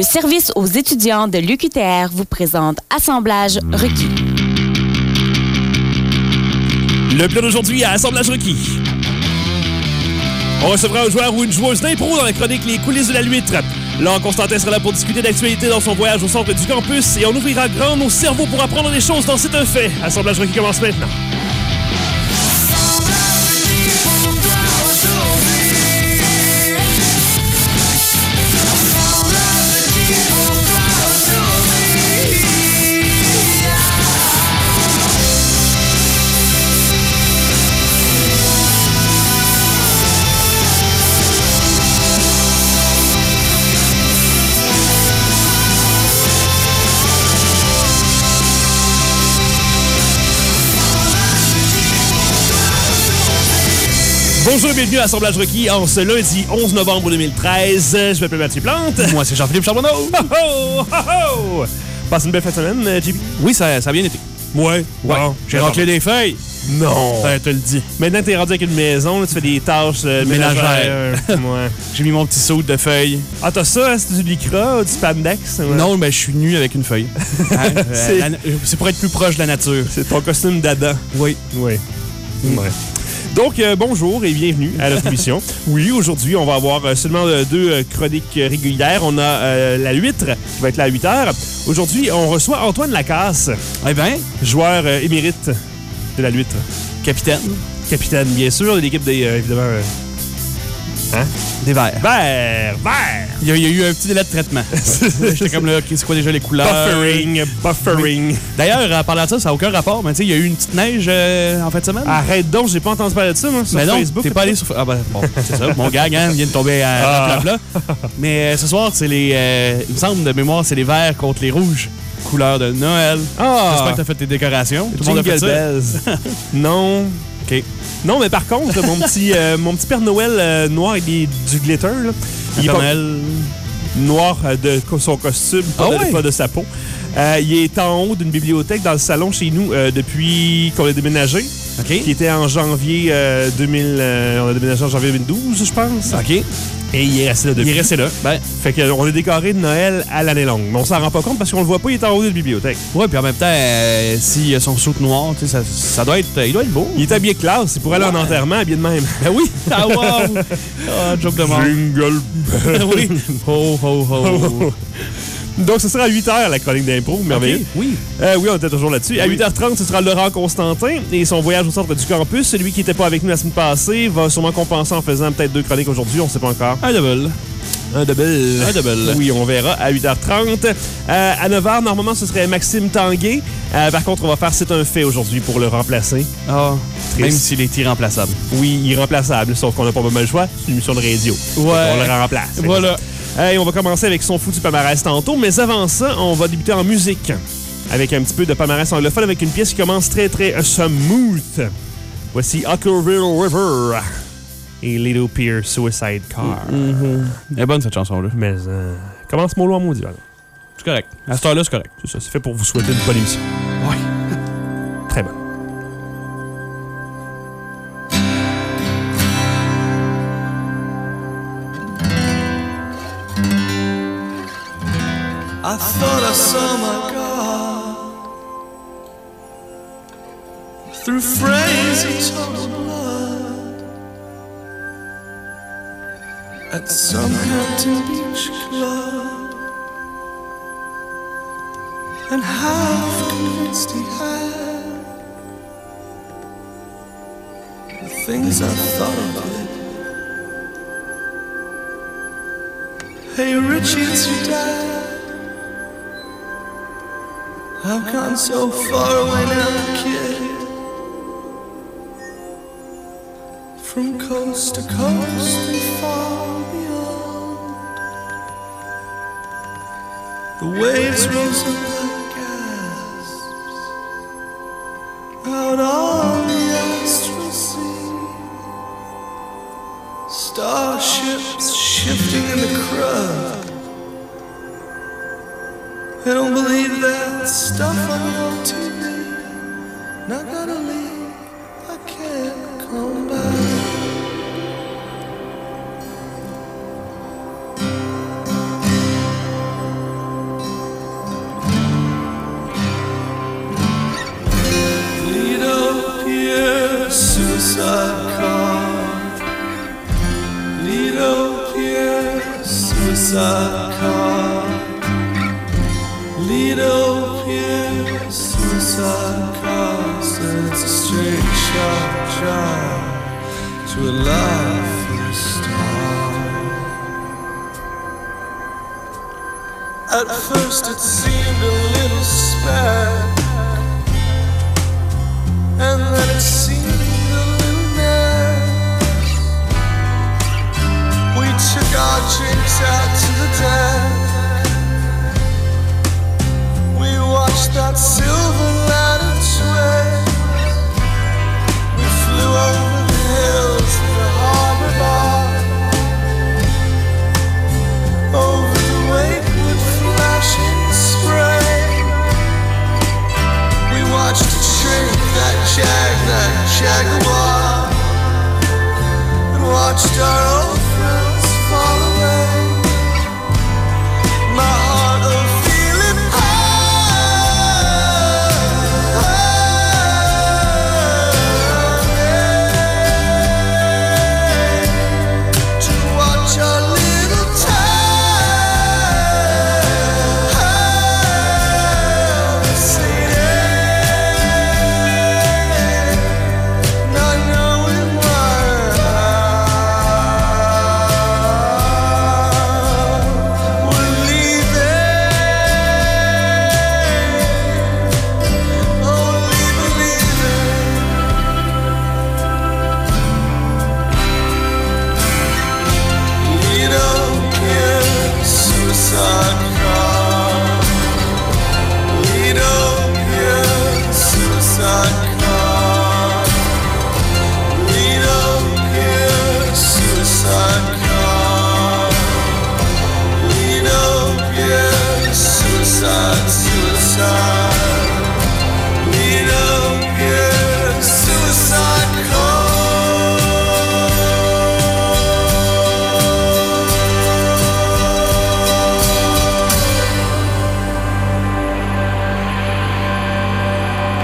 Le service aux étudiants de l'UQTR vous présente Assemblage requis. Le plan d'aujourd'hui à Assemblage requis. On recevra un joueur ou une joueuse d'impro dans la chronique Les coulisses de la Luître. Laurent Constantin sera là pour discuter d'actualité dans son voyage au centre du campus et on ouvrira grand nos cerveaux pour apprendre des choses dans C'est un fait. Assemblage requis commence maintenant. Bonjour et bienvenue à Assemblage requis en ce lundi 11 novembre 2013. Je m'appelle Mathieu Plante. Moi, c'est Jean-Philippe Charbonneau. Oh, oh, oh, oh. Passe une belle fin de semaine, euh, JB. Oui, ça, ça a bien été. Ouais. Ouais. Bon, J'ai raclé des feuilles. Non. Je te le dis. Maintenant, t'es rendu avec une maison, là, tu fais des tâches euh, Ménagères. ouais. J'ai mis mon petit saut de feuilles. Ah, t'as ça, hein, c'est du lycra, du spandex? ouais? Non, mais je suis nu avec une feuille. Hein, euh, C'est pour être plus proche de la nature. C'est ton costume d'Adam. Oui. Oui. Ouais. Donc, euh, bonjour et bienvenue à notre émission. Oui, aujourd'hui, on va avoir euh, seulement euh, deux chroniques régulières. On a euh, la Huître, qui va être là à 8 heures. Aujourd'hui, on reçoit Antoine Lacasse, Eh bien, joueur euh, émérite de la Huître. capitaine Capitaine, bien sûr, de l'équipe des, évidemment... Hein? des verres. Vert! Vert! Il y, a, il y a eu un petit délai de traitement. J'étais comme là, c'est quoi déjà les couleurs? Buffering, buffering. D'ailleurs, en parlant de ça, ça n'a aucun rapport, mais tu sais, il y a eu une petite neige euh, en fin de semaine. Arrête donc, j'ai pas entendu parler de ça, moi, sur mais non, Facebook. t'es pas allé sur... Ah ben, bon, c'est ça. Mon gag, hein, vient de tomber à, Ah. plat. Mais euh, ce soir, c'est les... euh, il me semble, de mémoire, c'est les verts contre les rouges. Couleur de Noël. Ah! J'espère que t'as fait tes décorations. Tout le monde a fait ça. non. OK. Non, mais par contre, mon petit, euh, mon petit Père Noël euh, noir avec des- du glitter, là, il est Père pas Noël. noir euh, de son costume, pas, Ah de, ouais? pas de sa peau. Il est en haut d'une bibliothèque dans le salon chez nous depuis qu'on a déménagé, OK. qui était en janvier euh, 2000. euh, on a déménagé en janvier 2012, je pense. OK. Et il est resté là Il depuis. est resté là. Ben, Fait qu'on est décoré de Noël à l'année longue. Mais on s'en rend pas compte parce qu'on le voit pas, il est en haut d'une bibliothèque. ouais, puis en même temps, euh, s'il a son saut noir, tu sais, ça, ça doit être... Il doit être beau. Il est habillé classe, c'est pour aller en Ouais. enterrement, habillé de même. Ben oui. Ah, wow. Ah, joke de mort. Jingle oui. Ho, ho, ho. Donc, ce sera à 8h la chronique d'impro, merveilleux. Oui. Euh, oui, on était toujours là-dessus. À Oui. 8h30, ce sera Laurent Constantin et son voyage au centre du campus. Celui qui n'était pas avec nous la semaine passée va sûrement compenser en faisant peut-être deux chroniques aujourd'hui, on ne sait pas encore. Un double. Un double. Un double. Oui, on verra à 8h30. Euh, à 9h, normalement, ce serait Maxime Tanguay. Euh, par contre, on va faire C'est un fait aujourd'hui pour le remplacer. Ah, même s'il est irremplaçable. Oui, irremplaçable, sauf qu'on n'a pas vraiment le choix. C'est une émission de radio. Ouais. On le remplace. Voilà. Hey, on va commencer avec son foutu palmarès tantôt, mais avant ça, on va débuter en musique. Avec un petit peu de palmarès anglophone, avec une pièce qui commence très très euh, smooth. Voici Huckerville River et Little Pier Suicide Car. Elle est bonne, cette chanson-là. Mais euh, commence mollo en maudit. C'est correct. À cette heure-là, c'est correct. C'est ça, c'est fait pour vous souhaiter une bonne émission. Oui. Très bonne. I thought I saw my God through frames of total blood at some Hampton Beach club, and half convinced he had the things I thought about it. Hey Richie, it's your dad. I've gone so far away now, kid. From coast to coast and far beyond. The waves rose up suicide, suicide. We don't get suicide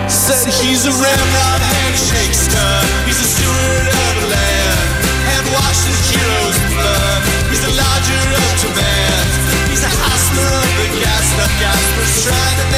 Said he's a ramrod try to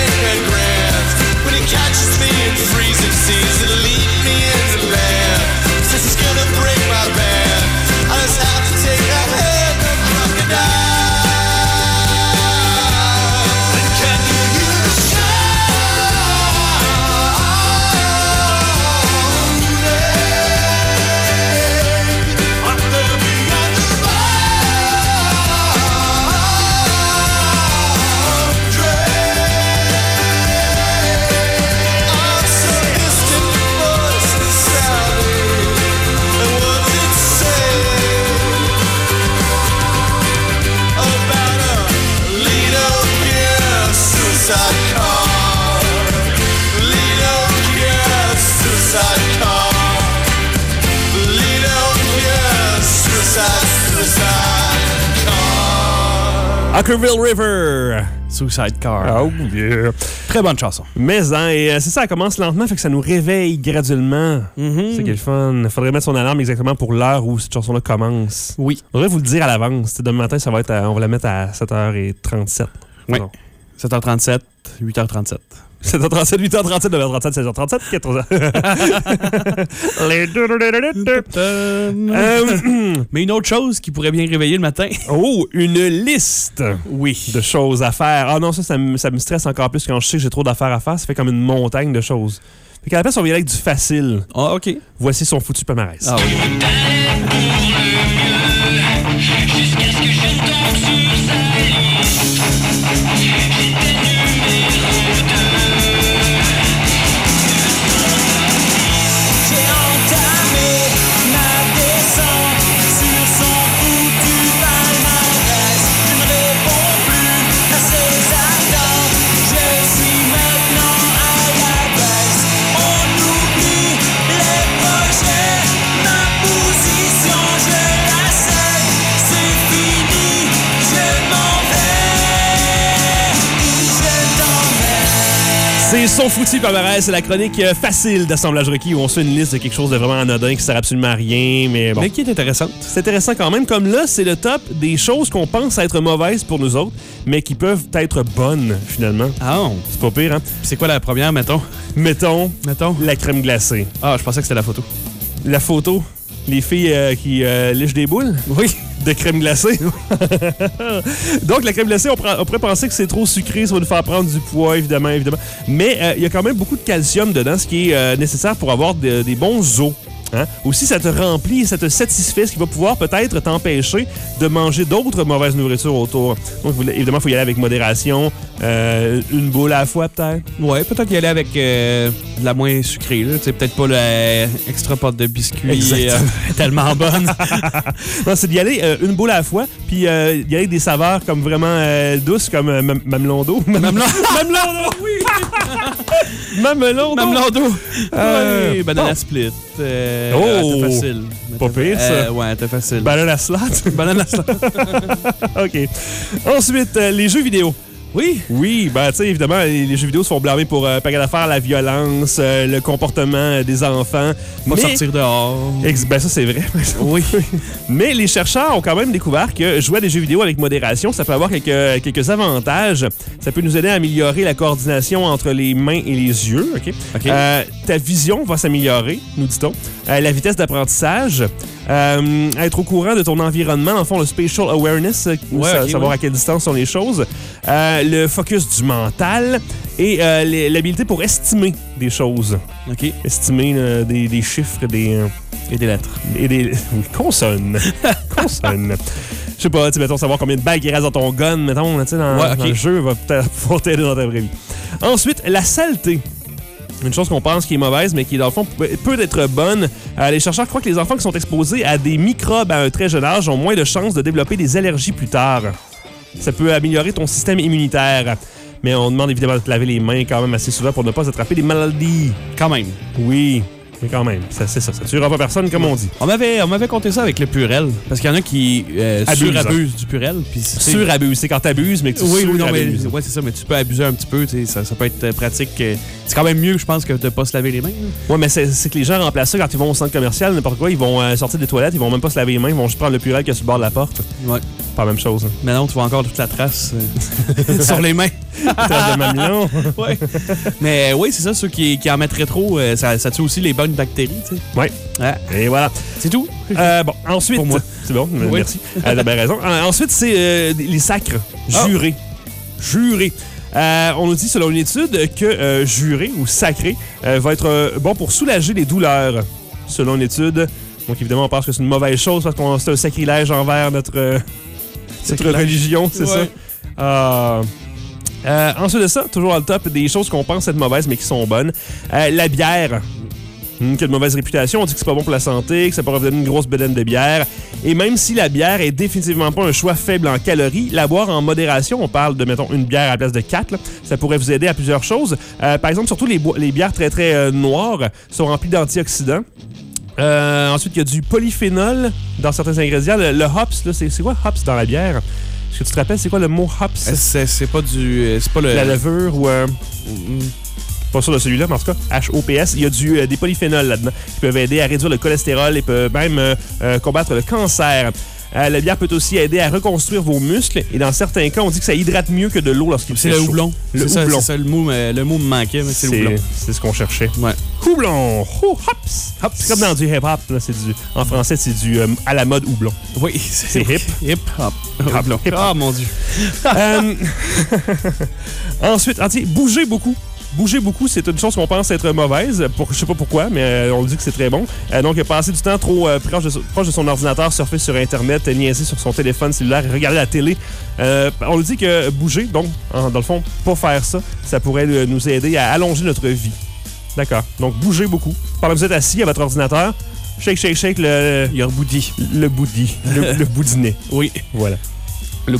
Hockerville River. Suicide Car. Oh yeah. Très bonne chanson. Mais hein, et, euh, c'est ça, ça commence lentement, fait que ça nous réveille graduellement. Mm-hmm. C'est qui est le fun. Faudrait mettre son alarme exactement pour l'heure où cette chanson-là commence. Oui. On devrait vous le dire à l'avance. Demain matin, ça va être à- on va la mettre à 7h37. Oui. Non. 7h37, 8h37. 7h37, 8h37, 9h37, 16h37, 14h. Les deux, deux, deux, deux, deux. Euh, Mais une autre chose qui pourrait bien réveiller le matin. oh, une liste Oui. de choses à faire. Ah non, ça, ça me, ça me stresse encore plus quand je sais que j'ai trop d'affaires à faire. Ça fait comme une montagne de choses. Fait qu'à la place, on vient avec du facile. Ah, OK. Voici son foutu palmarès. Ah oui. Son foutu palmarès, c'est la chronique euh, facile d'assemblage requis où on se fait une liste de quelque chose de vraiment anodin qui sert absolument à rien, mais bon. Mais qui est intéressante. C'est intéressant quand même. Comme là, c'est le top des choses qu'on pense être mauvaises pour nous autres, mais qui peuvent être bonnes finalement. Ah, oh. C'est pas pire, hein? c'est quoi la première, mettons? Mettons Mettons. la crème glacée. Ah, je pensais que c'était la photo. La photo, les filles euh, qui euh, lichent des boules? Oui. De crème glacée. Donc, la crème glacée, on, pourrait penser que c'est trop sucré, ça va nous faire prendre du poids, évidemment, évidemment. Mais euh, il y a quand même beaucoup de calcium dedans, ce qui est euh, nécessaire pour avoir de- des bons os. Hein? Aussi, ça te remplit et ça te satisfait, ce qui va pouvoir peut-être t'empêcher de manger d'autres mauvaises nourritures autour. Donc, évidemment, il faut y aller avec modération. Euh, une boule à la fois, peut-être? Ouais, peut-être y aller avec euh, de la moins sucrée. peut-être pas le euh, extra pâte de biscuits euh, tellement bonne. Non, c'est d'y aller une boule à la fois, puis y aller avec des saveurs comme vraiment douces, comme mam- mamelon d'eau. Mamelon- mamelon d'eau, oui! Mamelon d'eau. Mamelon d'eau. Euh, Ouais, banana bon. split. Euh, Oh, facile. pas pire, ça. Euh, ouais, t'es facile. Banane à slot. banana slot. OK. Ensuite, euh, les jeux vidéo. Oui. Oui, ben tu sais, évidemment, les, jeux vidéo se font blâmer pour euh, paquet d'affaires, la violence, euh, le comportement des enfants. Pas Mais- sortir dehors. Ex- ben ça, c'est vrai. Oui. Mais les chercheurs ont quand même découvert que jouer à des jeux vidéo avec modération, ça peut avoir quelques, quelques avantages. Ça peut nous aider à améliorer la coordination entre les mains et les yeux. OK? OK. Euh, ta vision va s'améliorer, nous dit-on. Euh, la vitesse d'apprentissage. Euh, être au courant de ton environnement, en fond, le spatial awareness, Ouais, savoir ouais. à quelle distance sont les choses. Euh, le focus du mental et euh, l'habilité pour estimer des choses. OK. Estimer euh, des, des chiffres, des... euh, Et des lettres. et des oui, consonnes. consonnes. Je sais pas, tu mettons, savoir combien de balles il reste dans ton gun, mettons, tu sais, dans, Ouais, dans le jeu, va peut-être pouvoir t'aider dans ta vraie vie. Ensuite, la saleté. Une chose qu'on pense qui est mauvaise, mais qui, dans le fond, peut, être bonne. Les chercheurs croient que les enfants qui sont exposés à des microbes à un très jeune âge ont moins de chances de développer des allergies plus tard. Ça peut améliorer ton système immunitaire. Mais on demande évidemment de te laver les mains quand même assez souvent pour ne pas attraper des maladies. Quand même. Oui, mais quand même, ça, c'est ça. Ça tuera pas personne, comme on dit. On m'avait, on m'avait compté ça avec le Purel. Parce qu'il y en a qui euh, Abusent. surabusent du Purel. Puis c'est- Surabuse, c'est quand t'abuses, mais que tu Oui, oui, non, mais ouais, c'est ça, mais tu peux abuser un petit peu, tu sais, ça, ça peut être euh, pratique. euh, C'est quand même mieux, je pense, que de pas se laver les mains. Ouais, mais c'est c'est que les gens remplacent ça quand ils vont au centre commercial, n'importe quoi, ils vont euh, sortir des toilettes, ils vont même pas se laver les mains, ils vont juste prendre le purel qu'il y a sur le bord de la porte. Ouais. Pas la même chose. hein. Mais non, tu vois encore toute la trace euh, sur les mains. De mamelon. Ouais. Mais oui, c'est ça, ceux qui, qui en mettraient trop, euh, ça, ça tue aussi les bonnes bactéries, tu sais. Ouais. Et voilà. C'est tout. Euh, bon, ensuite. Pour moi. C'est bon, Oui. merci. Euh, T'as bien raison. Ensuite, c'est les sacres. Ah. Jurés. Jurés. Euh, on nous dit, selon une étude, que euh, jurer ou sacrer euh, va être bon pour soulager les douleurs. Selon une étude. Donc, évidemment, on pense que c'est une mauvaise chose parce que c'est un sacrilège envers notre, notre religion, c'est ça? Ouais. Ah. Euh, ensuite de ça, toujours le top des choses qu'on pense être mauvaises mais qui sont bonnes. Euh, la bière. Hum, qui a de mauvaise réputation. On dit que c'est pas bon pour la santé, que ça vous donner une grosse bedaine de bière. Et même si la bière est définitivement pas un choix faible en calories, la boire en modération, on parle de, mettons, une bière à la place de quatre, là, ça pourrait vous aider à plusieurs choses. Euh, par exemple, surtout les, bières très très euh, noires sont remplies d'antioxydants. Euh, ensuite, il y a du polyphénol dans certains ingrédients. Le, le hops, c'est quoi hops dans la bière? Est-ce que tu te rappelles, c'est quoi le mot hops? C'est, c'est pas du. euh, C'est pas le. la levure ou... euh, pas sûr de celui-là, mais en tout cas, H-O-P-S, il y a du, euh, des polyphénols là-dedans qui peuvent aider à réduire le cholestérol et peuvent même euh, euh, combattre le cancer. Euh, la bière peut aussi aider à reconstruire vos muscles et dans certains cas, on dit que ça hydrate mieux que de l'eau lorsqu'il C'est fait le chaud. houblon. Le c'est ça, houblon. c'est ça, le mot, euh, le mot me manquait, mais c'est le houblon. C'est c'est ce qu'on cherchait. Ouais. Houblon! Oh, hops! Hops! C'est comme dans du hip-hop. c'est du- En français, c'est du euh, à la mode houblon. Oui, C'est hip. Hip hop. Houblon. hip hop. Ah, mon Dieu. Euh, Ensuite, entier, bouger beaucoup. Bouger beaucoup, c'est une chose qu'on pense être mauvaise. Pour, je sais pas pourquoi, mais euh, on dit que c'est très bon. Euh, donc, passer du temps trop euh, proche, de, so- proche de son ordinateur, surfer sur Internet, niaiser sur son téléphone cellulaire regarder la télé. On nous dit que bouger, donc, en- dans le fond, pas faire ça, ça pourrait nous aider à allonger notre vie. D'accord. Donc, bougez beaucoup. Pendant que vous êtes assis à votre ordinateur, shake, shake, shake le, Il y a reboudi. le boudi, le, le du nez. Oui. Voilà. Le.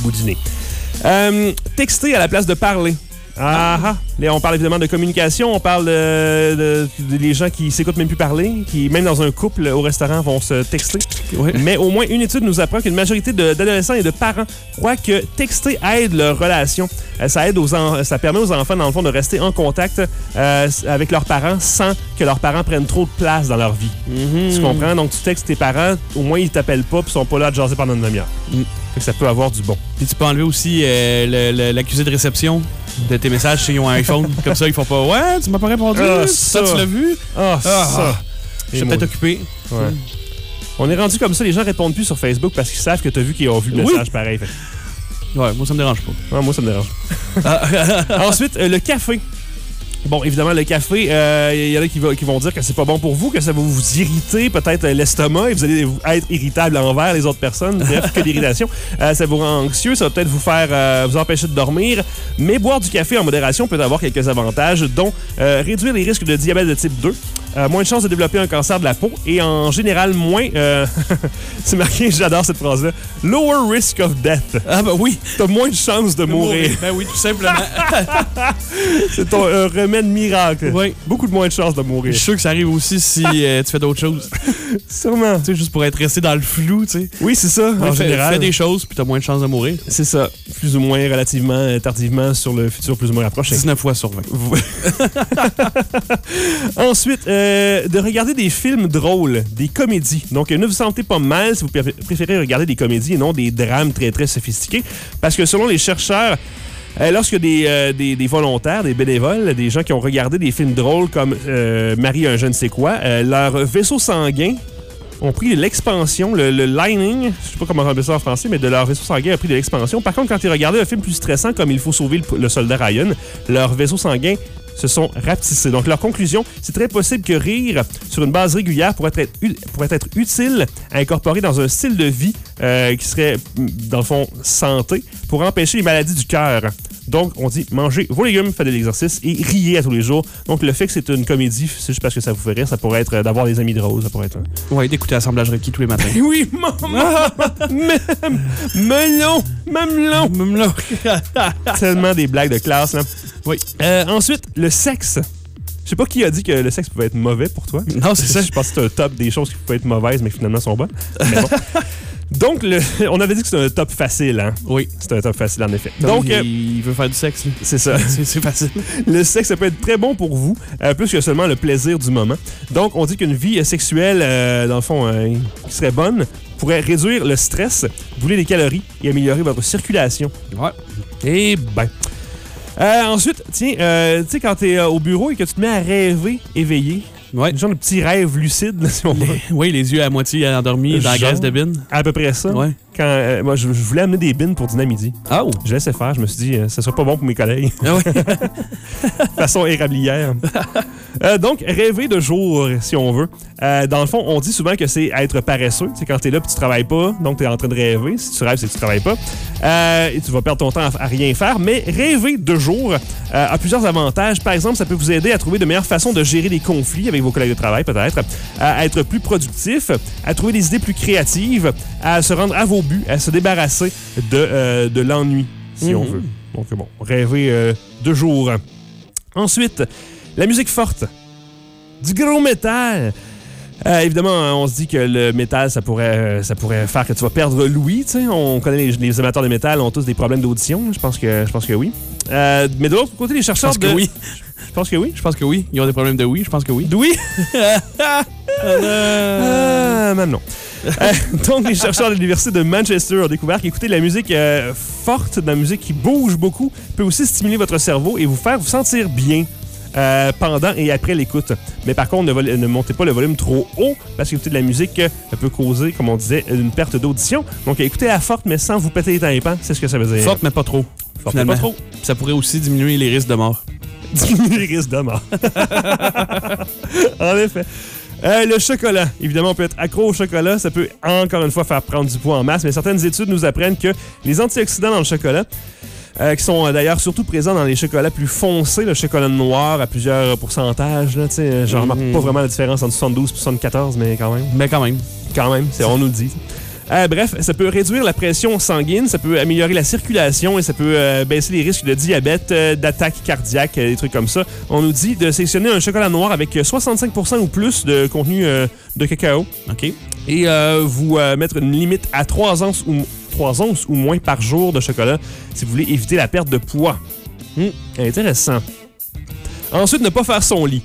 Euh, texter à la place de parler. Ah ah! On parle évidemment de communication, on parle de, de- gens qui s'écoutent même plus parler, qui, même dans un couple au restaurant, vont se texter. Ouais. Mais au moins, une étude nous apprend qu'une majorité d'adolescents et de parents croient que texter aide leur relation. Euh, ça aide aux en- ça permet aux enfants, dans le fond, de rester en contact euh, avec leurs parents sans que leurs parents prennent trop de place dans leur vie. Mhm. Tu comprends? Donc, tu textes tes parents, au moins, ils t'appellent pas puis sont pas là à te jaser pendant une demi-heure. Mm. Fait que ça peut avoir du bon. Puis tu peux enlever aussi euh, l'accusé de réception de tes messages s'ils ont un iPhone. Comme ça, ils font pas Ouais, tu m'as pas répondu. Ah, ça, ça. tu l'as vu? Ah, Ah, ça! Je suis peut-être occupé. Ouais. On est rendu comme ça, les gens répondent plus sur Facebook parce qu'ils savent que tu as vu qu'ils ont vu le Oui. message pareil. Fait Ouais, moi, ça me dérange pas. ouais, moi, ça me dérange. Ensuite, euh, le café. Bon, évidemment, le café, euh, il y en a qui, va- qui vont dire que c'est pas bon pour vous, que ça va vous irriter peut-être l'estomac et vous allez être irritable envers les autres personnes. Bref, que d'irritation. Euh, ça vous rend anxieux, ça va peut-être vous faire euh, vous empêcher de dormir. Mais boire du café en modération peut avoir quelques avantages, dont réduire les risques de diabète de type 2, euh, moins de chances de développer un cancer de la peau et en général moins. euh, c'est marqué, j'adore cette phrase-là. Lower risk of death. Ah, ben oui. T'as moins de chances de mourir. Ben oui, tout simplement. C'est ton euh, remède miracle. oui. Beaucoup de moins de chances de Je mourir. suis sûr que ça arrive aussi si euh, tu fais d'autres choses. Sûrement. tu sais, juste pour être resté dans le flou, tu sais. Oui, c'est ça, en général. fais des choses, puis t'as moins de chances de mourir. C'est ça. Plus ou moins relativement tardivement sur le futur plus ou moins rapproché. 19 fois sur 20. Ensuite, euh, de regarder des films drôles, des comédies. Donc, ne vous sentez pas mal si vous préfé- préférez regarder des comédies et non des drames très, très sophistiqués. Parce que selon les chercheurs, euh, lorsque des, euh, des, volontaires, des bénévoles, des gens qui ont regardé des films drôles comme Marie un je ne sais quoi, leur vaisseau sanguin ont pris l'expansion, le, lining, je sais pas comment on appelle ça en français, mais de leur vaisseau sanguin a pris de l'expansion. Par contre, quand ils regardaient un film plus stressant comme Il faut sauver le soldat Ryan, leur vaisseau sanguin se sont rapetissés. Donc, leur conclusion, c'est très possible que rire sur une base régulière pourrait être, utile à incorporer dans un style de vie euh, qui serait, dans le fond, santé pour empêcher les maladies du cœur. Donc, on dit mangez vos légumes, faites de l'exercice et riez à tous les jours. Donc, le fait que c'est une comédie, c'est juste parce que ça vous fait rire. Ça pourrait être euh, d'avoir des amis drôles. Ça pourrait être. un- Ouais, d'écouter Assemblage requis tous les matins. oui, maman! même, melon! Mamelon! Même là. Tellement des blagues de classe, là. Oui. Euh, ensuite, le sexe. Je sais pas qui a dit que le sexe pouvait être mauvais pour toi. Non, c'est ça. Je pense que c'est un top des choses qui pouvaient être mauvaises, mais finalement sont bonnes. Mais bon. Donc, le- on avait dit que c'était un top facile, hein? Oui. C'est un top facile, en effet. Donc, euh, il veut faire du sexe, lui. c'est ça. C'est facile. Le sexe, ça peut être très bon pour vous, euh, plus que seulement le plaisir du moment. Donc, on dit qu'une vie sexuelle, euh, dans le fond, euh, qui serait bonne, pourrait réduire le stress, brûler les calories et améliorer votre circulation. Ouais. Eh ben. Euh, ensuite, tiens, euh, tu sais, quand t'es euh, au bureau et que tu te mets à rêver éveillé, Ouais. genre de petit rêve lucide, là, si on veut. Oui, les yeux à moitié endormis dans la graisse de bine. à peu près ça. Ouais. Quand, euh, moi, je, je voulais amener des bins pour dîner à midi. Ah, oh. Je laissais faire, je me suis dit, euh, ça sera pas bon pour mes collègues. Ah ouais. façon érablière. Euh, donc, rêver de jour, si on veut. Euh, dans le fond, on dit souvent que c'est être paresseux. C'est quand t'es là puis tu travailles pas, donc t'es en train de rêver. Si tu rêves, c'est que tu travailles pas. Euh, et tu vas perdre ton temps à, à rien faire. Mais rêver de jour a plusieurs avantages. Par exemple, ça peut vous aider à trouver de meilleures façons de gérer les conflits avec vos collègues de travail, peut-être, à être plus productif, à trouver des idées plus créatives, à se rendre à vos buts, à se débarrasser de, euh, de l'ennui, si on Mhm. veut. Donc, bon, rêver euh, de jour. Ensuite, la musique forte. Du gros métal. Euh, évidemment, on se dit que le métal, ça pourrait, euh, ça pourrait faire que tu vas perdre l'ouïe. tu sais. On connaît les, les amateurs de métal ont tous des problèmes d'audition. Je pense que, je pense que oui. Euh, mais de l'autre côté, les Je chercheurs pense que de- oui. Je pense que oui. Je pense que oui. Ils ont des problèmes de oui. Je pense que oui. Oui. Ah, même non. Euh, donc, les chercheurs de l'Université de Manchester ont découvert qu'écouter de la musique euh, forte, de la musique qui bouge beaucoup, peut aussi stimuler votre cerveau et vous faire vous sentir bien. euh, pendant et après l'écoute. Mais par contre, ne, montez pas le volume trop haut parce qu'écouter de la musique euh, peut causer, comme on disait, une perte d'audition. Donc, écoutez à forte, mais sans vous péter les tympans, c'est ce que ça veut dire. Forte, mais pas trop. Forte, mais pas trop. Ça pourrait aussi diminuer les risques de mort. diminuer les risques de mort. en effet. Euh, le chocolat. Évidemment, on peut être accro au chocolat. Ça peut encore une fois faire prendre du poids en masse, mais certaines études nous apprennent que les antioxydants dans le chocolat, euh, qui sont euh, d'ailleurs surtout présents dans les chocolats plus foncés, le chocolat noir à plusieurs pourcentages, là, tu sais, euh, je remarque pas vraiment la différence entre 72 et 74, mais quand même. Mais quand même. Quand même, c'est, on nous le dit. Euh, bref, ça peut réduire la pression sanguine, ça peut améliorer la circulation et ça peut euh, baisser les risques de diabète, euh, d'attaque cardiaque, des trucs comme ça. On nous dit de sélectionner un chocolat noir avec euh, 65% ou plus de contenu de cacao OK. et vous mettre une limite à 3 onces, ou, 3 onces ou moins par jour de chocolat si vous voulez éviter la perte de poids. Hum, intéressant. Ensuite, ne pas faire son lit.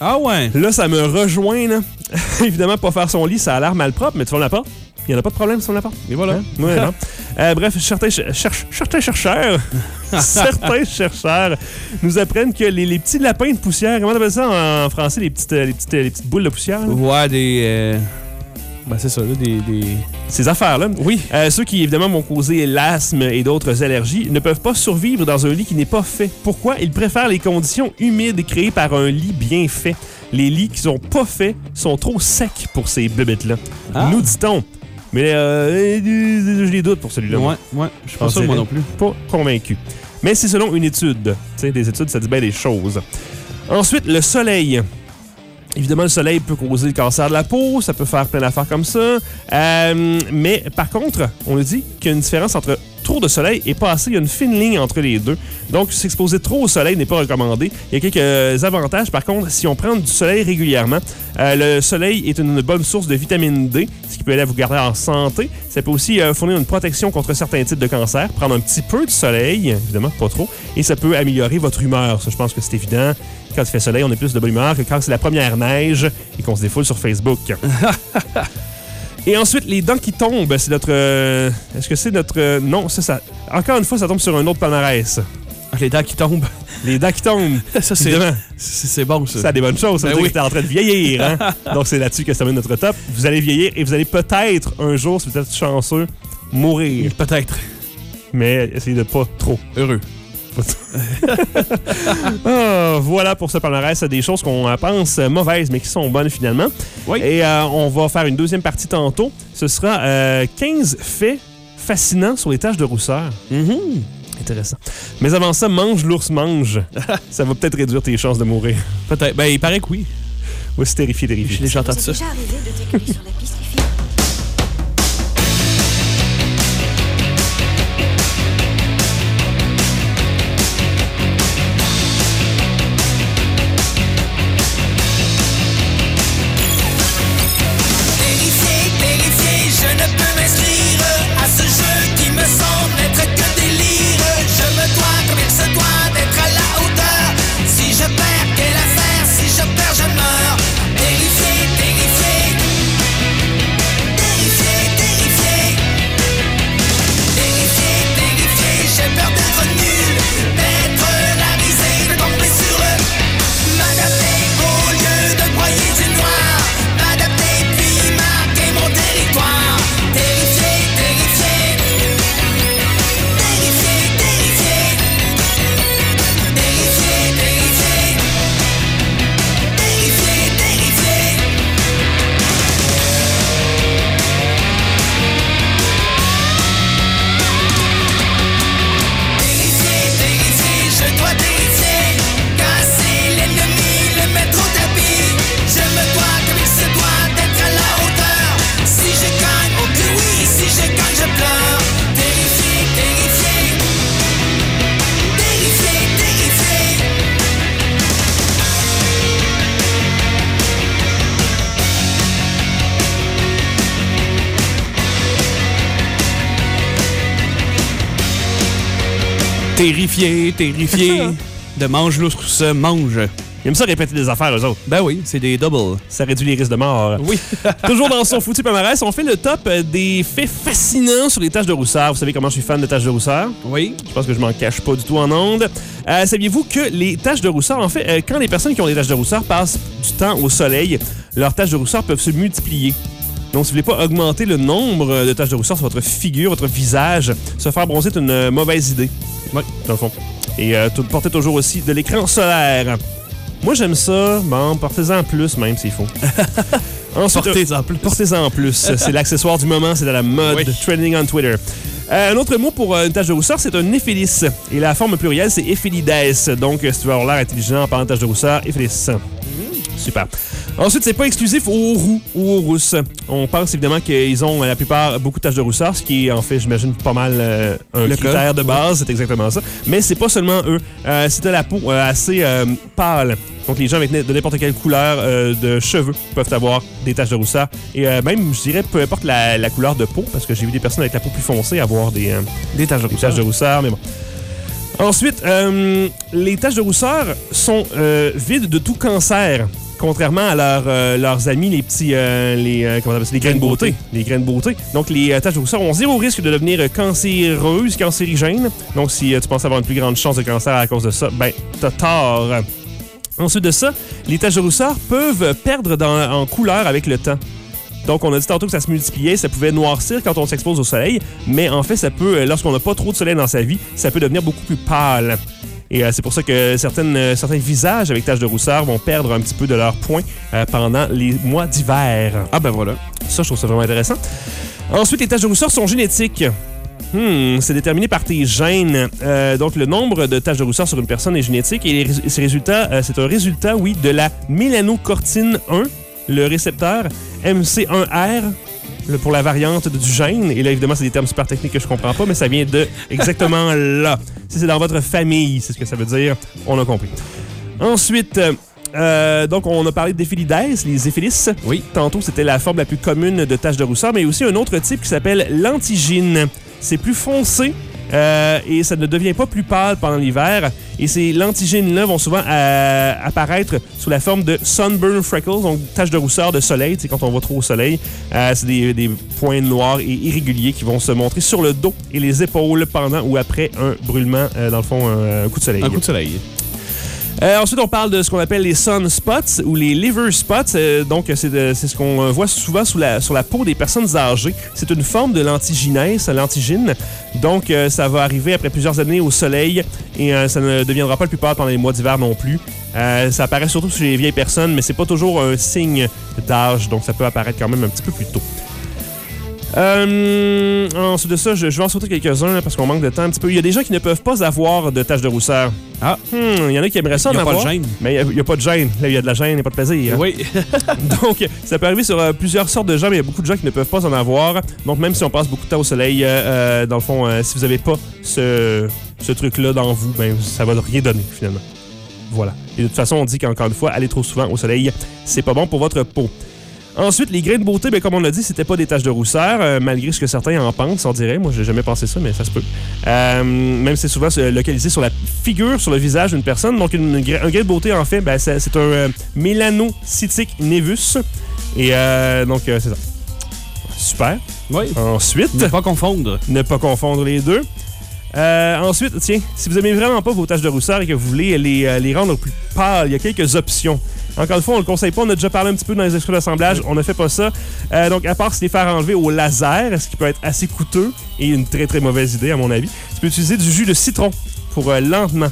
Ah ouais. Là, ça me rejoint. Là. Évidemment, pas faire son lit, ça a l'air malpropre, mais tu fermes la porte. Il n'y en a pas de problème si on la porte? Et voilà. Hein? Ouais, non. Euh, bref, certains, ch- cherch- certains chercheurs, certains chercheurs nous apprennent que les, les petits lapins de poussière, comment on appelle ça en français, les petites, les petites, les petites boules de poussière, là? Ouais, des. euh, Ben, c'est ça, là, des. des... ces affaires-là, Oui. Euh, ceux qui évidemment vont causer l'asthme et d'autres allergies ne peuvent pas survivre dans un lit qui n'est pas fait. Pourquoi? Ils préfèrent les conditions humides créées par un lit bien fait. Les lits qui sont pas faits sont trop secs pour ces bébêtes-là. Ah. Nous dit-on. Mais euh, je les doute pour celui-là. Ouais, ouais. Je suis pas sûr, moi non plus. Pas convaincu. Mais c'est selon une étude. Tu sais, des études, ça dit bien des choses. Ensuite, le soleil. Évidemment, le soleil peut causer le cancer de la peau, ça peut faire plein d'affaires comme ça. Euh, mais par contre, on nous dit qu'il y a une différence entre trop de soleil et pas assez. Il y a une fine ligne entre les deux. Donc, s'exposer trop au soleil n'est pas recommandé. Il y a quelques avantages. Par contre, si on prend du soleil régulièrement, euh, le soleil est une bonne source de vitamine D, ce qui peut aider à vous garder en santé. Ça peut aussi euh, fournir une protection contre certains types de cancers. Prendre un petit peu de soleil, évidemment, pas trop, et ça peut améliorer votre humeur. Ça, je pense que c'est évident. Quand il fait soleil, on est plus de bonne humeur que quand c'est la première neige et qu'on se défoule sur Facebook. Et ensuite, les dents qui tombent, c'est notre. euh, Est-ce que c'est notre. euh, non, ça, ça. Encore une fois, ça tombe sur un autre palmarès. Ah, Les dents qui tombent. Les dents qui tombent. ça, c'est. Bon, ça. ça a des bonnes choses. Ça veut Ben dire oui. que t'es en train de vieillir. Hein? Donc, c'est là-dessus que ça met notre top. Vous allez vieillir et vous allez peut-être un jour, si vous êtes chanceux, mourir. Peut-être. Mais essayez de pas trop. Heureux. Ah, voilà pour ce palmarès. Des choses qu'on euh, pense mauvaises, mais qui sont bonnes finalement. Oui. Et euh, on va faire une deuxième partie tantôt. Ce sera euh, 15 faits fascinants sur les tâches de rousseur. Mhm. Intéressant. Mais avant ça, mange l'ours mange. ça va peut-être réduire tes chances de mourir. Peut-être. Ben, il paraît que oui. Oui, c'est terrifié, Je terrifié. l'ai déjà entendu ça. Terrifié, terrifié. de mange l'ours mange. Ils aiment ça répéter des affaires, eux autres. Ben oui, c'est des doubles. Ça réduit les risques de mort. Oui. Toujours dans son foutu palmarès, on fait le top euh, des faits fascinants sur les tâches de rousseur. Vous savez comment je suis fan de tâches de rousseur? oui. Je pense que je m'en cache pas du tout en ondes. Euh, Saviez-vous que les taches de rousseur, en fait, euh, quand les personnes qui ont des taches de rousseur passent du temps au soleil, leurs taches de rousseur peuvent se multiplier? Donc, si vous voulez pas augmenter le nombre de taches de rousseur sur votre figure, votre visage, se faire bronzer est une euh, mauvaise idée. Oui. Dans le fond. Et euh, portez toujours aussi de l'écran solaire. Moi, j'aime ça. Bon, portez-en plus, même s'il faut. Ensuite, Portez-en plus. Portez-en plus. c'est l'accessoire du moment, c'est à la mode. Oui. Trending on Twitter. Euh, un autre mot pour euh, une tache de rousseur, c'est un éphélis. Et la forme plurielle, c'est éphilides. Donc, si tu veux avoir l'air intelligent en parlant de tache de rousseur, éphélis. Super. Ensuite, c'est pas exclusif aux roux ou aux rousses. On pense évidemment qu'ils ont la plupart beaucoup de taches de rousseur, ce qui est en fait, j'imagine, pas mal euh, un Le critère cas. de base. C'est exactement ça. Mais c'est pas seulement eux. Euh, si t'as la peau euh, assez euh, pâle, donc les gens avec de n'importe quelle couleur de cheveux peuvent avoir des taches de rousseur. Et même, je dirais, peu importe la, la couleur de peau, parce que j'ai vu des personnes avec la peau plus foncée avoir des, Des taches de des taches de rousseur, mais bon. Ensuite, euh, les taches de rousseur sont euh, vides de tout cancer. Contrairement à leurs, euh, leurs amis, les petits, euh, les, euh, comment on appelle ça, les graines beauté. Les graines beauté. Donc, les euh, taches de rousseur ont zéro risque de devenir cancéreuses, cancérigènes. Donc, si tu penses avoir une plus grande chance de cancer à cause de ça, ben, t'as tort. Ensuite de ça, les taches de rousseur peuvent perdre en couleur avec le temps. Donc, on a dit tantôt que ça se multipliait, ça pouvait noircir quand on s'expose au soleil, mais en fait, ça peut, lorsqu'on n'a pas trop de soleil dans sa vie, ça peut devenir beaucoup plus pâle. Et euh, c'est pour ça que certaines, euh, certains visages avec taches de rousseur vont perdre un petit peu de leur point euh, pendant les mois d'hiver. Ah ben voilà. Ça, je trouve ça vraiment intéressant. Ensuite, les taches de rousseur sont génétiques. Hmm, c'est déterminé par tes gènes. Euh, donc, le nombre de taches de rousseur sur une personne est génétique et les ces résultats, euh, c'est un résultat, oui, de la mélanocortine 1, le récepteur MC1R, le- pour la variante du gène. Et là, évidemment, c'est des termes super techniques que je comprends pas, mais ça vient de exactement là. Si c'est dans votre famille, c'est ce que ça veut dire. On a compris. Ensuite, euh, euh, donc, on a parlé d'éphilides, les éphilis. Oui. Tantôt, c'était la forme la plus commune de taches de rousseur, mais aussi un autre type qui s'appelle l'antigine. C'est plus foncé euh, et ça ne devient pas plus pâle pendant l'hiver. Et ces lentigines-là vont souvent euh, apparaître sous la forme de sunburn freckles, donc taches de rousseur de soleil, sais, quand on va trop au soleil. Euh, c'est des, des points noirs et irréguliers qui vont se montrer sur le dos et les épaules pendant ou après un brûlement, dans le fond, un coup de soleil. Un coup de soleil. Euh, ensuite, on parle de ce qu'on appelle les sun spots ou les liver spots. Euh, donc, c'est de- c'est ce qu'on euh, voit souvent sous la- sur la peau des personnes âgées. C'est une forme de l'antiginèse, l'antigine. Donc, euh, ça va arriver après plusieurs années au soleil et euh, ça ne deviendra pas le plus pâle pendant les mois d'hiver non plus. Euh, ça apparaît surtout chez les vieilles personnes, mais c'est pas toujours un signe d'âge, donc ça peut apparaître quand même un petit peu plus tôt. Euh, ensuite de ça, je, je vais en sauter quelques-uns parce qu'on manque de temps un petit peu. Il y a des gens qui ne peuvent pas avoir de taches de rousseur. Ah. Hmm, il y en a qui aimeraient ça Il y a en pas de avoir. gêne. Mais il n'y a, pas de gêne. Là, il y a de la gêne, il n'y a pas de plaisir. hein. Oui. Donc, ça peut arriver sur euh, plusieurs sortes de gens, mais il y a beaucoup de gens qui ne peuvent pas en avoir. Donc, même si on passe beaucoup de temps au soleil, euh, dans le fond, si vous n'avez pas ce, ce truc-là dans vous, ben, ça va rien donner, finalement. Voilà. Et de toute façon, on dit qu'encore une fois, aller trop souvent au soleil, c'est pas bon pour votre peau. Ensuite, les grains de beauté, ben, comme on l'a dit, c'était pas des taches de rousseur, euh, malgré ce que certains en pensent, on dirait. Moi, j'ai jamais pensé ça, mais ça se peut. Euh, même si c'est souvent euh, localisé sur la figure, sur le visage d'une personne. Donc, une- une gra- un grain de beauté, en fait, ben, c'est un mélanocytique nevus. Et euh, donc, c'est ça. Super. Oui. Ensuite, Ne pas confondre. ne pas confondre les deux. Euh, ensuite, tiens, si vous aimez vraiment pas vos taches de rousseur et que vous voulez les, les rendre plus pâles, il y a quelques options. Encore une fois, on le conseille pas. On a déjà parlé un petit peu dans les extraits d'assemblage. On ne fait pas ça. Euh, donc, à part se les faire enlever au laser, ce qui peut être assez coûteux et une très très mauvaise idée, à mon avis, tu peux utiliser du jus de citron pour euh, lentement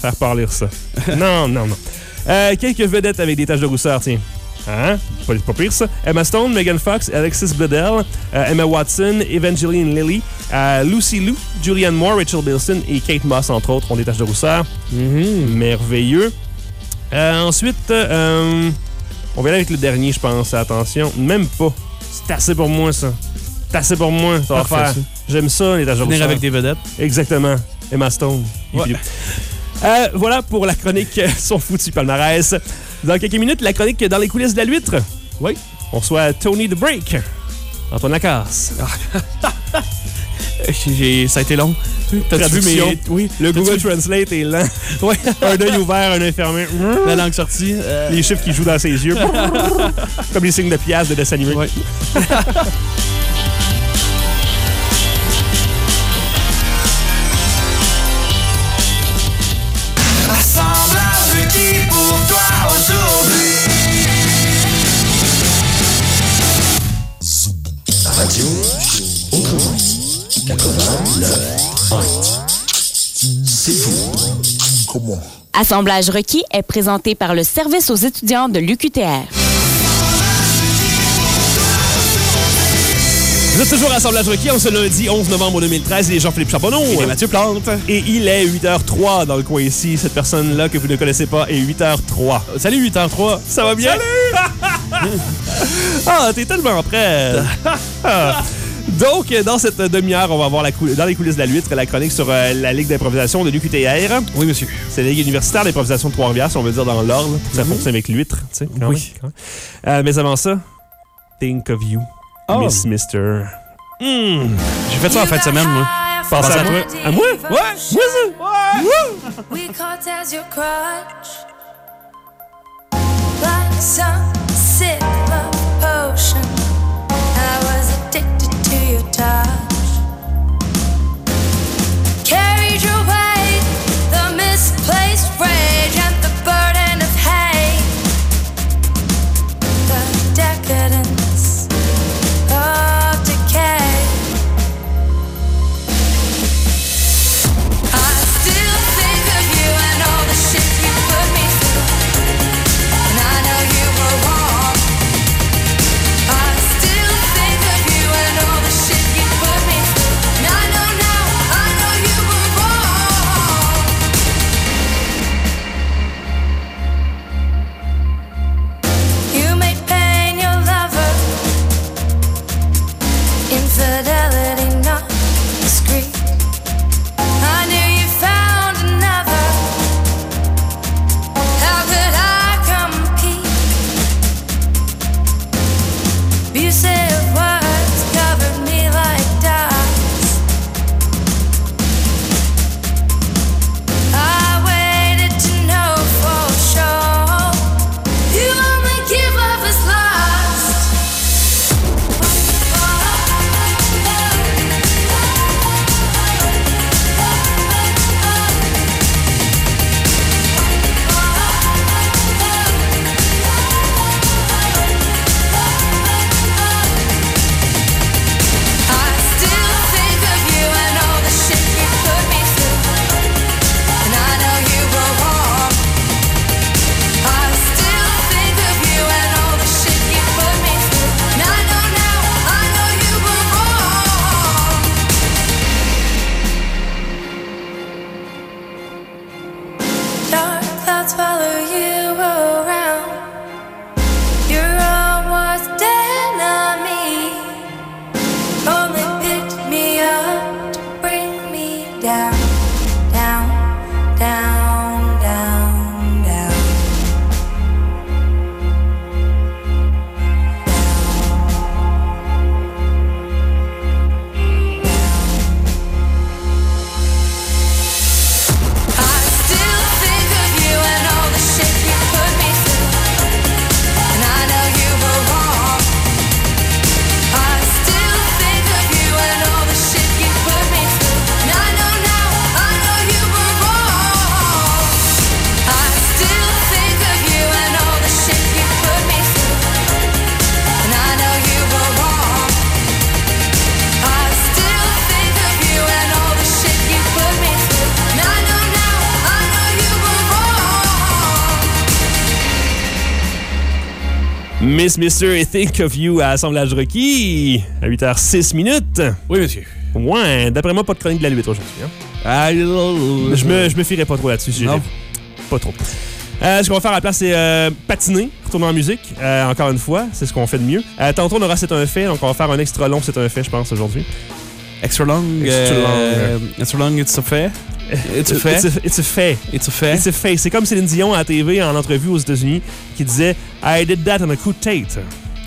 faire pâlir ça. non, non, non. Euh, quelques vedettes avec des taches de rousseur, tiens. Hein? Pas, pas pire, ça. Emma Stone, Megan Fox, Alexis Bledel, Emma Watson, Evangeline Lilly, Lucy Liu, Julianne Moore, Rachel Bilson et Kate Moss, entre autres, ont des taches de rousseur. Merveilleux. Euh, ensuite, euh, on va aller avec le dernier, je pense. Attention. Même pas. C'est assez pour moi, ça. C'est assez pour moi, ça va Parfait, faire. ça. J'aime ça, les taches de Venir avec des vedettes. Exactement. Emma Stone. Et Ouais. puis- Euh, voilà pour la chronique euh, Son foutu palmarès. Dans quelques minutes, la chronique Dans les coulisses de la l'huître. Oui. On reçoit Tony the Break. Antoine Lacasse. Ça a été long. T'as-tu vu mes... Oui. Le Google Translate est lent. Ouais. un œil ouvert, un œil fermé. La langue sortie. euh, Les chiffres qui jouent dans ses yeux. Comme les signes de pièces de dessin animé. Ouais. Assemblage requis est présenté par le service aux étudiants de l'UQTR. Vous êtes toujours à Assemblage Requis, on ce lundi 11 novembre 2013. Il est Jean-Philippe Charbonneau. Et Mathieu Plante. Et il est 8h03 dans le coin ici. Cette personne-là que vous ne connaissez pas est 8h03. Salut 8h03. Ça va bien? ah, t'es tellement prêt. Donc, dans cette demi-heure, on va voir la dans les coulisses de la lutte la chronique sur euh, la Ligue d'improvisation de l'UQTR. Oui, monsieur. C'est la Ligue universitaire d'improvisation de Trois-Rivières, si on veut dire dans l'ordre, pour que ça fonctionne avec l'huître. tu sais, Oui. même. Euh, mais avant ça, Think of You, Oh. Miss Mister. Hmm. J'ai fait ça en fin de semaine, moi. Pense à toi. À moi? Ouais. Moi, ça? We caught as your crutch Like some sick love potion Mister et Think of You à Assemblage Requis à 8h06 minutes. Oui, monsieur. Ouais, d'après moi, pas de chronique de la lutte aujourd'hui. hein. Ah, Je me, je me fierai pas trop là-dessus. si Non. Pas trop. Euh, ce qu'on va faire à la place, c'est euh, patiner, retourner en musique. Euh, encore une fois, c'est ce qu'on fait de mieux. Euh, tantôt, on aura C'est un fait, donc on va faire un extra long C'est un fait, je pense, aujourd'hui. Extra long. Extra euh, Extra long, it's a fait. It's a fait. It's a, fait. It's a fait. It's a fait. C'est comme Céline Dion à la TV en entrevue aux États-Unis qui disait I did that on a coup de tête.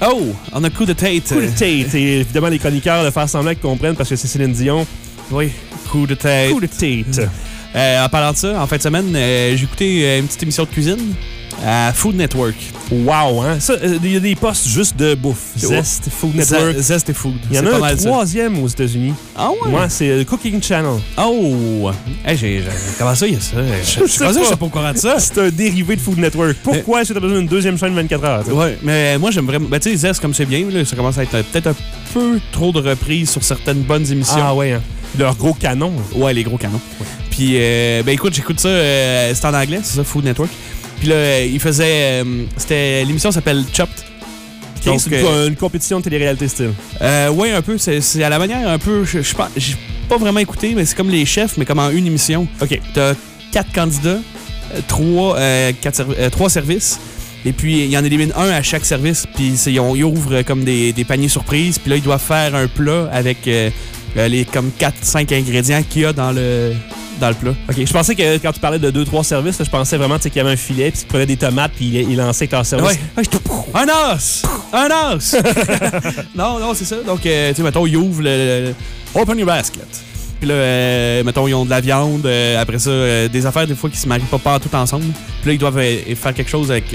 Oh, on a coup de tête. Coup de tête. Et évidemment, les chroniqueurs de faire semblant qu'ils comprennent parce que c'est Céline Dion. Oui, coup de tête. Coup de tête. Euh, en parlant de ça, en fin de semaine, euh, j'ai écouté euh, une petite émission de cuisine à Food Network. Wow, hein? Ça, euh, il y a des postes juste de bouffe. Zest, Food Network. Zest et Food. Il y en a un troisième aux États-Unis. Ah ouais? Ouais, c'est le Cooking Channel. Oh! Hey, j'ai, comment ça, il y a ça? Je, sais pas. je sais pas au courant de ça. C'est un dérivé de Food Network. Pourquoi est-ce que tu as besoin d'une deuxième chaîne 24 heures? Ouais, mais moi, j'aime vraiment. Ben, tu sais, Zest, comme c'est bien, là, ça commence à être euh, peut-être un peu trop de reprises sur certaines bonnes émissions. Ah ouais, hein. Leur gros canon. Ouais, les gros canons. Puis, euh, ben écoute, j'écoute ça, euh, c'est en anglais, c'est ça, Food Network? Puis là, euh, il faisait. euh, c'était L'émission s'appelle Chopped. C'est une, euh, une compétition de télé-réalité style. Euh, oui, un peu. C'est à la manière un peu. Je pense- j'ai pas vraiment écouté, mais c'est comme les chefs, mais comme en une émission. OK. T'as quatre candidats, trois, euh, quatre trois services. Et puis, il y en élimine un à chaque service. Puis, ils, ouvrent comme des, des paniers surprises. Puis là, ils doivent faire un plat avec les comme 4-5 ingrédients qu'il y a dans le, dans le plat. OK, je pensais que quand tu parlais de 2-3 services, là, je pensais vraiment tu qu'il y avait un filet, puis qu'ils prenaient des tomates, puis il lançaient avec leur service. Ouais. Ah, Un os! Un os! non, non, c'est ça. Donc, euh, tu sais, mettons, ils ouvrent le, le- Open your basket. Puis là, euh, mettons, ils ont de la viande. euh, après ça, euh, des affaires, des fois, qui se marient pas, pas tout ensemble. Puis là, ils doivent euh, faire quelque chose avec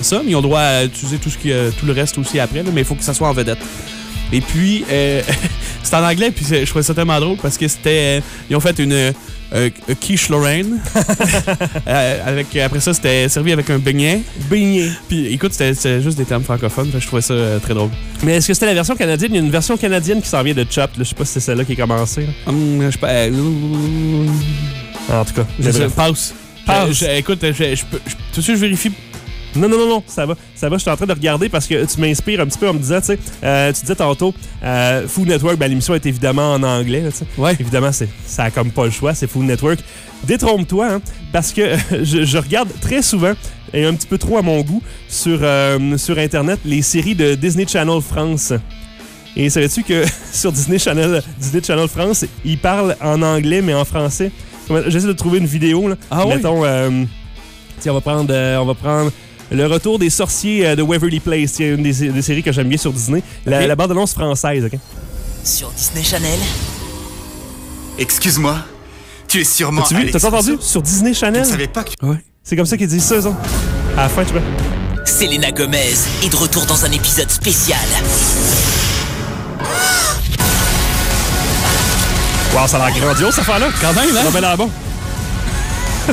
ça. Mais ils ont droit à utiliser tout, ce qui, tout le reste aussi après. là, mais il faut que ça soit en vedette. Et puis, euh, c'est en anglais, puis je trouvais ça tellement drôle parce que c'était. ils ont fait une. Euh, euh, quiche Lorraine. Euh, avec, après ça, c'était servi avec un beignet. Beignet. Puis écoute, c'était juste des termes francophones. je trouvais ça euh, très drôle. Mais est-ce que c'était la version canadienne? Il y a une version canadienne qui s'en vient de là. Je sais pas si c'est celle-là qui est commencée. Hum, je sais pas. En tout cas. je. Je- je- écoute, je, je, peux- je, tout de suite, je vérifie. Non, non, non, non, ça va. Ça va, je suis en train de regarder parce que tu m'inspires un petit peu en me disant, tu sais, euh, tu disais tantôt, euh, Food Network, ben, l'émission est évidemment en anglais, là, tu sais. Ouais. Évidemment, ça a comme pas le choix, c'est Food Network. Détrompe-toi, hein, parce que je, je regarde très souvent, et un petit peu trop à mon goût, sur, euh, sur Internet, les séries de Disney Channel France. Et savais-tu que sur Disney Channel, Disney Channel France, ils parlent en anglais, mais en français? J'essaie de trouver une vidéo, là. Ah oui? Mettons, euh, tiens, on va prendre, euh, on va prendre le retour des sorciers euh, de Waverly Place. C'est une des, des séries que j'aime bien sur Disney. La, Ok. la bande-annonce française, OK? Sur Disney Channel Excuse-moi, tu es sûrement. T'as-tu vu? T'as entendu? Sur Disney Je Channel? ne savais pas que. Ouais. C'est comme ça qu'ils disent ça, autres. À la fin, tu vois. Selena Gomez est de retour dans un épisode spécial. Wow, ça a l'air grandiose, cette affaire-là. Quand même, Ça hein? va l'air bon.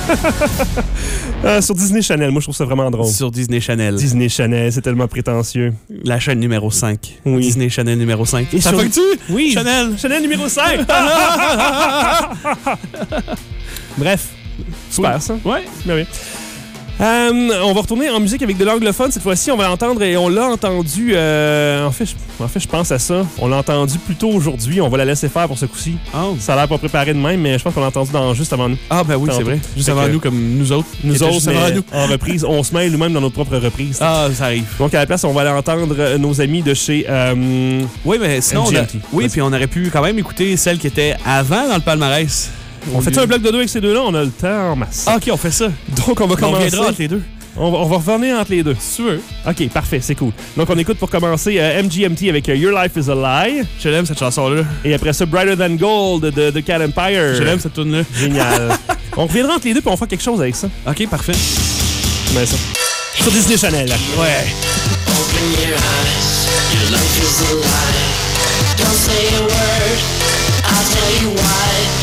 Euh, sur Disney Channel, moi, je trouve ça vraiment drôle. Sur Disney Channel. Disney Channel, c'est tellement prétentieux. La chaîne numéro 5. Oui. Disney Channel numéro 5. Et Ça sur- fuck-tu? Oui. Chanel. Chanel numéro 5. Bref. Super, ça. Ouais. Ben oui. Euh, on va retourner en musique avec de l'anglophone cette fois-ci. On va l'entendre et on l'a entendu. euh, en, fait, je, en fait, je pense à ça. On l'a entendu plus tôt aujourd'hui. On va la laisser faire pour ce coup-ci. Oh. Ça a l'air pas préparé de même, mais je pense qu'on l'a entendu dans, juste avant nous. Ah, ben oui, c'est vrai. Juste Fait avant nous, comme nous autres. Nous autres, juste avant nous. en reprise, on se mêle nous-mêmes dans notre propre reprise. Ah, ça arrive. Donc, à la place, on va aller entendre euh, nos amis de chez. euh, Oui, mais sinon, on a- oui, puis on aurait pu quand même écouter celle qui était avant dans le palmarès. On fait un bloc de deux avec ces deux-là? On a le temps en masse. Ah, ok, on fait ça. Donc, on va On commencer. reviendra entre les deux. On va, on va revenir entre les deux. Si tu veux. OK, parfait, c'est cool. Donc, on écoute pour commencer euh, MGMT avec euh, Your Life is a Lie. Je l'aime, cette chanson-là. Et après ça, Brighter Than Gold de, de Cat Empire. Je l'aime, cette tune là Génial. on reviendra entre les deux puis on fera quelque chose avec ça. Ok, parfait. Mais ça. Sur Disney Channel. Ouais. Open your eyes, your life is a lie. Don't say a word, I'll tell you why.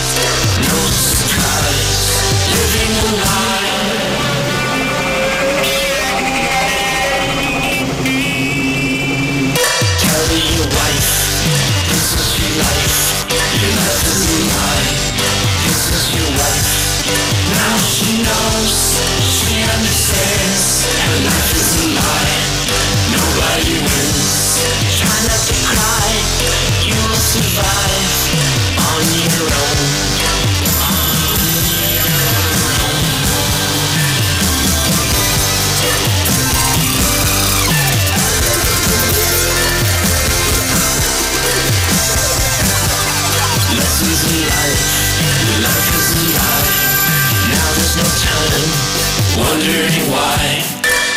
wondering why.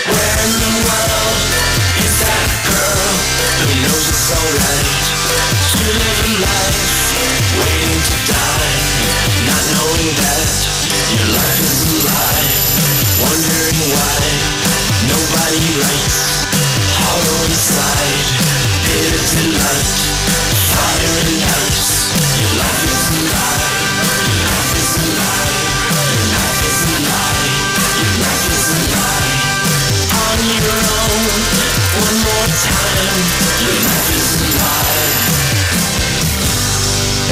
Where in the world is that girl who knows it's alright to live a life, waiting to die, not knowing that your life is a lie. Wondering why nobody writes, hollow inside, bitter delight, fire and ice.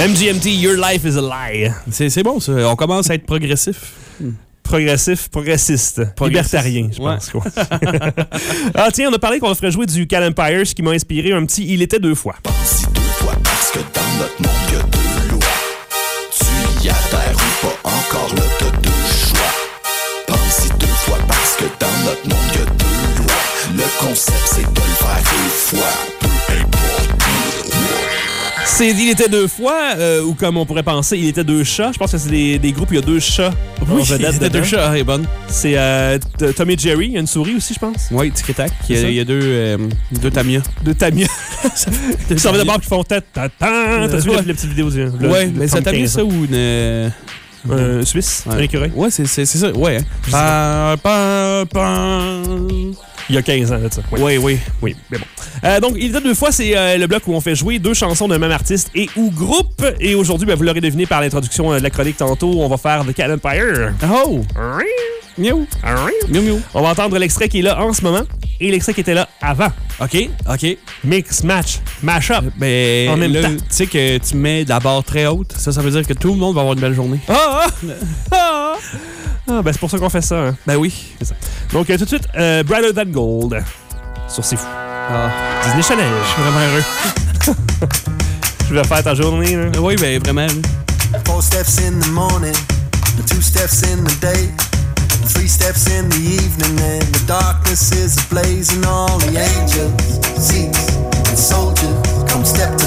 MGMT, Your Life is a Lie. C'est bon, ça. On commence à être progressif. Progressif, progressiste, progressiste, libertarien, je pense. Ouais. Quoi. ah tiens, on a parlé qu'on ferait jouer du Cal Empire, ce qui m'a inspiré un petit Il était deux fois. Pensez deux fois parce que dans notre monde, il y a deux lois. Tu y adhères ou pas encore, là, t'as deux choix. Pensez deux fois parce que dans notre monde, il y a concept c'est de le faire deux fois. Peu importe. C'est Il était deux fois, euh, ou comme on pourrait penser, Il était deux chats. Je pense que c'est des, des groupes où il y a deux chats. Oui, il y a deux chats, elle est bonne. C'est euh, T- Tom et Jerry. Il y a une souris aussi, je pense. Oui, tic tac. Il y C'est a, ça? il y a deux, euh, deux Tamia. De Tamia. Ils s'en vont d'abord qui font tête. T'as vu Ouais. la, la petite vidéo du. ouais, le mais ça 75 Tamia, ça ou une. euh, Un Suisse, un écureuil. Ouais, c'est c'est- c'est ça. Ouais. hein. Pa, pa, pa. Il y a 15 ans de ça. Oui, oui. Oui, mais bon. Euh, donc, il était deux fois, c'est euh, le bloc où on fait jouer deux chansons d'un même artiste et ou groupe. Et aujourd'hui, ben, vous l'aurez deviné par l'introduction euh, de la chronique tantôt, on va faire The Cat Empire. Oh! Miaou! Miaou, miaou. On va entendre l'extrait qui est là en ce moment et l'extrait qui était là avant. OK, OK. Mix, match, mash-up. Ben, En même là, temps. tu sais que tu mets la barre très haute. Ça, ça veut dire que tout le monde va avoir une belle journée. Ah, ah! Ah, ah, ben c'est pour ça qu'on fait ça. hein. Ben oui. Donc, euh, tout de suite, euh, Brighter Than Gold sur C'est Fou. Ah, Disney Challenge. je suis vraiment heureux. Je vais faire ta journée. Là. Oui, ben vraiment. Four steps in the morning, and two steps in the day, and three steps in the evening, and the darkness is ablaze, and all the angels, seats, and soldiers come step to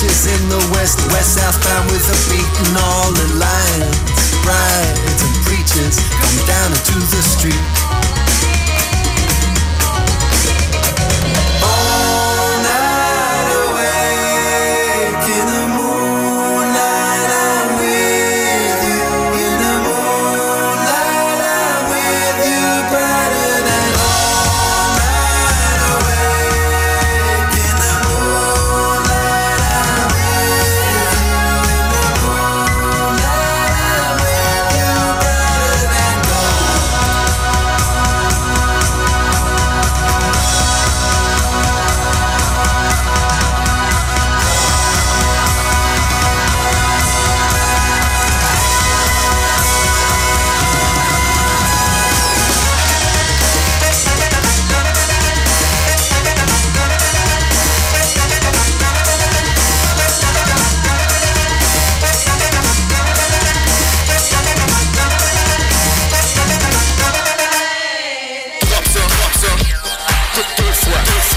Beaches in the west, west southbound with a beaten all in line, Rides and preachers come down into the street.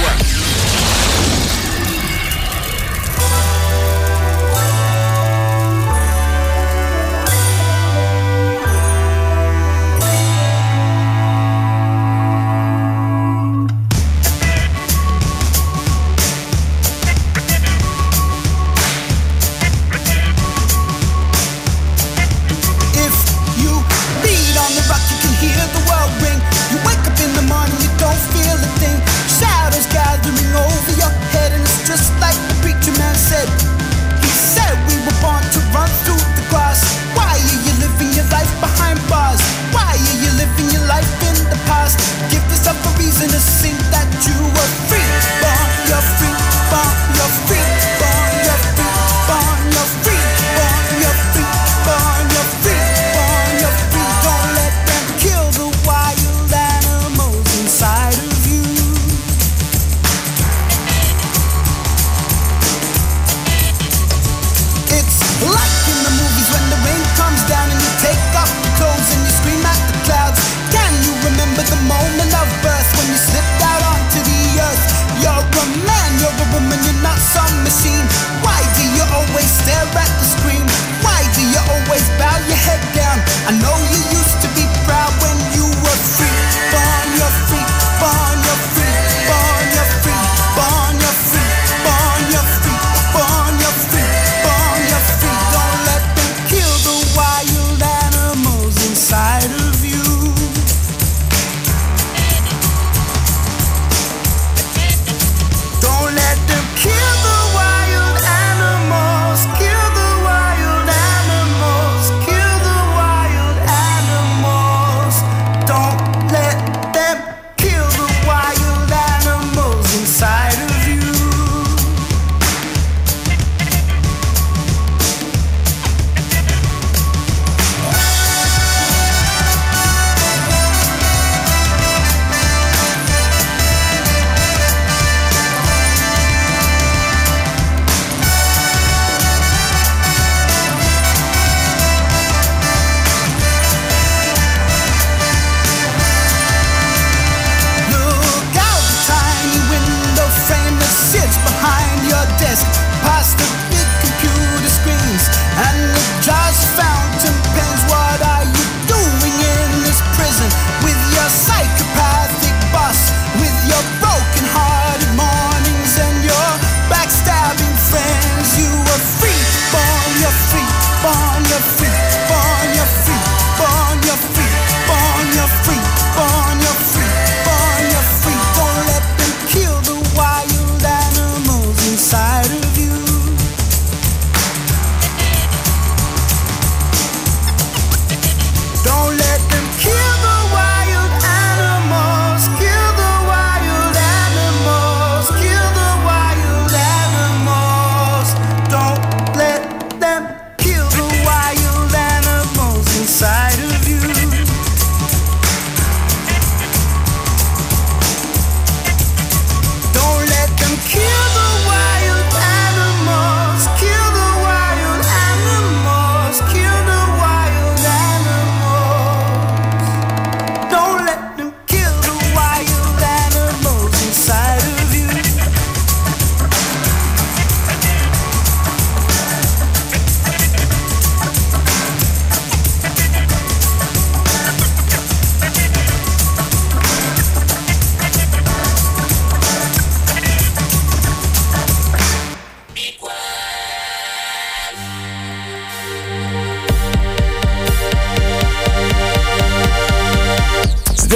work.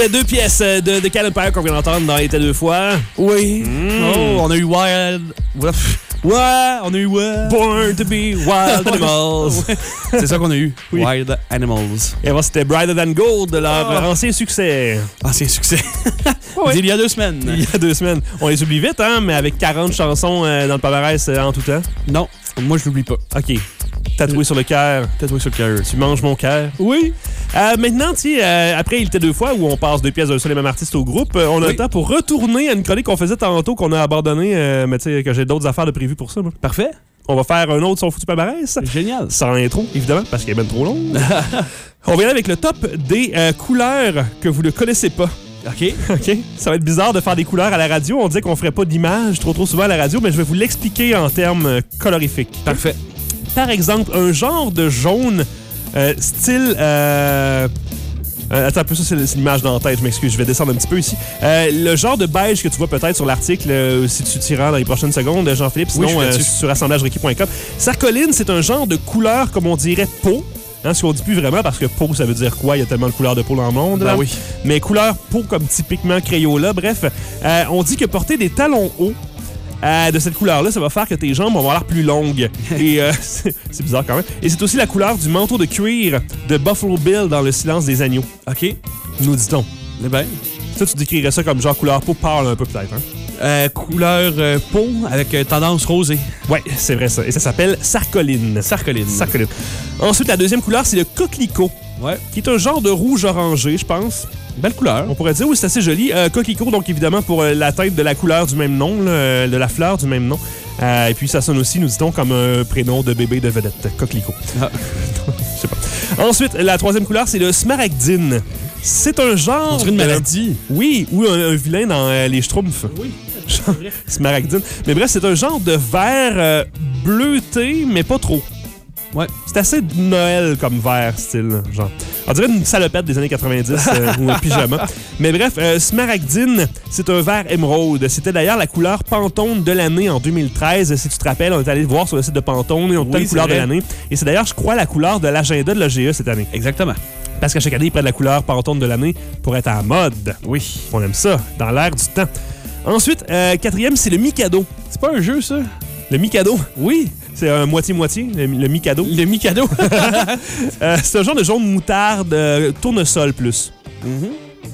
Deux pièces euh, de, de Empire qu'on vient d'entendre dans Était deux fois. Oui. Oh, on a eu Wild. Ouais, on a eu Wild. Born to be wild animals. C'est ça qu'on a eu. Oui. Wild Animals. Et avant, c'était Brighter Than Gold leur Ah. ancien succès. Ancien succès. Ouais. Il y a deux semaines. Il y a deux semaines. On les oublie vite, hein, mais avec 40 chansons euh, dans le palmarès euh, en tout temps. Non, moi je l'oublie pas. OK. Tatoué sur le cœur. Tatoué sur le cœur. Tu manges mon cœur. Oui. Euh, maintenant, tu sais, euh, après Il était deux fois, où on passe deux pièces d'un seul et même artiste au groupe, euh, on a Oui. le temps pour retourner à une chronique qu'on faisait tantôt, qu'on a abandonnée, euh, mais tu sais, que j'ai d'autres affaires de prévues pour ça. moi. Parfait. On va faire un autre son foutu palmarès. Génial. Sans intro, évidemment, parce qu'elle est bien trop longue. on vient avec le top des couleurs que vous ne connaissez pas. OK. OK? Ça va être bizarre de faire des couleurs à la radio. On disait qu'on ferait pas d'image trop trop souvent à la radio, mais je vais vous l'expliquer en termes colorifiques. Parfait. Par exemple, un genre de jaune euh, style... Euh, euh, attends un peu, ça c'est l'image dans la tête, je m'excuse, je vais descendre un petit peu ici. Euh, le genre de beige que tu vois peut-être sur l'article, euh, si tu t'y rends dans les prochaines secondes, Jean-Philippe, Oui, sinon je euh, dessus. sur assemblagerequis.com. Sarcoline, c'est un genre de couleur, comme on dirait, peau. Hein, ce qu'on dit plus vraiment, parce que peau, ça veut dire quoi? Il y a tellement de couleurs de peau dans le monde. Ben oui. Mais couleur peau comme typiquement Crayola. Bref, on dit que porter des talons hauts euh, de cette couleur-là, ça va faire que tes jambes vont avoir l'air plus longues. Et euh, c'est bizarre quand même. Et c'est aussi la couleur du manteau de cuir de Buffalo Bill dans Le silence des agneaux. OK. Nous dit-on. Eh ben. Ça, tu décrirais ça comme genre couleur peau pâle un peu peut-être. Hein? Euh, couleur euh, peau avec euh, tendance rosée. Ouais, c'est vrai ça. Et ça s'appelle sarcoline. Sarcoline. Sarcoline. Ensuite, la deuxième couleur, c'est le coquelicot, Ouais. qui est un genre de rouge orangé, je pense. Belle couleur. On pourrait dire, oui, c'est assez joli. Euh, coquelicot, donc évidemment pour euh, la tête de la couleur du même nom, là, euh, de la fleur du même nom. Euh, et puis ça sonne aussi, nous dit-on, comme un prénom de bébé de vedette. Coquelicot. Ah. Je sais pas. Ensuite, la troisième couleur, c'est le smaragdine. C'est un genre. On dirait une de- maladie. Oui, ou un, un vilain dans euh, les Schtroumpfs. Oui. Smaragdine. Mais bref, c'est un genre de vert euh, bleuté, mais pas trop. Ouais. C'est assez Noël comme vert, style. Genre. On dirait une salopette des années 90 euh, ou un pyjama. Mais bref, euh, Smaragdine, c'est un vert émeraude. C'était d'ailleurs la couleur Pantone de l'année en 2013. Si tu te rappelles, on est allé voir sur le site de Pantone et on Oui, c'est couleur de l'année. Et c'est d'ailleurs, je crois, la couleur de l'agenda de l'AGE cette année. Exactement. Parce qu'à chaque année, ils prennent la couleur Pantone de l'année pour être à la mode. Oui. On aime ça, dans l'air du temps. Ensuite, euh, quatrième, c'est le Mikado. C'est pas un jeu, ça? Le Mikado, Oui. C'est un moitié-moitié, le, le Mikado. Le Mikado. Euh, c'est un genre de jaune moutarde, euh, tournesol plus.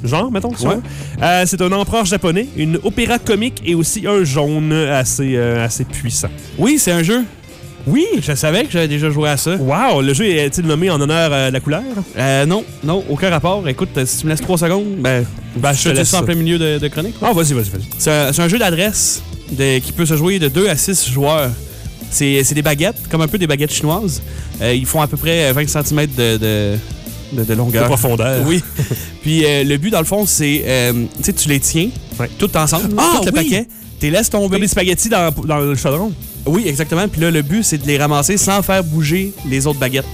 Genre, mettons. Ouais. Euh, c'est un empereur japonais, une opéra comique et aussi un jaune assez, euh, assez puissant. oui, c'est un jeu. Oui! Je savais que j'avais déjà joué à ça. Wow! Le jeu est-il nommé en honneur euh, de la couleur? Euh, non, non, aucun rapport. Écoute, si tu me laisses trois secondes, ben, Ben, je te laisse ça en plein milieu de, de chronique. Ah, vas-y, vas-y, vas-y. C'est un, un jeu d'adresse qui peut se jouer de 2 à 6 joueurs. C'est c'est des baguettes, comme un peu des baguettes chinoises. Euh, ils font à peu près 20 cm de, de, de- de De longueur. profondeur. Oui. Puis euh, le but, dans le fond, c'est. euh, tu sais, tu les tiens, Ouais. tout ensemble, Ah, tout le oui! paquet. Tu les laisses tomber. Comme des spaghettis dans, dans le chaudron. Oui, exactement. Puis là, le but, c'est de les ramasser sans faire bouger les autres baguettes.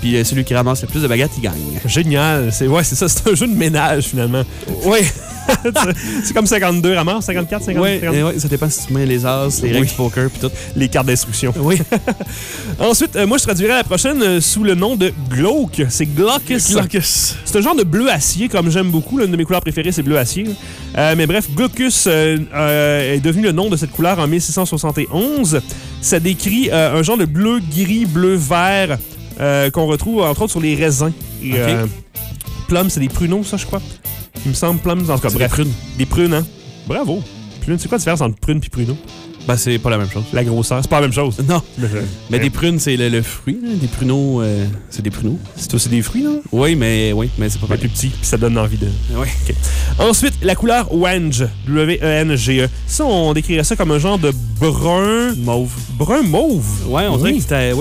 Puis euh, celui qui ramasse le plus de baguettes, il gagne. Génial. C'est ouais, c'est ça. C'est un jeu de ménage, finalement. Oui. c'est comme 52 ramasse, 54, 50, Ouais, 50. euh, ouais, ça dépend si tu mets les as, les Oui. règles poker, puis tout. les cartes d'instruction. Oui. Ensuite, euh, moi, je traduirais la prochaine euh, sous le nom de glauque. C'est glaucus. Glaucus. C'est un genre de bleu acier, comme j'aime beaucoup. L'une de mes couleurs préférées, c'est bleu acier. Euh, mais bref, glaucus est devenu le nom de cette couleur en 1671. Ça décrit un genre de bleu gris, bleu vert qu'on retrouve entre autres sur les raisins. Et, plum, c'est des pruneaux, ça, je crois. Il me semble plum, en tout cas, bref. des prunes. Des prunes, hein? Bravo. Prune, c'est quoi la différence entre prune et pruneau? Ben, c'est pas la même chose. La grosseur, c'est pas la même chose. Non. Mais, des prunes, c'est le, le fruit. là. Des pruneaux, euh, c'est des pruneaux. C'est aussi des fruits, là? Oui, mais oui, mais c'est pas Mais pareil. plus petit, puis ça donne envie de. Oui. Ensuite, la couleur Wenge, W-E-N-G-E. Ça, on décrirait ça comme un genre de brun. Mauve. Brun mauve? Ouais, on dirait Oui. que c'était.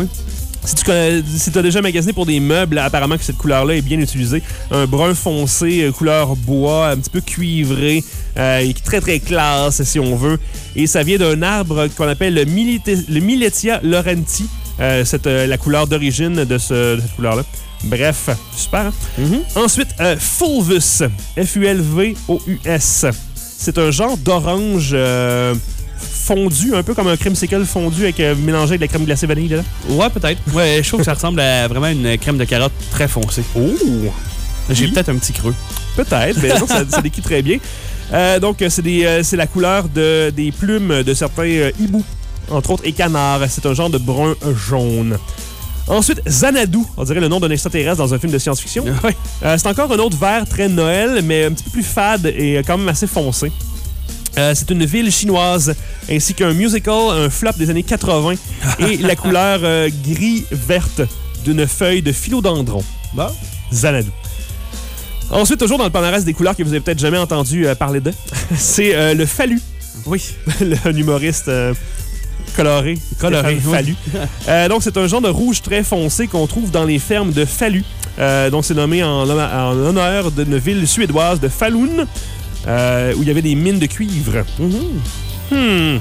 Si tu connais, si as déjà magasiné pour des meubles, apparemment que cette couleur-là est bien utilisée. Un brun foncé, euh, couleur bois, un petit peu cuivré, euh, très très classe si on veut. Et ça vient d'un arbre qu'on appelle le, le Miletia laurenti, euh, cette, euh, la couleur d'origine de, ce- de cette couleur-là. Bref, super. hein? Ensuite, euh, Fulvus, F-U-L-V-O-U-S. C'est un genre d'orange euh, fondu, un peu comme un creamsicle fondu avec euh, mélangé avec de la crème glacée vanille dedans? Ouais, peut-être. Ouais, je trouve que ça ressemble à vraiment une crème de carotte très foncée. Oh! J'ai Oui. peut-être un petit creux. Peut-être, mais non, ça, ça décrit très bien. Euh, donc, euh, c'est euh, la couleur de, des plumes de certains hiboux, entre autres, et canards. C'est un genre de brun jaune. Ensuite, Xanadu, on dirait le nom d'un extraterrestre dans un film de science-fiction. Oui. Euh, c'est encore un autre vert très Noël, mais un petit peu plus fade et quand même assez foncé. Euh, c'est une ville chinoise, ainsi qu'un musical, un flop des années 80, et la couleur euh, gris-verte d'une feuille de philodendron. Bon. Xanadu. Ensuite, toujours dans le palmarès des couleurs que vous avez peut-être jamais entendu euh, parler de, c'est le Fallu. Oui. Le- un humoriste coloré. Coloré, oui. Fallu. Donc, c'est un genre de rouge très foncé qu'on trouve dans les fermes de Fallu. Donc, c'est nommé en, en honneur d'une ville suédoise de Falun, euh, où il y avait des mines de cuivre. Hmm.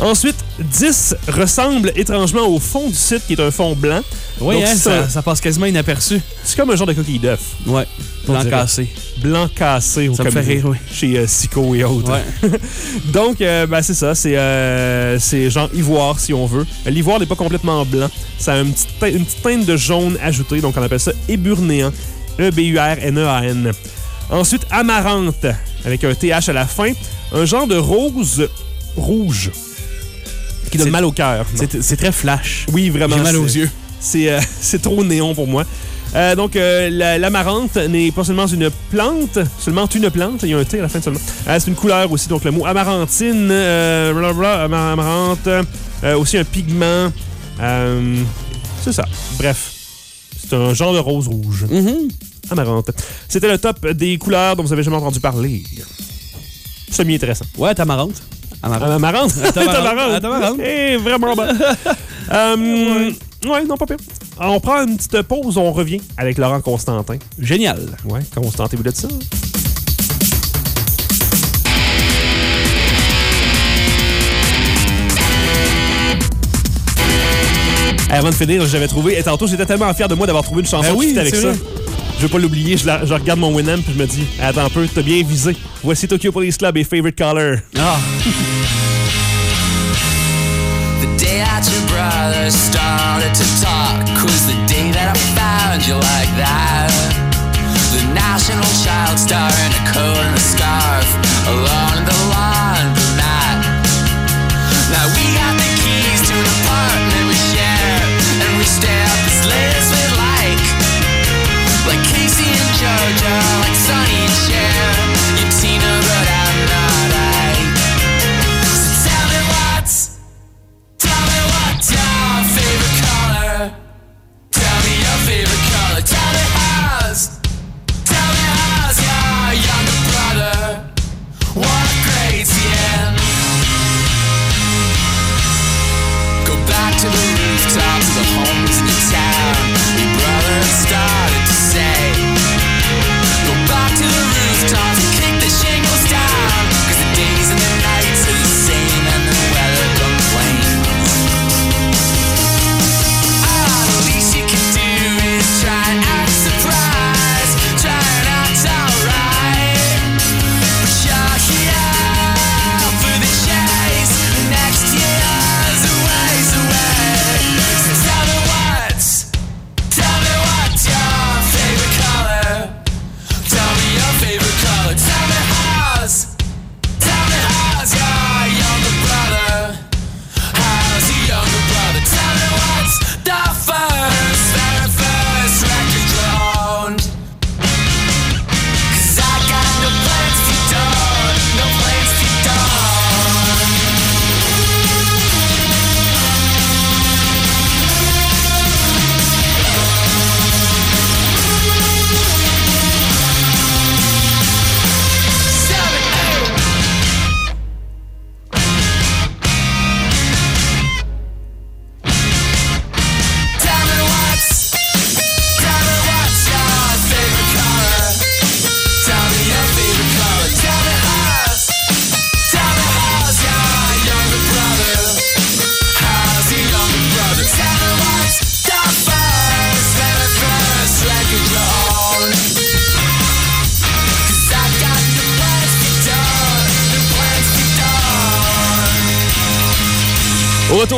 Ensuite, 10 ressemble étrangement au fond du site, qui est un fond blanc. Oui, Donc, hein, ça, passe quasiment inaperçu. C'est comme un genre de coquille d'œuf. Ouais. Blanc cassé. Blanc cassé au Ça me fait rire, oui. Chez euh, Sico et autres. Ouais. Donc, euh, ben, c'est ça. C'est euh, c'est genre ivoire, si on veut. L'ivoire n'est pas complètement blanc. Ça a une petite, teinte, une petite teinte de jaune ajoutée. Donc, on appelle ça éburnéant. E E-B-U-R-N-E-A-N. Ensuite, amarante, avec un TH à la fin. Un genre de rose rouge qui donne mal au cœur. C'est très flash. Oui, vraiment. J'ai mal aux yeux. C'est euh, trop néon pour moi. Euh, donc, euh, la- l'amarante n'est pas seulement une plante, seulement une plante. Il y a un T à la fin seulement. Euh, c'est une couleur aussi. Donc, le mot amarantine, euh, blablabla, amar- amarante, euh, aussi un pigment. Euh, c'est ça. Bref, c'est un genre de rose rouge. Amarante. C'était le top des couleurs dont vous avez jamais entendu parler. C'est intéressant. Ouais, tamarante. Amarante. Amarante. Tamarante. Tamarante. Eh, vraiment bon. Euh, ouais, non, pas pire. On prend une petite pause, on revient avec Laurent Constantin. Génial. Ouais, Constantin, vous dites ça? Avant de finir, j'avais trouvé. Et tantôt, j'étais tellement fier de moi d'avoir trouvé une chanson Ben oui, qui avec ça. vrai. Je veux pas l'oublier. Je, la- je regarde mon Winamp puis je me dis, attends un peu, t'as bien visé. Voici Tokyo Police Club et Favorite Color. Ah. The day that your brother started to talk was the day that I found you like that. The national child star in a coat and a scarf, alone in the laundromat. And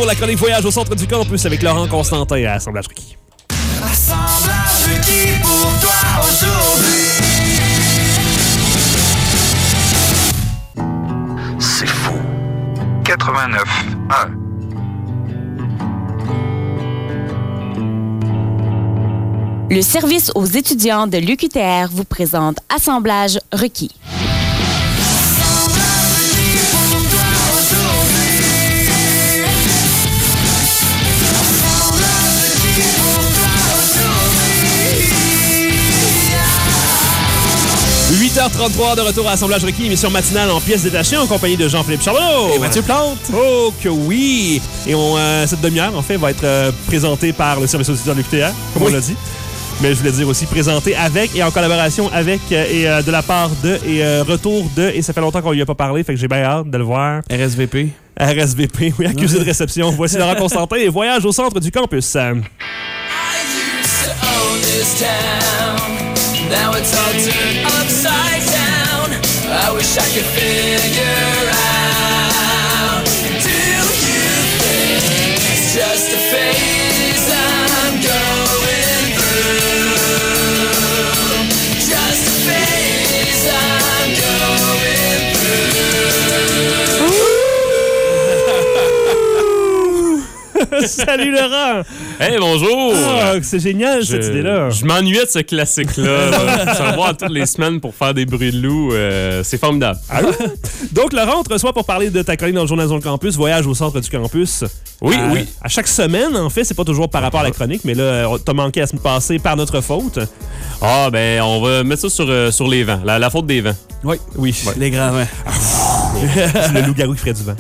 la chronique voyage au centre du campus avec Laurent Constantin à Assemblage Requis. Assemblage Requis pour toi aujourd'hui. C'est fou. 89 1. Le service aux étudiants de l'UQTR vous présente Assemblage requis. 8h33 de retour à Assemblage requis, émission matinale en pièces détachées en compagnie de Jean-Philippe Charbonneau. Et Mathieu Plante. Oh que oui! Et on, euh, cette demi-heure, en fait, va être euh, présentée par le service aux étudiants de l'UQTR, comme Oui. on l'a dit. Mais je voulais dire aussi présentée avec et en collaboration avec euh, et euh, de la part de et euh, retour de et ça fait longtemps qu'on lui a pas parlé, fait que j'ai bien hâte de le voir. RSVP. RSVP, oui, accusé de réception. Voici Laurent Constantin et voyage au centre du campus. Euh, used to own this town. Now it's all turned upside down. I wish I could figure Salut Laurent! Hey, bonjour! Ah, c'est génial cette idée-là. je m'ennuyais de ce classique-là. là. Se revoir toutes les semaines pour faire des bruits de loup, euh, c'est formidable. Ah oui? Donc, Laurent, on te reçoit pour parler de ta chronique dans le journal Zone Campus, voyage au centre du campus. Oui, À- oui. À chaque semaine, en fait, c'est pas toujours par rapport à la chronique, mais là, t'as manqué la semaine passée par notre faute. Ah, ben, on va mettre ça sur, euh, sur les vents, la, la faute des vents. Oui. Oui, Les grands vents. le loup-garou qui ferait du vent.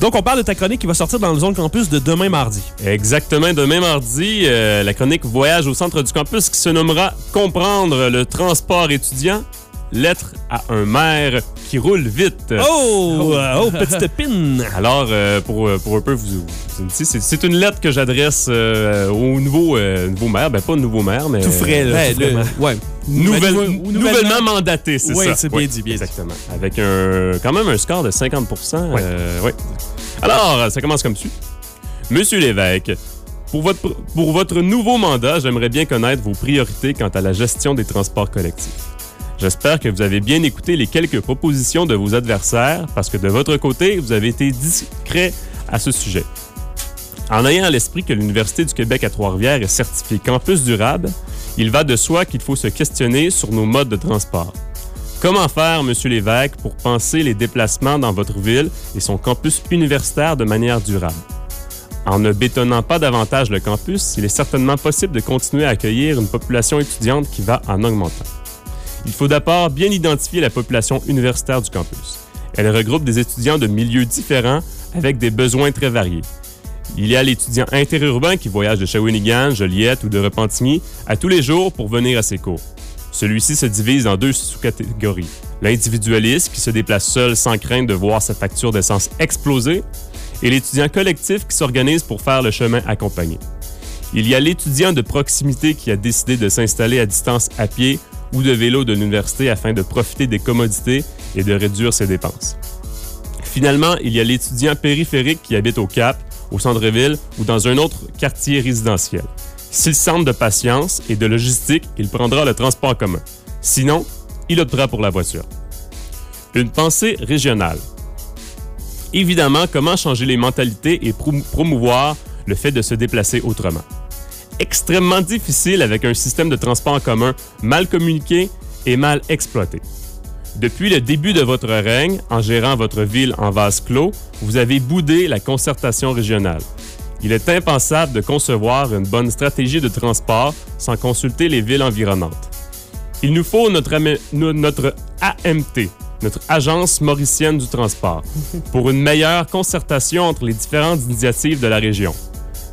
Donc, on parle de ta chronique qui va sortir dans le Zone Campus de demain mardi. Exactement, demain mardi, euh, la chronique Voyage au centre du campus qui se nommera Comprendre le transport étudiant, lettre à un maire qui roule vite. Oh! euh, Oh, petite pin! Alors, euh, pour, pour un peu vous, c'est c'est une lettre que j'adresse euh, au nouveau, euh, nouveau maire. Ben, pas au nouveau maire, mais... Tout frais, là. Ben, tout le- ouais. Nouvelle- nouvellement, nouvellement- mandaté, c'est Oui, ça. c'est bien dit, bien dit. Exactement. Avec un, quand même un score de 50% euh, ouais. Alors, ça commence comme suit. Monsieur l'évêque, pour votre, nouveau mandat, j'aimerais bien connaître vos priorités quant à la gestion des transports collectifs. J'espère que vous avez bien écouté les quelques propositions de vos adversaires parce que de votre côté, vous avez été discret à ce sujet. En ayant à l'esprit que l'Université du Québec à Trois-Rivières est certifiée campus durable, il va de soi qu'il faut se questionner sur nos modes de transport. Comment faire, Monsieur l'évêque, pour penser les déplacements dans votre ville et son campus universitaire de manière durable? En ne bétonnant pas davantage le campus, il est certainement possible de continuer à accueillir une population étudiante qui va en augmentant. Il faut d'abord bien identifier la population universitaire du campus. Elle regroupe des étudiants de milieux différents avec des besoins très variés. Il y a l'étudiant interurbain qui voyage de Shawinigan, Joliette ou de Repentigny à tous les jours pour venir à ses cours. Celui-ci se divise en deux sous-catégories. L'individualiste qui se déplace seul sans crainte de voir sa facture d'essence exploser et l'étudiant collectif qui s'organise pour faire le chemin accompagné. Il y a l'étudiant de proximité qui a décidé de s'installer à distance à pied ou de vélo de l'université afin de profiter des commodités et de réduire ses dépenses. Finalement, il y a l'étudiant périphérique qui habite au Cap, au centre-ville ou dans un autre quartier résidentiel. S'il semble de patience et de logistique, il prendra le transport commun. Sinon, il optera pour la voiture. Une pensée régionale. Évidemment, comment changer les mentalités et promou- promouvoir le fait de se déplacer autrement? Extrêmement difficile avec un système de transport en commun mal communiqué et mal exploité. Depuis le début de votre règne, en gérant votre ville en vase clos, vous avez boudé la concertation régionale. Il est impensable de concevoir une bonne stratégie de transport sans consulter les villes environnantes. Il nous faut notre, notre AMT, notre Agence mauricienne du transport, pour une meilleure concertation entre les différentes initiatives de la région.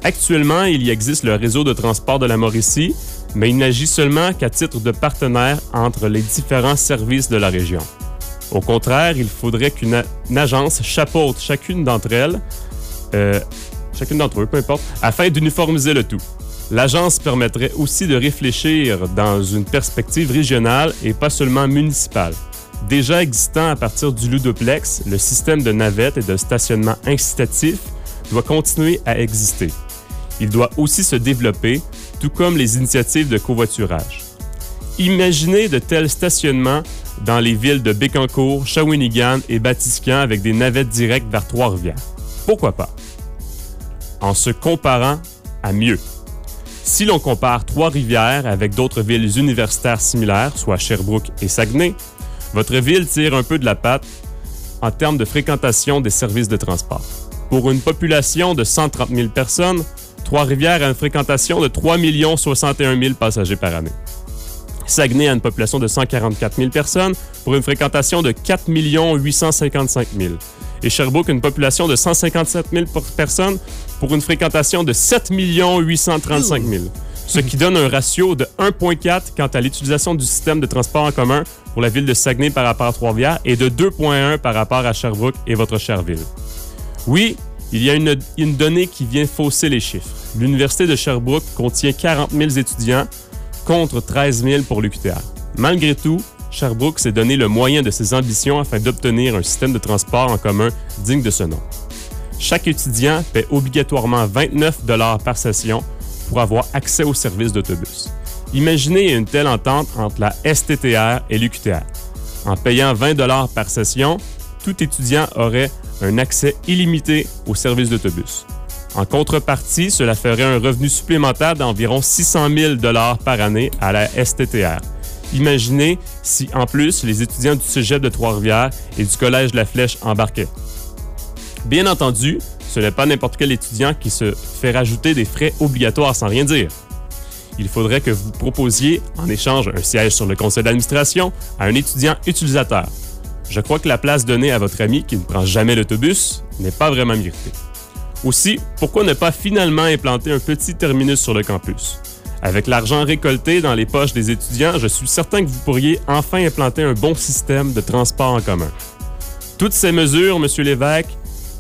Actuellement, il y existe le réseau de transport de la Mauricie, mais il n'agit seulement qu'à titre de partenaire entre les différents services de la région. Au contraire, il faudrait qu'une agence chapeaute chacune d'entre elles, euh, chacune d'entre eux, peu importe, afin d'uniformiser le tout. L'agence permettrait aussi de réfléchir dans une perspective régionale et pas seulement municipale. Déjà existant à partir du Ludoplex, le système de navettes et de stationnement incitatif doit continuer à exister. Il doit aussi se développer, tout comme les initiatives de covoiturage. Imaginez de tels stationnements dans les villes de Bécancour, Shawinigan et Batiscan avec des navettes directes vers Trois-Rivières. Pourquoi pas? En se comparant à mieux. Si l'on compare Trois-Rivières avec d'autres villes universitaires similaires, soit Sherbrooke et Saguenay, votre ville tire un peu de la patte en termes de fréquentation des services de transport. Pour une population de 130 000 personnes, Trois-Rivières a une fréquentation de 3 61 000 passagers par année. Saguenay a une population de 144 000 personnes pour une fréquentation de 4 855 000. Et Sherbrooke a une population de 157 000 por- personnes pour une fréquentation de 7 835 000. Ce qui donne un ratio de 1,4 quant à l'utilisation du système de transport en commun pour la ville de Saguenay par rapport à Trois-Rivières et de 2,1 par rapport à Sherbrooke et votre chère ville. Oui, il y a une, une donnée qui vient fausser les chiffres. L'Université de Sherbrooke contient 40 000 étudiants contre 13 000 pour l'UQTR. Malgré tout, Sherbrooke s'est donné le moyen de ses ambitions afin d'obtenir un système de transport en commun digne de ce nom. Chaque étudiant paie obligatoirement 29 par session pour avoir accès au service d'autobus. Imaginez une telle entente entre la STTR et l'UQTR. En payant 20 par session, tout étudiant aurait un accès illimité au service d'autobus. En contrepartie, cela ferait un revenu supplémentaire d'environ 600 000 par année à la STTR. Imaginez si, en plus, les étudiants du Cégep de Trois-Rivières et du Collège de la Flèche embarquaient. Bien entendu, ce n'est pas n'importe quel étudiant qui se fait rajouter des frais obligatoires sans rien dire. Il faudrait que vous proposiez, en échange, un siège sur le conseil d'administration à un étudiant utilisateur. Je crois que la place donnée à votre ami qui ne prend jamais l'autobus n'est pas vraiment méritée. Aussi, pourquoi ne pas finalement implanter un petit terminus sur le campus? Avec l'argent récolté dans les poches des étudiants, je suis certain que vous pourriez enfin implanter un bon système de transport en commun. Toutes ces mesures, M. Lévesque,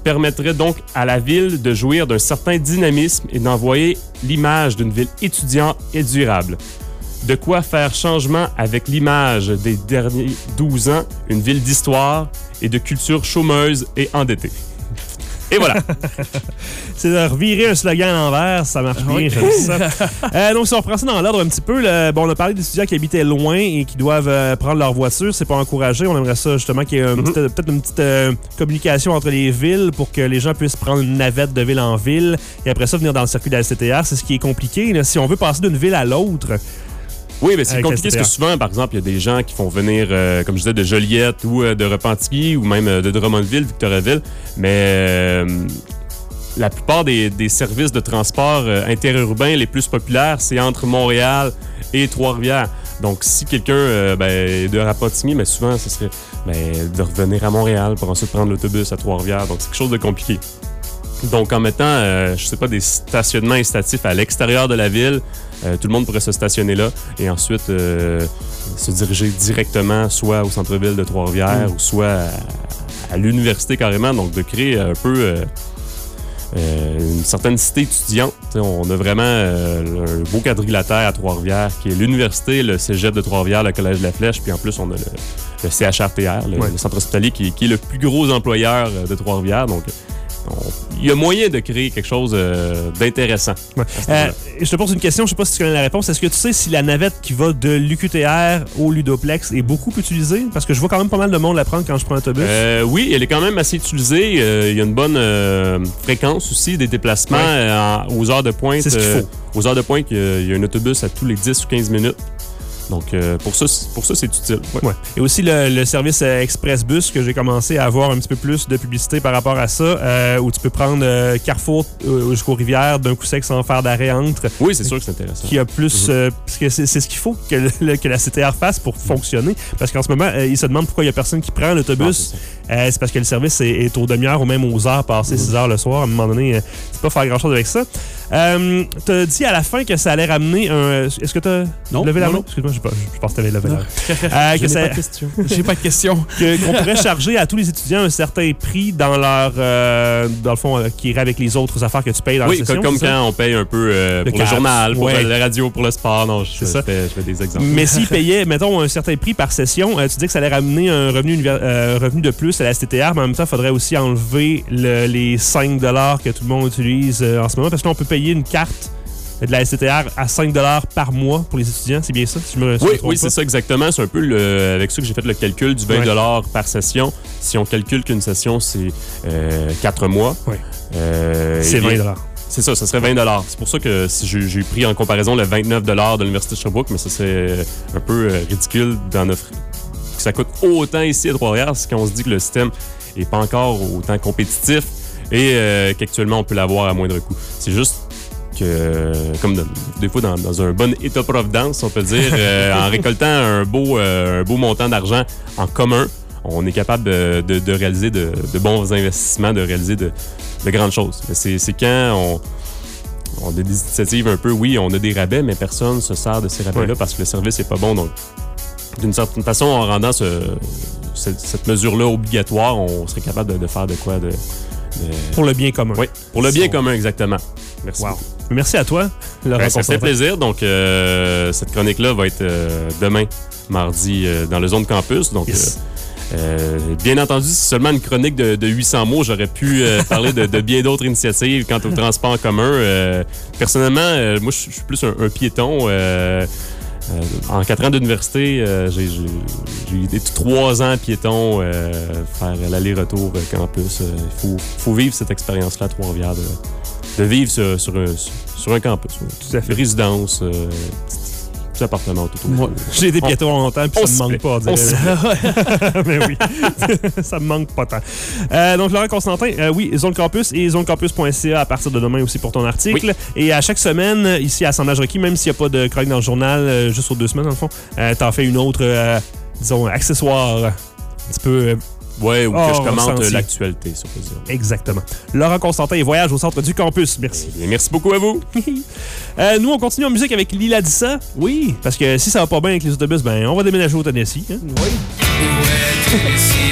permettraient donc à la ville de jouir d'un certain dynamisme et d'envoyer l'image d'une ville étudiante et durable. De quoi faire changement avec l'image des derniers 12 ans, une ville d'histoire et de culture chômeuse et endettée. Et voilà. C'est de revirer un slogan à l'envers, ça marche bien, j'aime ça. Euh, donc, si on reprend ça dans l'ordre un petit peu, le- bon, on a parlé d'étudiants qui habitaient loin et qui doivent euh, prendre leur voiture. C'est pas encouragé. On aimerait ça, justement, qu'il y ait petit- peut-être une petite euh, communication entre les villes pour que les gens puissent prendre une navette de ville en ville et après ça, venir dans le circuit de la STTR. C'est ce qui est compliqué. là. Si on veut passer d'une ville à l'autre, Oui, mais c'est compliqué parce que souvent, par exemple, il y a des gens qui font venir, euh, comme je disais, de Joliette ou euh, de Repentigny ou même euh, de Drummondville, Victoriaville. Mais la plupart des, des services de transport interurbains les plus populaires, c'est entre Montréal et Trois-Rivières. Donc, si quelqu'un euh, ben, est de Repentigny, mais souvent, ce serait ben, de revenir à Montréal pour ensuite prendre l'autobus à Trois-Rivières. Donc, c'est quelque chose de compliqué. Donc, en mettant, euh, je sais pas, des stationnements incitatifs à l'extérieur de la ville, euh, tout le monde pourrait se stationner là et ensuite euh, se diriger directement soit au centre-ville de Trois-Rivières ou soit à, à l'université carrément. Donc, de créer un peu une certaine cité étudiante. On a vraiment un beau quadrilatère à Trois-Rivières qui est l'université, le cégep de Trois-Rivières, le collège de la Flèche, puis en plus, on a le, le CHRTR, le, Ouais. le centre hospitalier, qui, qui est le plus gros employeur de Trois-Rivières. Donc, il y a moyen de créer quelque chose euh, d'intéressant. Ouais. Euh, je te pose une question, je sais pas si tu connais la réponse. Est-ce que tu sais si la navette qui va de l'UQTR au Ludoplex est beaucoup utilisée? Parce que je vois quand même pas mal de monde la prendre quand je prends l'autobus. Euh, oui, elle est quand même assez utilisée. Euh, il y a une bonne fréquence aussi des déplacements Ouais. en- aux heures de pointe. C'est ce qu'il faut. aux heures de pointe, il y a- il y a un autobus à tous les 10 ou 15 minutes. Donc, euh, pour ça, c'est- pour ça, c'est utile. Ouais. Ouais. Et aussi le, le service euh, Express Bus que j'ai commencé à avoir un petit peu plus de publicité par rapport à ça, euh, où tu peux prendre euh, Carrefour jusqu'aux rivières d'un coup sec sans faire d'arrêt entre, Oui, c'est sûr que c'est intéressant. qui a plus... Mhm. parce que c'est c'est ce qu'il faut que, le- que la CTR fasse pour fonctionner. Parce qu'en ce moment, ils se demandent pourquoi il y a personne qui prend l'autobus. c'est. Euh, c'est parce que le service est, est aux demi-heures ou même aux heures passées, 6 heures le soir. À un moment donné, tu peux pas faire grand-chose avec ça. Euh, t'as dit à la fin que ça allait ramener un... Est-ce que t'as Non, levé la non, main? non. Excuse-moi, je, pense que t'avais levé la main. Euh, ça- pas de question. J'ai pas de question. que- qu'on pourrait charger à tous les étudiants un certain prix dans leur euh, dans le fond euh, qui irait avec les autres affaires que tu payes dans Oui, la comme, session. comme c'est ça? quand on paye un peu euh, Le pour le journal, pour Ouais. euh, la radio, pour le sport. Non, je, C'est ça. fais, je fais des exemples. Mais s'ils payaient, mettons, un certain prix par session, euh, tu dis que ça allait ramener un revenu, euh, de plus à la STTR, mais en même temps, il faudrait aussi enlever le- les 5 que tout le monde utilise euh, en ce moment, parce que là, on peut payer une carte de la STR à 5 par mois pour les étudiants. C'est bien ça? Si je me, Oui, oui c'est ça exactement. C'est un peu le- avec ça que j'ai fait le calcul du 20 par session. Si on calcule qu'une session, c'est 4 mois. Ouais. euh, C'est eh bien, 20 C'est ça, ça serait 20 C'est pour ça que si j'ai pris en comparaison le 29 de l'Université de Sherbrooke, mais ça c'est un peu euh, ridicule d'en offrir. Que ça coûte autant ici à Trois-Rivières, c'est quand on se dit que le système est pas encore autant compétitif et euh, qu'actuellement on peut l'avoir à moindre coût. C'est juste euh, comme des fois dans, dans un bon état providence, on peut dire, euh, en récoltant un beau, euh, un beau montant d'argent en commun, on est capable de, de- de réaliser de, bons investissements, de réaliser de, de grandes choses. C'est quand on, on a des initiatives un peu, oui, on a des rabais, mais personne se sert de ces rabais-là parce que le service n'est pas bon. Donc, d'une certaine façon, en rendant ce- cette, cette mesure-là obligatoire, on serait capable de, de faire de quoi de. de- Pour le bien commun. Oui, pour le bien commun, exactement. Merci. Wow. beaucoup. Merci à toi, Laurent ça fait plaisir. Donc, euh, cette chronique-là va être euh, demain, mardi, euh, dans le zone campus. Donc, Yes. bien entendu, c'est seulement une chronique de, de 800 mots. J'aurais pu parler de, de bien d'autres initiatives quant au transport en commun. Personnellement, moi, je suis plus un, un piéton. euh, en quatre ans d'université, euh, j'ai été trois ans piéton, euh, faire l'aller-retour campus. Il faut, faut vivre cette expérience-là à Trois-Rivières, de, vivre sur, sur un, sur un campus. Tout à fait. Résidence, euh, petit, appartement tout autour. J'ai été piéton longtemps, puis on ça me manque pas, on Mais oui, ça me manque pas tant. Euh, donc, Laurent Constantin, euh, oui, Zone Campus et zonecampus.ca à partir de demain aussi pour ton article. Et à chaque semaine, ici à Assemblage Requis, même s'il n'y a pas de chronique dans le journal, euh, juste aux deux semaines, dans le fond, t'en fais une autre, disons, accessoire, un petit peu Ouais, ou Oh, que je commente ressenti. euh, l'actualité, si on peut dire. exactement. Laurent Constantin et voyage au centre du campus. Merci. Eh merci beaucoup à vous. Euh, nous, on continue en musique avec Lila Dissa. Oui. Parce que si ça va pas bien avec les autobus, ben, on va déménager au Tennessee. hein. Tennessee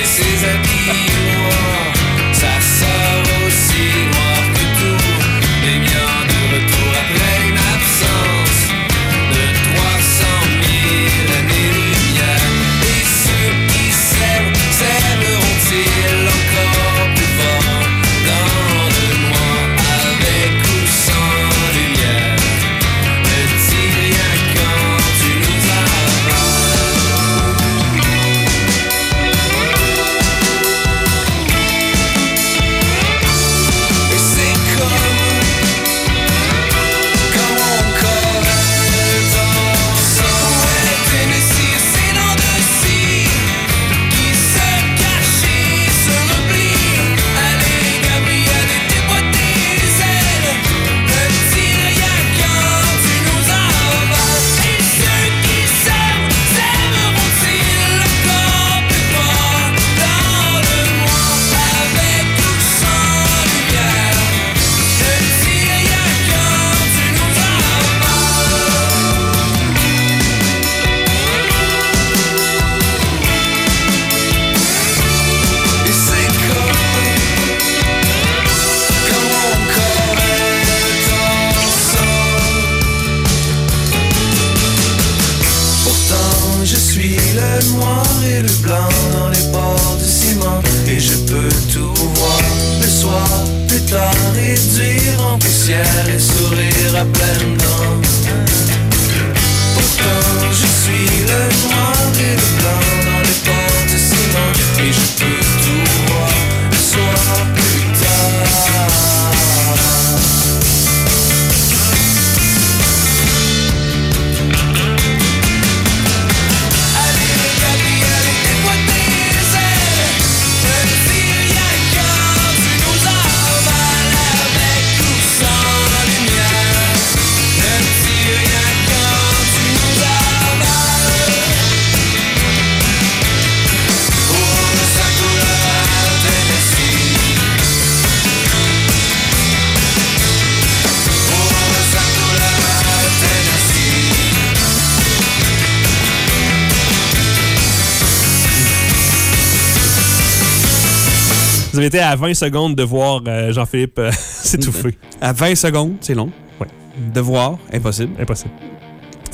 Été à 20 secondes de voir euh, Jean-Philippe euh, s'étouffer. à 20 secondes, c'est long. Ouais. De voir, impossible. Impossible.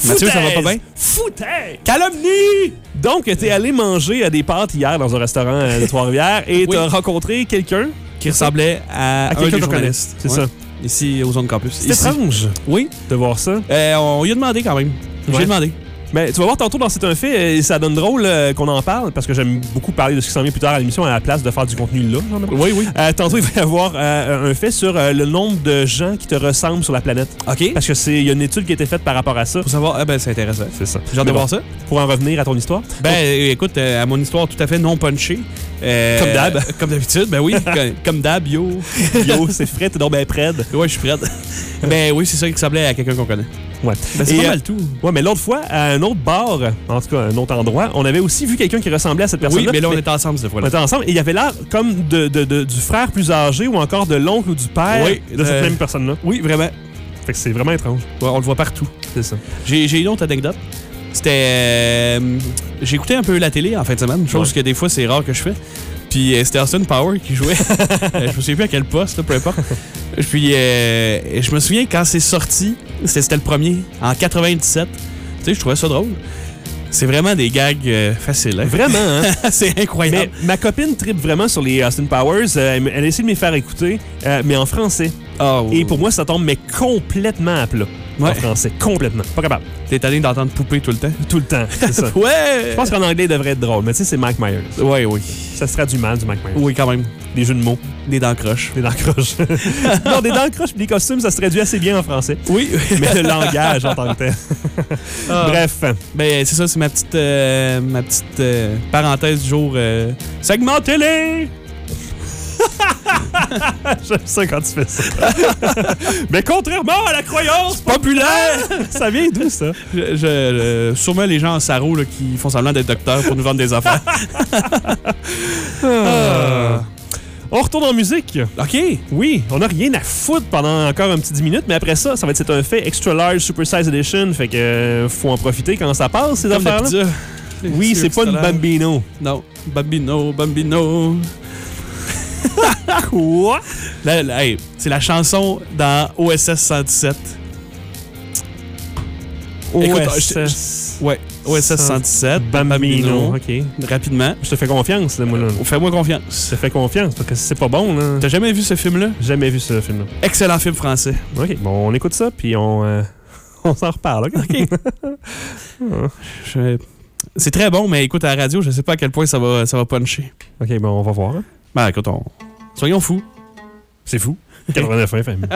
Mathieu, ça va pas bien? Foutaise! Calomnie! Donc, t'es allé manger à des pâtes hier dans un restaurant euh, de Trois-Rivières et Oui. t'as rencontré quelqu'un? Qui ressemblait à, à un quelqu'un des qu'on connaît. journalistes. C'est Ouais. ça. ici aux zones campus. C'est Ici. étrange Oui. de voir ça. Euh, on lui a demandé quand même. J'ai Ouais. demandé. Ben, tu vas voir tantôt dans C'est un fait, et ça donne drôle euh, qu'on en parle parce que j'aime beaucoup parler de ce qui s'en vient plus tard à l'émission à la place de faire du contenu là. Oui, oui. Euh, tantôt, il va y avoir euh, un fait sur euh, le nombre de gens qui te ressemblent sur la planète. OK. Parce que c'est il y a une étude qui a été faite par rapport à ça. Pour savoir, ah ben c'est intéressant. C'est ça. J'ai hâte Mais de bon, voir ça. Pour en revenir à ton histoire. Ben, euh, écoute, euh, à mon histoire tout à fait non punchée. Euh, Comme d'hab. Comme d'habitude, ben oui. comme- comme d'hab, yo. Yo, c'est t'es donc ben près. Ouais, je suis prête. ben oui, c'est ça qui ressemblait à quelqu'un qu'on connaît. Ouais. Ben, c'est pas euh, mal tout. Ouais, mais l'autre fois, à un autre bar, en tout cas, un autre endroit, on avait aussi vu quelqu'un qui ressemblait à cette personne Oui, mais là, on était ensemble cette On fois-là. était ensemble et il y avait l'air comme de, de- de- du frère plus âgé ou encore de l'oncle ou du père Oui, de cette euh, même personne-là. Oui, vraiment. Fait que c'est vraiment étrange. Ouais, on le voit partout. C'est ça. J'ai une autre anecdote. C'était. euh, écouté un peu la télé en fin de semaine, chose Ouais. que des fois c'est rare que je fais. Puis euh, c'était Austin Power qui jouait. Euh, je me souviens plus à quel poste, là, peu importe. Puis euh, je me souviens quand c'est sorti, c'était le premier, en 97. Tu sais, je trouvais ça drôle. C'est vraiment des gags euh, faciles. hein? Vraiment, hein? c'est incroyable. Mais ma copine tripe vraiment sur les Austin Powers. Euh, elle a essayé de me faire écouter, mais en français. Ah, oui, Et pour moi, ça tombe mais complètement à plat. En français. Complètement. Pas capable. T'es allé d'entendre poupée tout le temps? Tout le temps. C'est ça. Ouais! Je pense qu'en anglais, il devrait être drôle. Mais tu sais, c'est Mike Myers. Ouais, oui. Ça se traduit mal, du Mike Myers. Oui, quand même. Des jeux de mots. Des dents croches. Des dents croches. non, des dents croches des costumes, ça se traduit assez bien en français. Oui. Mais le langage en tant que tel. Ah. Bref. Ben, c'est ça, c'est ma petite, euh, ma petite euh, parenthèse du jour. euh, segment télé! J'aime ça quand tu fais ça. Mais contrairement à la croyance populaire, ça vient d'où ça? Je, je- euh, sûrement les gens en sarreau là, qui font semblant d'être docteurs pour nous vendre des affaires. Ah. On retourne en musique. OK. Oui, on n'a rien à foutre pendant encore un petit 10 minutes, mais après ça, ça va être c'est un fait extra large super size edition, fait que euh, faut en profiter quand ça passe ces Comme la affaires-là. pizza. Oui, c'est pas une Bambino. Non. Bambino, Bambino. Quoi? Là, là, hey, c'est la chanson dans OSS 117. Écoute, OSS. Ouais, OSS 117. Bambino. OK. Rapidement. Je te fais confiance, là, moi, là. Fais-moi Je confiance. te fais confiance, parce que c'est pas bon, là. T'as jamais vu ce film-là? Jamais vu ce film-là. Excellent film français. OK, bon, on écoute ça, puis on, euh, on s'en reparle, OK? Je- C'est très bon, mais écoute, à la radio, je sais pas à quel point ça va, ça va puncher. OK, bon, on va voir. hein. Ben, écoute, on... soyons fous. C'est fou. 89 FM.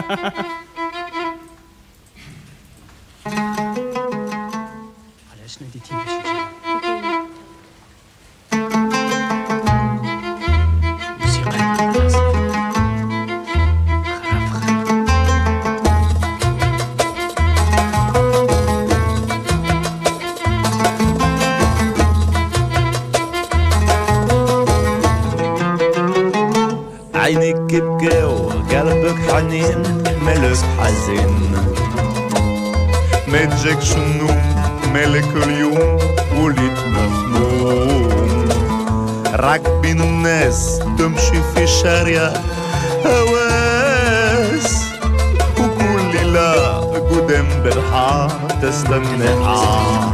مزاج سنوم ملك اليوم وليد مخموم راكبين الناس تمشي في الشارع هواس وكل ليلة قدام بالحار تستنى حار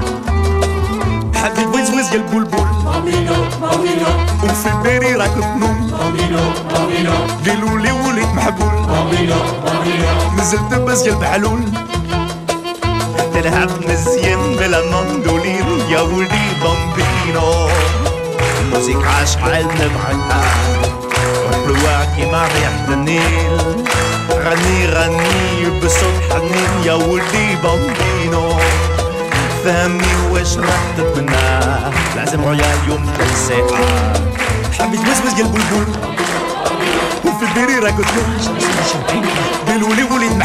حد يوزوز يا البلبل ماميلو ماميلو وفي الباري راكب نوم ماميلو ماميلو ليلو لي وليت محبول ماميلو ماميلو نزلت بس يا البحلول تلعب مزيان بلا مندولين يا ولدي بامبينو الموسيقى شحال نبعدها والحلوة كيما ريحة النيل غني غني بصوت حنين يا ولدي بامبينو فهمني واش راح تتمنى لازم عيال يوم ثلاث ساعات حبيت وزوز يا البلبل وفي الديري راك تنوم بلولي وليد معبول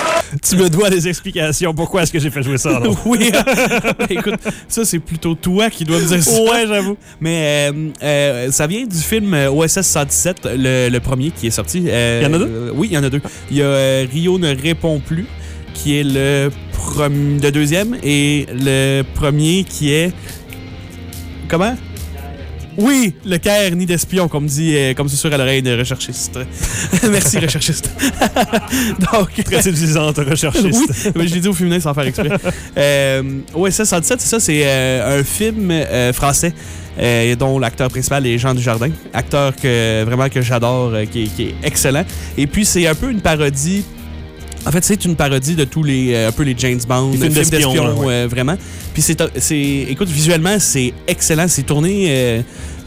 tu me dois des explications. Pourquoi est-ce que j'ai fait jouer ça? alors? oui. écoute, ça, c'est plutôt toi qui dois me dire ça. Ouais, j'avoue. Mais euh, euh, ça vient du film euh, OSS 117, le, le premier qui est sorti. Euh, Il y en a deux? oui, il y en a deux. Il y a Rio ne répond plus, qui est le le deuxième et le premier qui est. Comment? Oui, le Caire ni d'espion, comme dit, euh, comme c'est sûr à l'oreille de recherchiste. Merci, recherchiste. Donc, Très séduisante, recherchiste. oui, mais je l'ai dit au féminin sans faire exprès. euh, ça, 117, c'est ça, c'est euh, un film euh, français euh, dont l'acteur principal est Jean Dujardin. Acteur que vraiment que j'adore, qui est excellent. Et puis, c'est un peu une parodie. En fait, c'est une parodie de tous les euh, un peu les James Bond, Les films d'espions, ouais. euh, vraiment. Puis c'est c'est écoute visuellement, c'est excellent, c'est tourné euh, euh,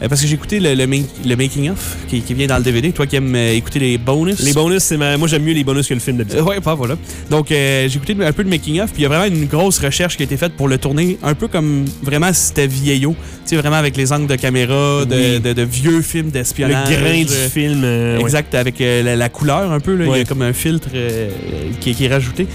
parce que j'ai écouté le, le, ma- le making of qui, qui vient dans le DVD. Toi qui aimes euh, écouter les bonus. Les bonus, c'est ma- moi j'aime mieux les bonus que le film d'habitude. Euh, ouais, pas voilà. Donc, euh, j'ai écouté un peu de making-of, puis il y a vraiment une grosse recherche qui a été faite pour le tourner, un peu comme vraiment si c'était vieillot. Tu sais, vraiment avec les angles de caméra, de, Oui. de- de vieux films Le d'espionnage. grain du euh, film. euh, ouais. Exact, avec euh, la, la couleur un peu. là. Il y a comme un filtre euh, qui est rajouté.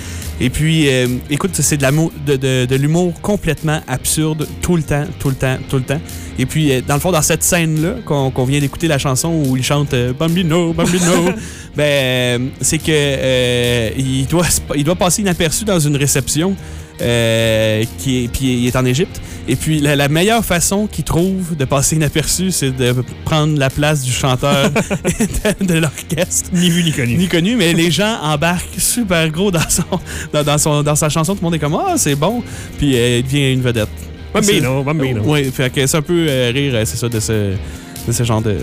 Et puis, euh, écoute, c'est de, l'amour- de, de- de l'humour complètement absurde tout le temps, tout le temps, tout le temps. Et puis, euh, dans le fond, dans cette scène-là, qu'on vient d'écouter la chanson où il chante euh, Bambino, Bambino, ben, c'est que euh, il, doit, il doit passer inaperçu dans une réception. Euh, qui est, puis il est en Égypte. Et puis la, la meilleure façon qu'il trouve de passer inaperçu, c'est de prendre la place du chanteur de, de l'orchestre. Ni vu ni connu. Ni connu, mais les gens embarquent super gros dans, son, dans, dans son, dans sa chanson. Tout le monde est comme Ah, c'est bon. Puis euh, il devient une vedette. Bambino, Bambino. Oui, fait que c'est un peu euh, rire, euh, c'est ça, de ce, de ce genre de,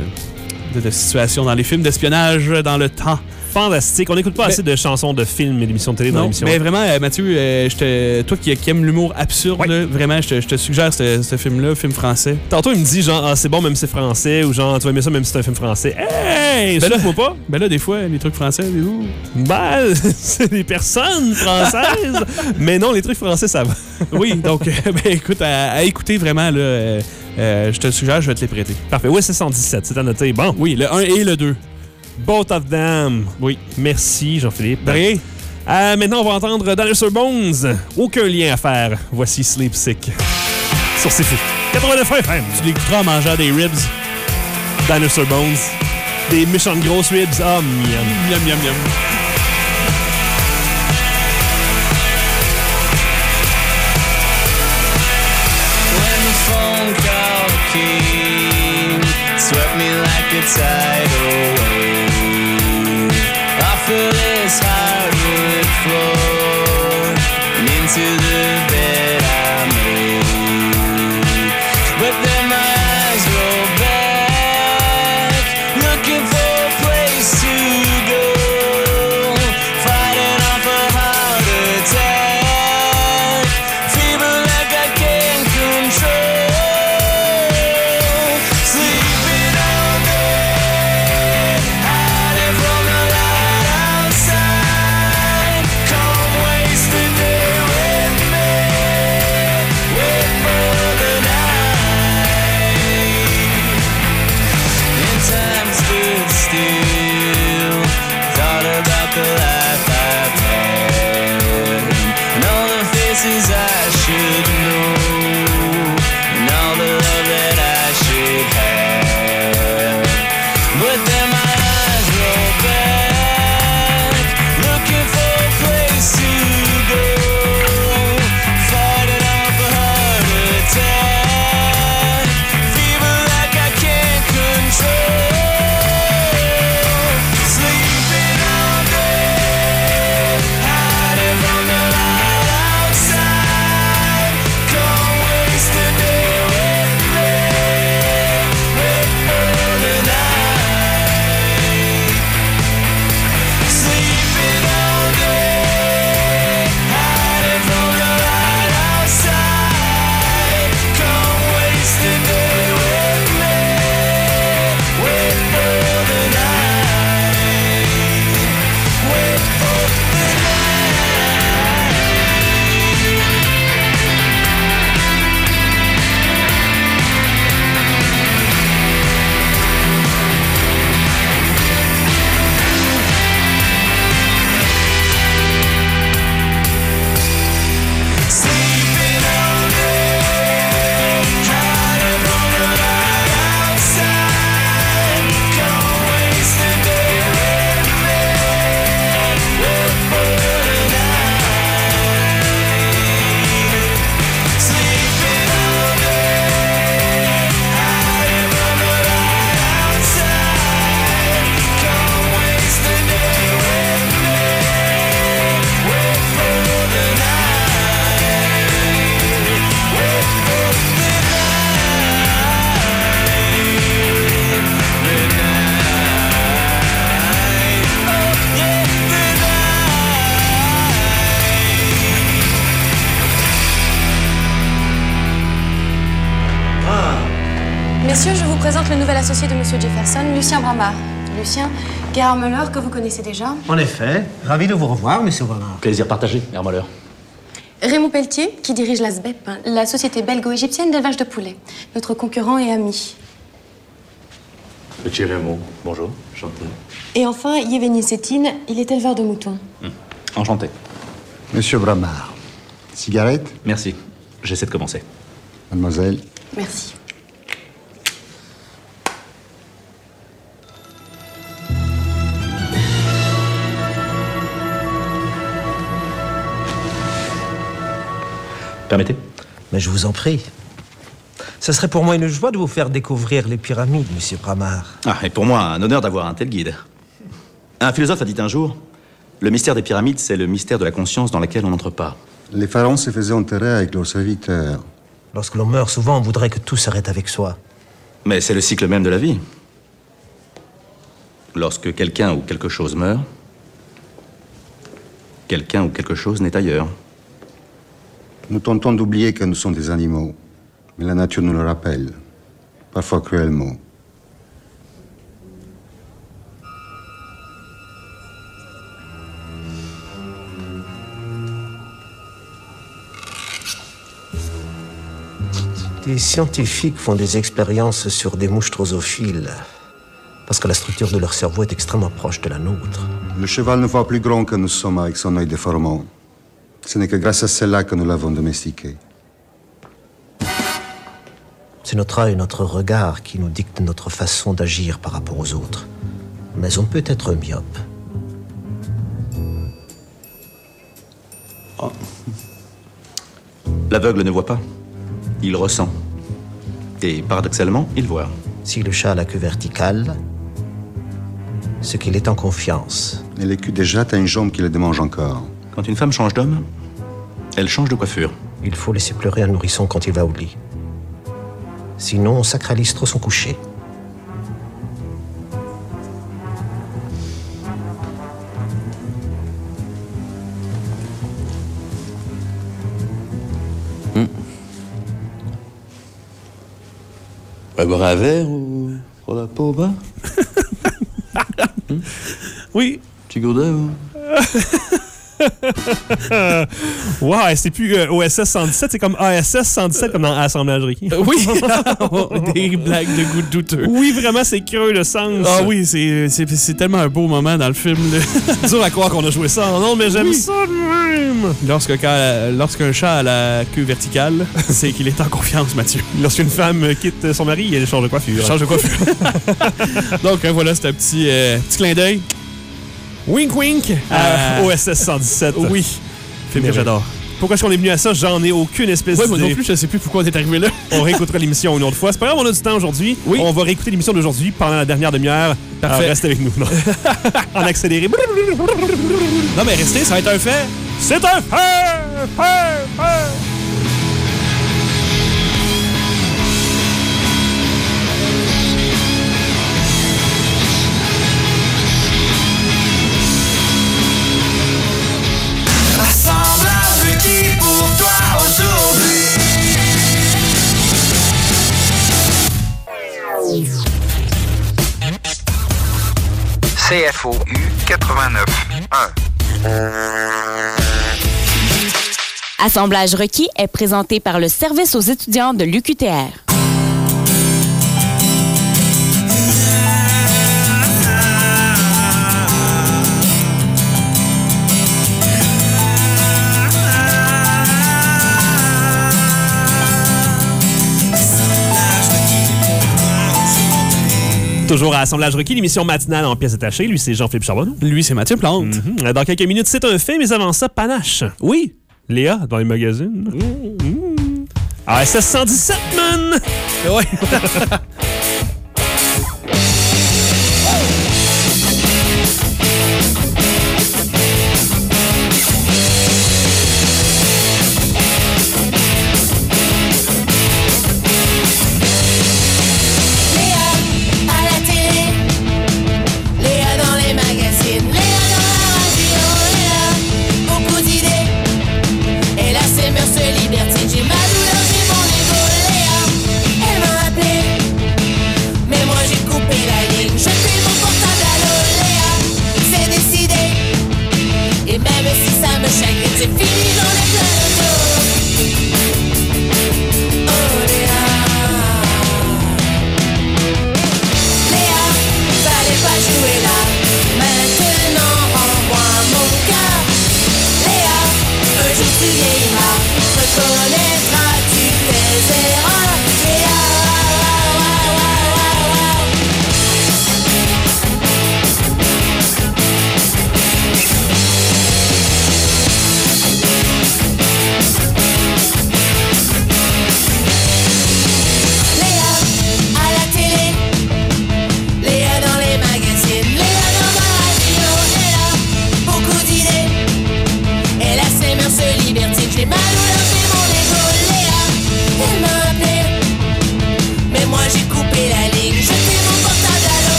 de, de situation dans les films d'espionnage dans le temps. Fantastique. On n'écoute pas Mais- assez de chansons de films et d'émissions de télé dans l'émission. mais vraiment, euh, Mathieu, euh, je te- toi qui, qui aimes l'humour absurde, là, vraiment, je te, je te suggère ce, ce film-là, film français. Tantôt, il me dit genre, ah, c'est bon même si c'est français, ou genre, tu vas aimer ça même si c'est un film français. Hey! Ben là- souffre pas. Ben là, des fois, les trucs français, mais où? Ben, c'est des personnes françaises. mais non, les trucs français, ça va. Oui, donc, euh, ben écoute, à, à écouter vraiment, là, euh, euh, je te le suggère, je vais te les prêter. Parfait. Ouais, c'est 117, c'est à noter. Bon. Oui, le 1 et le 2. Both of them. Oui. Merci, Jean-Philippe. De rien. Euh, maintenant, on va entendre Dinosaur Bones. Aucun lien à faire. Voici Sleep Sick. Sur Fou. 89 FM. Tu l'écouteras en mangeant des ribs. Dinosaur Bones. Des méchantes grosses ribs. Ah, miam. Miam, miam, miam. When the phone call came, swept me like a tidal. Off of this hardwood floor and into the associé de Monsieur Jefferson, Lucien Bramard. Lucien, Gérard Muller, que vous connaissez déjà. En effet, ravi de vous revoir, monsieur Bernard. Plaisir partagé, Hermoller. Raymond Pelletier, qui dirige la SBEP, la société belgo-égyptienne d'élevage de poulets. Notre concurrent et ami. Petit Raymond, bonjour, chanté. Et enfin, Yevgeny Sétine, il est éleveur de moutons. Enchanté. Monsieur Bramard, cigarette? Merci, j'essaie de commencer. Mademoiselle? Merci. Permettez Mais je vous en prie. Ce serait pour moi une joie de vous faire découvrir les pyramides, monsieur Bramard. Ah, et pour moi, un honneur d'avoir un tel guide. Un philosophe a dit un jour Le mystère des pyramides, c'est le mystère de la conscience dans laquelle on n'entre pas. Les pharaons se faisaient enterrer avec leurs serviteurs. Lorsque l'on meurt, souvent on voudrait que tout s'arrête avec soi. Mais c'est le cycle même de la vie. Lorsque quelqu'un ou quelque chose meurt, quelqu'un ou quelque chose n'est ailleurs. Nous tentons d'oublier que nous sommes des animaux, mais la nature nous le rappelle, parfois cruellement. Des scientifiques font des expériences sur des mouches drosophiles, parce que la structure de leur cerveau est extrêmement proche de la nôtre. Le cheval ne voit plus grand que nous sommes avec son œil déformant. Ce n'est que grâce à cela que nous l'avons domestiqué. C'est notre œil, notre regard qui nous dicte notre façon d'agir par rapport aux autres. Mais on peut être myope. L'aveugle ne voit pas, il ressent. Et paradoxalement, il voit. Si le chat a la queue verticale, c'est qu'il est en confiance. Et l'écu déjà a une jambe qui le démange encore. Quand une femme change d'homme, elle change de coiffure. Il faut laisser pleurer un nourrisson quand il va au lit. Sinon, on sacralise trop son coucher. On va boire un verre ou prendre la peau au bas? Oui. Petit gourdin ou wow, c'est plus euh, OSS 117, c'est comme ASS 117 comme dans Assemblage Ricky. Oui, des blagues de goût douteux. Oui, vraiment, c'est creux le sens. Ah oui, c'est- tellement un beau moment dans le film. là. dur à croire qu'on a joué ça en mais j'aime Oui. ça de même. Lorsque, quand- lorsqu'un chat a la queue verticale, c'est qu'il est en confiance, Mathieu. Lorsqu'une femme quitte son mari, elle change de coiffure. Change de coiffure. Donc euh, voilà, c'est un petit, euh, petit clin d'œil. Wink wink À à OSS 117. Oui, film que j'adore. Pourquoi est-ce qu'on est venu à ça? J'en ai aucune espèce Ouais, moi non plus, je sais plus pourquoi on est arrivé là. On réécoutera l'émission une autre fois. C'est pas grave, on a du temps aujourd'hui. Oui. On va réécouter l'émission d'aujourd'hui pendant la dernière demi-heure. Parfait. Alors, restez avec nous. Non? en accéléré. Non, mais restez, ça va être un fait. C'est un fait! fait, fait. CFOU 89.1. Assemblage requis est présenté par le service aux étudiants de l'UQTR. Toujours à Assemblage requis, l'émission matinale en pièces détachées. Lui, c'est Jean-Philippe Charbonneau. Lui, c'est Mathieu Plante. Mhm. Dans quelques minutes, c'est un fait, mais avant ça, panache. Oui. Léa, dans les magazines. Mhm. ASS 117, man! Ouais.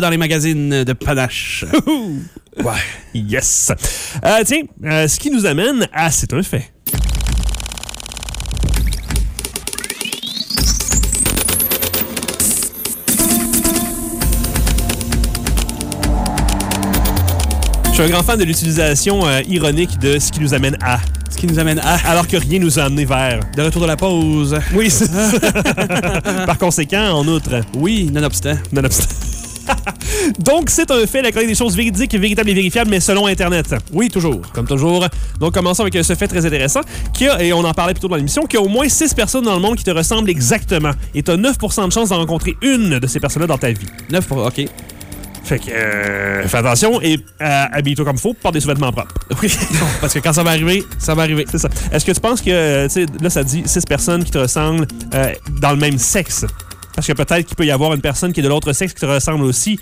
Dans les magazines de panache. Ouais. Yes. Euh, tiens, euh, ce qui nous amène à C'est un fait. Je suis un grand fan de l'utilisation euh, ironique de ce qui nous amène à. Ce qui nous amène à. Alors que rien nous a amené vers. De retour de la pause. Oui, c'est ça. Par conséquent, en outre. Oui, nonobstant. Nonobstant. Donc, c'est un fait, la chronique des choses véridiques, véritables et vérifiables, mais selon Internet. Oui, toujours. Comme toujours. Donc, commençons avec ce fait très intéressant, qui a, et on en parlait plus tôt dans l'émission, qu'il y a au moins 6 personnes dans le monde qui te ressemblent exactement. Et tu as 9 de chance d'en rencontrer une de ces personnes-là dans ta vie. 9 pour... OK. Fait que, euh, fais attention et euh, habille-toi comme faut, porte des sous-vêtements propres. Oui, parce que quand ça va arriver, ça va arriver. C'est ça. Est-ce que tu penses que, euh, tu sais, là, ça dit 6 personnes qui te ressemblent euh, dans le même sexe? Parce que peut-être qu'il peut y avoir une personne qui est de l'autre sexe qui te ressemble aussi.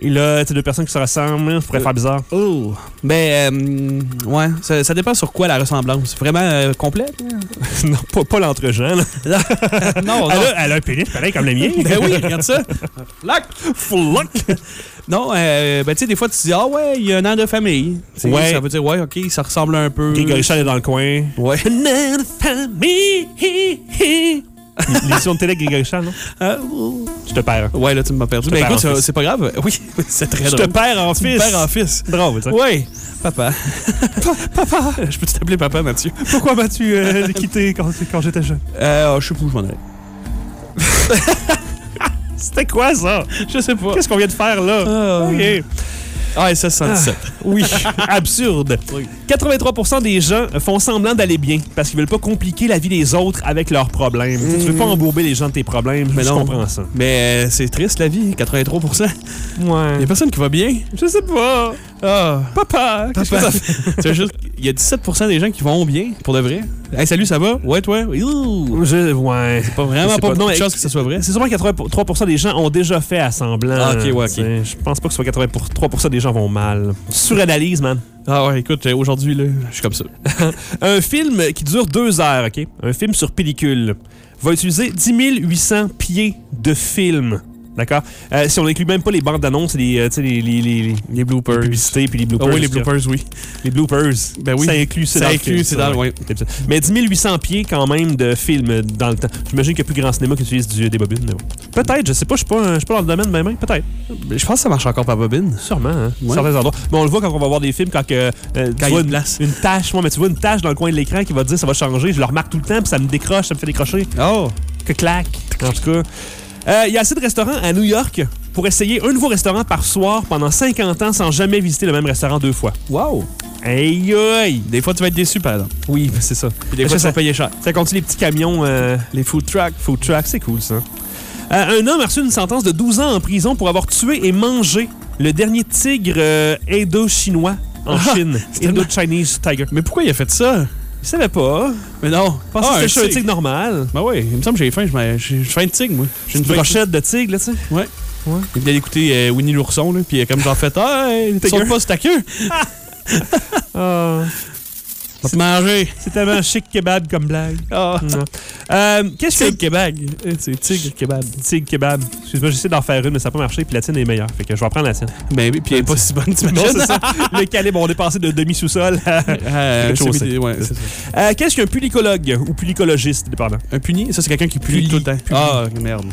Et là, tu sais, deux personnes qui se ressemblent, ça pourrait faire bizarre. Oh! Ben, euh, ouais, ça, ça dépend sur quoi la ressemblance. Vraiment euh, complète? non, pas, pas l'entre-gens, là. non, non. Elle a, elle a un pénis pareil comme le mien. Ben oui, regarde ça. Flac! Floc! Non, euh, ben tu sais, des fois, tu te dis, ah ouais, il y a un an de famille. Ouais. Ça veut dire, ouais, ok, ça ressemble un peu. Grégory Charles est dans le coin. Ouais. L'émission de télé avec Grégory Charles, non? Euh, Je te perds. ouais, là, tu m'as perdu. Je te Mais perds écoute, en c'est- fils. pas grave. Oui, c'est très Je drôle. te perds en Tu me fils. perds en fils. Drôle, ça. Oui, papa. papa. Je peux t'appeler papa, Mathieu? Pourquoi m'as-tu euh, quitté quand, quand j'étais jeune? Euh, je sais pas où je m'en allais. C'était quoi, ça? Je sais pas. Qu'est-ce qu'on vient de faire, là? Ah, OK. Ah, et ça, 117. Oui, absurde. 83% des gens font semblant d'aller bien parce qu'ils veulent pas compliquer la vie des autres avec leurs problèmes. Tu sais, Tu veux pas embourber les gens de tes problèmes. Mais je non. comprends ça. Mais euh, c'est triste, la vie, 83 Il Ouais. y a personne qui va bien. Je sais pas. Ah, Papa, qu'est-ce que Papa. ça fait? c'est juste, il y a 17% des gens qui vont bien, pour de vrai. Hey, salut, ça va? Ouais, toi? Ouh. Je, ouais. C'est pas vraiment pas, pas. Non, de chance que ça soit vrai. C'est sûrement que 83% des gens ont déjà fait à semblant. Ah, ok, ouais, ok. Je pense pas que ce soit 83% des gens vont mal. Suranalyse, man. Ah ouais, écoute, euh, aujourd'hui, là, je suis comme ça. Un film qui dure deux heures, OK? Un film sur pellicule va utiliser 10 800 pieds de film. D'accord? Euh, si on inclut même pas les bandes d'annonces, les, euh, tu sais, les, les, les, les bloopers. publicités puis les Ah bloopers. oui, les bloopers, oui. Les bloopers. Ben oui. Ça inclut, c'est Ça dans le inclut, c'est ça, dans le- ouais. Mais 10 800 pieds quand même de film dans le temps. J'imagine qu'il y a plus grand cinéma qui utilise du, des bobines. mais bon. Peut-être, je sais pas, je suis pas, je suis pas dans le domaine, mais même, peut-être. Je pense que ça marche encore par bobine. Sûrement, hein, Ouais. certains endroits. Mais on le voit quand on va voir des films, quand, euh, tu Quand il y vois une, place. une tache, moi, mais tu vois une tache dans le coin de l'écran qui va te dire ça va changer. Je le remarque tout le temps, puis ça me décroche, ça me fait décrocher. Oh! Que clac. En tout cas. Euh, Il y a assez de restaurants à New York pour essayer un nouveau restaurant par soir pendant 50 ans sans jamais visiter le même restaurant deux fois. Wow! Aïe aïe! Des fois, tu vas être déçu, par exemple. Oui, c'est ça. Puis des fois, ça, cher. Ça continue les petits camions, euh, les food trucks. Food trucks, c'est cool ça. Euh, un homme a reçu une sentence de 12 ans en prison pour avoir tué et mangé le dernier tigre euh, Indo-chinois en Ah, Chine. Indo-Chinese tiger. Mais pourquoi il a fait ça? Il savait pas. Mais non. Je pensais Ah, que c'était un un tigre normal. Ben oui, il me semble que j'ai faim. Je J'ai faim de tigre, moi. J'ai Une brochette de tigre, là, tu sais. Ouais. Ouais. Il venait d'écouter euh, Winnie l'ourson, là, puis comme j'en fait, ah, hey, saute pas sur ta queue. Ah. Va te manger. C'est tellement chic kebab comme blague. Non. Euh, Qu'est-ce que Tigre kebab. Euh, C'est tigre kebab. Tigre kebab. Excuse-moi, j'essaie d'en faire une, mais ça n'a pas marché, puis la tienne est meilleure. Fait que je vais prendre la tienne. Ben oui, puis elle est pas si bonne, Non, t'imagines? c'est ça. Le calibre, on est passé de demi-sous-sol à Euh, ouais. Euh, Qu'est-ce qu'un pulicologue ou pulicologiste, dépendant? Un puni? Ça, c'est quelqu'un qui pulie Puli. tout le temps. Ah, merde.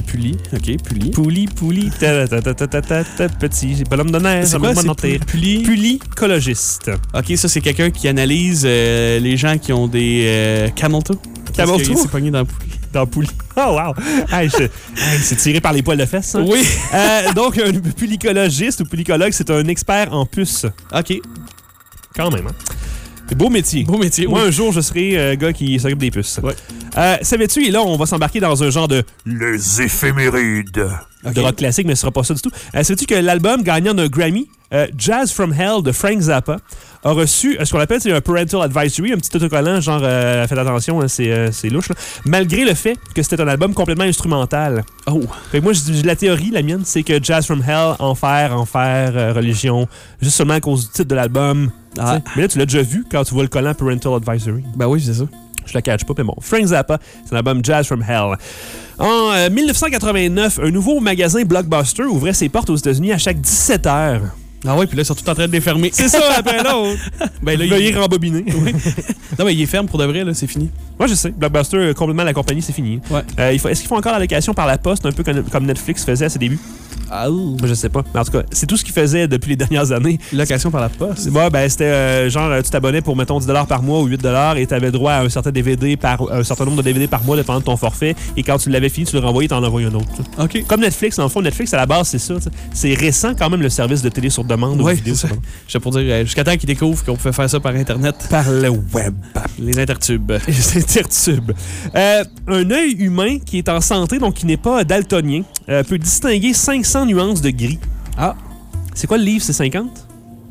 Puli. OK, puli. Pouli, pouli, ta ta ta ta ta ta ta petit, j'ai pas l'homme de neige, C'est quoi, c'est puli? Pulicologiste. OK, ça, c'est quelqu'un qui analyse euh, les gens qui ont des euh, camel toe. Camel toe? s'est pogné dans le poulie. Dans Pouli. Oh, wow! Hey, hey, c'est tiré par les poils de fesses, ça? Oui. Euh, donc, un pulicologiste ou pulicologue, c'est un expert en puces. OK. Quand même, hein? Beau métier. Beau métier, Moi, oui. un jour, je serai euh, gars qui s'occupe des puces. Ouais. Euh, Savais-tu, et là, on va s'embarquer dans un genre de Les éphémérides. De rock classique, mais ce sera pas ça du tout. Euh, Savais-tu que l'album gagnant d'un Grammy, euh, Jazz from Hell de Frank Zappa, a reçu euh, ce qu'on appelle c'est un parental advisory, un petit autocollant, genre euh, faites attention, hein, c'est euh, c'est louche, là. malgré le fait que c'était un album complètement instrumental. Oh. Fait que moi, la théorie, la mienne, c'est que Jazz from Hell, enfer, enfer, euh, religion, juste seulement à cause du titre de l'album. Ah. Mais là, tu l'as déjà vu quand tu vois le collant Parental Advisory. Ben oui, c'est ça. Je la catch pas, mais bon. Frank Zappa, c'est un album Jazz from Hell. En euh, 1989, un nouveau magasin Blockbuster ouvrait ses portes aux États-Unis à chaque 17 heures. Ah ouais, puis là, ils sont tous en train de les fermer. C'est ça, après l'autre. ben là, Veuillez il... rembobiner. Non, mais il est ferme pour de vrai, là, c'est fini. Moi, je sais. Blockbuster, euh, complètement la compagnie, c'est fini. Ouais. Euh, Est-ce qu'ils font encore la location par la poste, un peu comme, Netflix faisait à ses débuts? Ah, Moi, je sais pas. Mais en tout cas, c'est tout ce qu'ils faisaient depuis les dernières années. Location par la poste. Ouais, ben, c'était euh, genre, euh, tu t'abonnais pour, mettons, 10 par mois ou 8 et tu avais droit à un certain DVD par, un certain nombre de DVD par mois, dépendant de ton forfait. Et quand tu l'avais fini, tu le renvoyais, tu en envoyais un autre. OK. Comme Netflix, dans le fond, Netflix, à la base, c'est ça. C'est récent quand même le service de télé sur demande Ouais, ça. demande. J'étais pour dire, euh, jusqu'à temps qu'ils découvrent qu'on pouvait faire ça par Internet. Par le web. Les intertubes. Les intertubes. Euh, un œil humain qui est en santé, donc qui n'est pas daltonien, euh, peut distinguer 500 nuances de gris. Ah. C'est quoi le livre, c'est 50?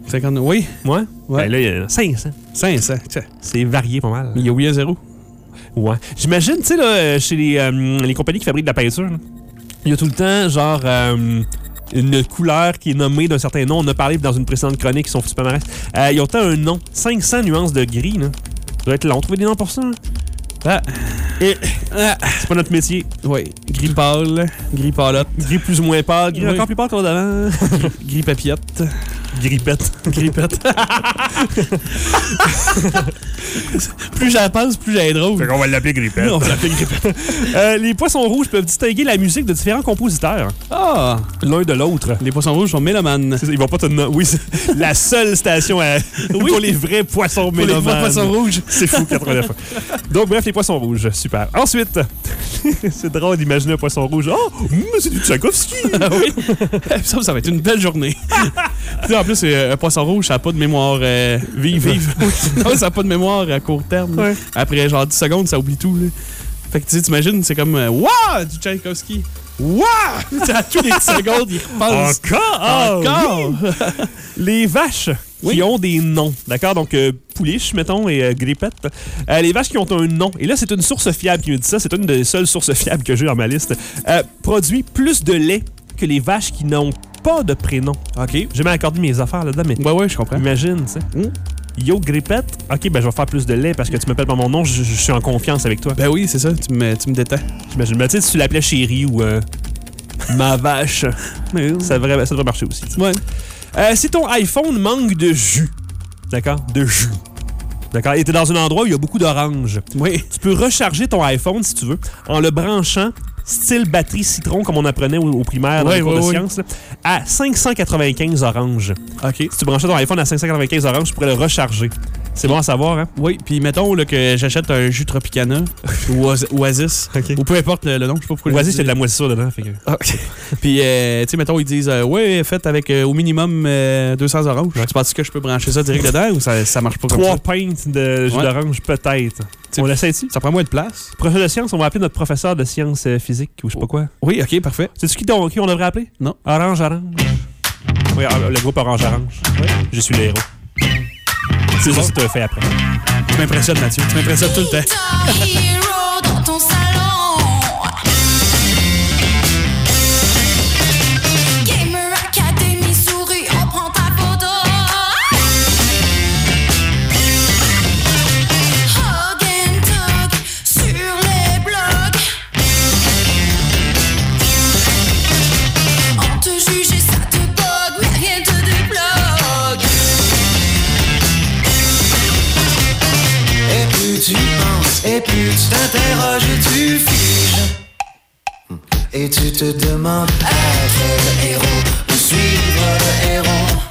50, oui. Ouais? Ouais. Ben là, il y a 500. 500, tiens. C'est varié pas mal. Il y a oui à zéro. Ouais. J'imagine, tu sais, là, chez les, euh, les compagnies qui fabriquent de la peinture, là, il y a tout le temps, genre, euh, une couleur qui est nommée d'un certain nom. On a parlé dans une précédente chronique, qui sont foutus palmarès. Euh, ils ont un nom. 500 nuances de gris, là. Ça doit être long, trouver des noms pour ça. hein. Ah. Et, ah, c'est pas notre métier. Oui. Gris pâle, gris pâlotte, Gris plus ou moins pâle, gris Oui. encore plus pâle qu'on d'avant. gris papillote, Grippette. grippette. plus j'en pense, plus j'ai drôle. On va l'appeler grippette. On va l'appeler grippette. Euh, les poissons rouges peuvent distinguer la musique de différents compositeurs. Ah! L'un de l'autre. Les poissons rouges sont mélomanes. Ils vont pas te. Oui, c'est la seule station à... pour les vrais poissons Pour les mélomanes. vrais poissons rouges. C'est fou, 89 fois. Donc, bref, les poissons rouges. Super. Ensuite, c'est drôle d'imaginer un poisson rouge. Oh, c'est du Tchaikovsky. Ah oui? ça, ça va être une belle journée. En plus, euh, un poisson rouge, ça n'a pas de mémoire euh, vive. vive. non, ça n'a pas de mémoire à court terme. Ouais. Après genre 10 secondes, ça oublie tout. Là. Fait que tu sais, t'imagines, c'est comme Wouah! Du Tchaïkovski. Wouah! à tous les 10 secondes, il repense. Encore? Encore! Les vaches qui ont des noms, d'accord? Donc, euh, pouliche, mettons, et euh, grippette. Euh, les vaches qui ont un nom, et là, c'est une source fiable qui me dit ça, c'est une des seules sources fiables que j'ai dans ma liste, produit plus de lait que les vaches qui n'ont pas de prénom. OK. J'ai jamais accordé mes affaires là-dedans, mais Ouais, ouais, je comprends. imagine, tu sais. Hmm. Yo, grippette, ok, ben je vais faire plus de lait parce que tu m'appelles par mon nom, je, je suis en confiance avec toi. Ben oui, c'est ça, tu me, tu me détends. J'imagine. Ben, tu sais, si tu l'appelais chérie ou euh, ma vache, ça devrait, ça devrait marcher aussi. Ouais. Euh, si ton iPhone manque de jus, d'accord? De jus. D'accord? Et t'es dans un endroit où il y a beaucoup d'oranges. Oui. Tu peux recharger ton iPhone, si tu veux, en le branchant style batterie citron, comme on apprenait au, au primaire dans Ouais, les cours de sciences, à 595 oranges. OK. Si tu branchais ton iPhone à 595 oranges, tu pourrais le recharger. C'est bon à savoir, hein? Oui, puis mettons là, que j'achète un jus Tropicana ou Oas- Oasis, ou peu importe le, le nom, je sais pas pourquoi. Oasis, a de la moisissure dedans. Fait que... Ah, OK. Puis, euh, tu sais, mettons, ils disent, euh, ouais, faites avec euh, au minimum euh, 200 oranges. Tu penses que je peux brancher ça direct dedans ou ça, ça marche pas comme Trois ça? pintes de jus Ouais. d'orange, peut-être. On l'essaie-tu? Ça prend moins de place. Professeur de sciences, on va appeler notre professeur de sciences euh, physiques ou je sais pas quoi. Oui, OK, parfait. C'est-tu qui, qui on devrait appeler? Non. Orange, orange. Oui, euh, le groupe Orange, orange. Je suis le héros. C'est ça que tu as fait après. Tu m'impressionnes, Mathieu. Tu m'impressionnes tout le temps. Tu penses, et plus tu t'interroges et tu figes. Et tu te demandes être le héros ou suivre le héros?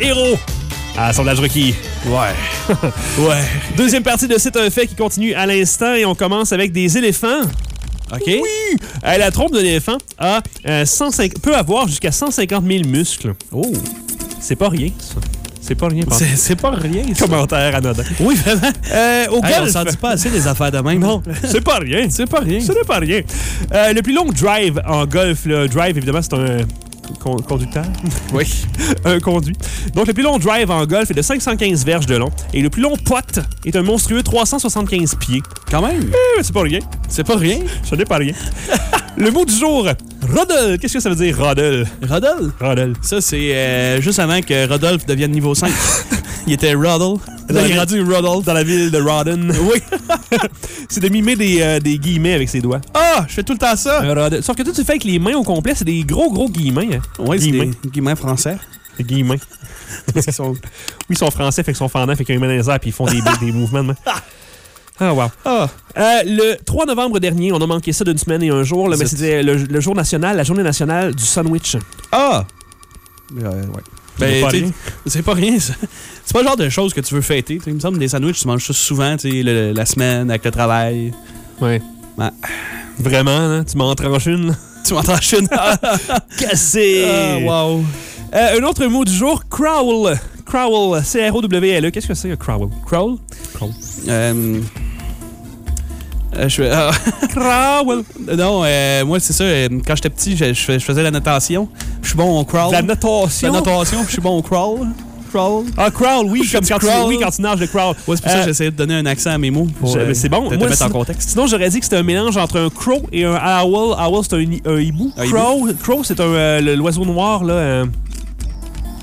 Héros à Assemblage Rocky. Ouais. ouais. Deuxième partie de C'est un fait qui continue à l'instant et on commence avec des éléphants. OK. Oui! Euh, la trompe de l'éléphant a, euh, 105 peut avoir jusqu'à 150 000 muscles. Oh! C'est pas rien, ça. C'est pas rien. C'est- c'est pas rien, ça. Commentaire anodin. Oui, vraiment. Euh, au Hey, on golf. s'en dit pas assez des affaires de même. Non, c'est pas rien. C'est pas rien. Ce n'est pas rien. Euh, le plus long drive en golf, le drive, évidemment, c'est un con- conducteur? Oui. un conduit. Donc, le plus long drive en golf est de 515 verges de long. Et le plus long putt est un monstrueux 375 pieds. Quand même. Euh, c'est pas rien. C'est pas rien. Ce n'est pas rien. le mot du jour, Rodel. Qu'est-ce que ça veut dire, Rodel? Rodel? Rodel. Ça, c'est euh, juste avant que Rodolphe devienne niveau 5. il était. Là, il est rendu Rodolphe. Dans la ville de Rodden. Oui. c'est de mimer des, euh, des guillemets avec ses doigts. Ah, je fais tout le temps ça. Rodel. Sauf que toi, tu fais avec les mains au complet. C'est des gros, gros guillemets. hein. Oui, c'est Guillemets. des guillemets français. Des guillemets. Parce qu'ils sont... Oui, ils sont français, fait qu'ils sont fendants, fait qu'ils ont les mains dans puis ils font des, des mouvements de main. Ah, wow. Euh, le 3 novembre dernier, on a manqué ça d'une semaine et un jour, là, mais c'était le, le jour national, la journée nationale du sandwich. Ah! Euh, ouais. C'est pas t'sais, rien. C'est pas rien, ça. C'est pas le genre de choses que tu veux fêter. t'sais. Il me semble que des sandwichs, tu manges ça souvent, le- la semaine, avec le travail. Ouais. Vraiment, hein? tu m'en tranches une. là? Tu m'en tranches une. Cassé! Ah, wow. Euh, un autre mot du jour, crawl. Crawl, C-R-O-W-L-E. Qu'est-ce que c'est, un crawl? Crawl? Crawl. Euh, euh, je fais. ah. Crawl! non, euh, moi, c'est ça. euh, quand j'étais petit, je, je fais- je faisais la natation. Je suis bon au crawl. La natation? La natation, je suis bon au crawl. Crawl? Ah, crawl, oui, comme quand, tu, crawl. oui, quand tu nages de crawl. Ouais, c'est pour ça Euh, que j'essayais de donner un accent à mes mots. Pour, euh, c'est bon. Te, te mettre en contexte. Sinon, j'aurais dit que c'était un mélange entre un crow et un owl. Owl, c'est un, hi- un hibou. Un crow, crow c'est un, euh, le- l'oiseau noir, là. euh,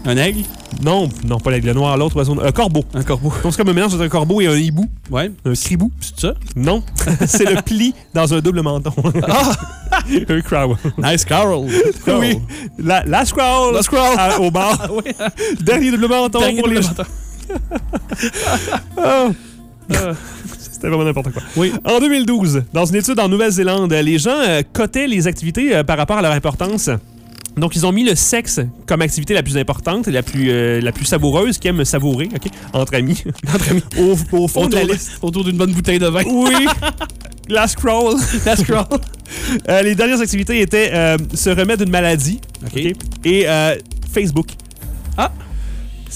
Un aigle? Non, non, pas l'aigle noir, l'autre oiseau. Un corbeau. Un corbeau. Donc, c'est comme un mélange entre un corbeau et un hibou. Ouais. Un cribou. C'est ça? Non. c'est le pli dans un double menton. Ah! un crow. Nice crawl. Crawl. Oui. La, la scroll. La scroll. À- au bar. oui. Dernier double menton Dernier pour les double menton. Ah. C'était vraiment n'importe quoi. Oui. En 2012, dans une étude en Nouvelle-Zélande, les gens euh, cotaient les activités euh, par rapport à leur importance. Donc, ils ont mis le sexe comme activité la plus importante et la plus, euh, la plus savoureuse, qui aime savourer, OK? Entre amis. Entre amis. Au, au fond de la liste. autour d'une bonne bouteille de vin. Oui. La scroll. La scroll. Euh, les dernières activités étaient euh, se remettre d'une maladie OK. OK, et euh, Facebook. Ah.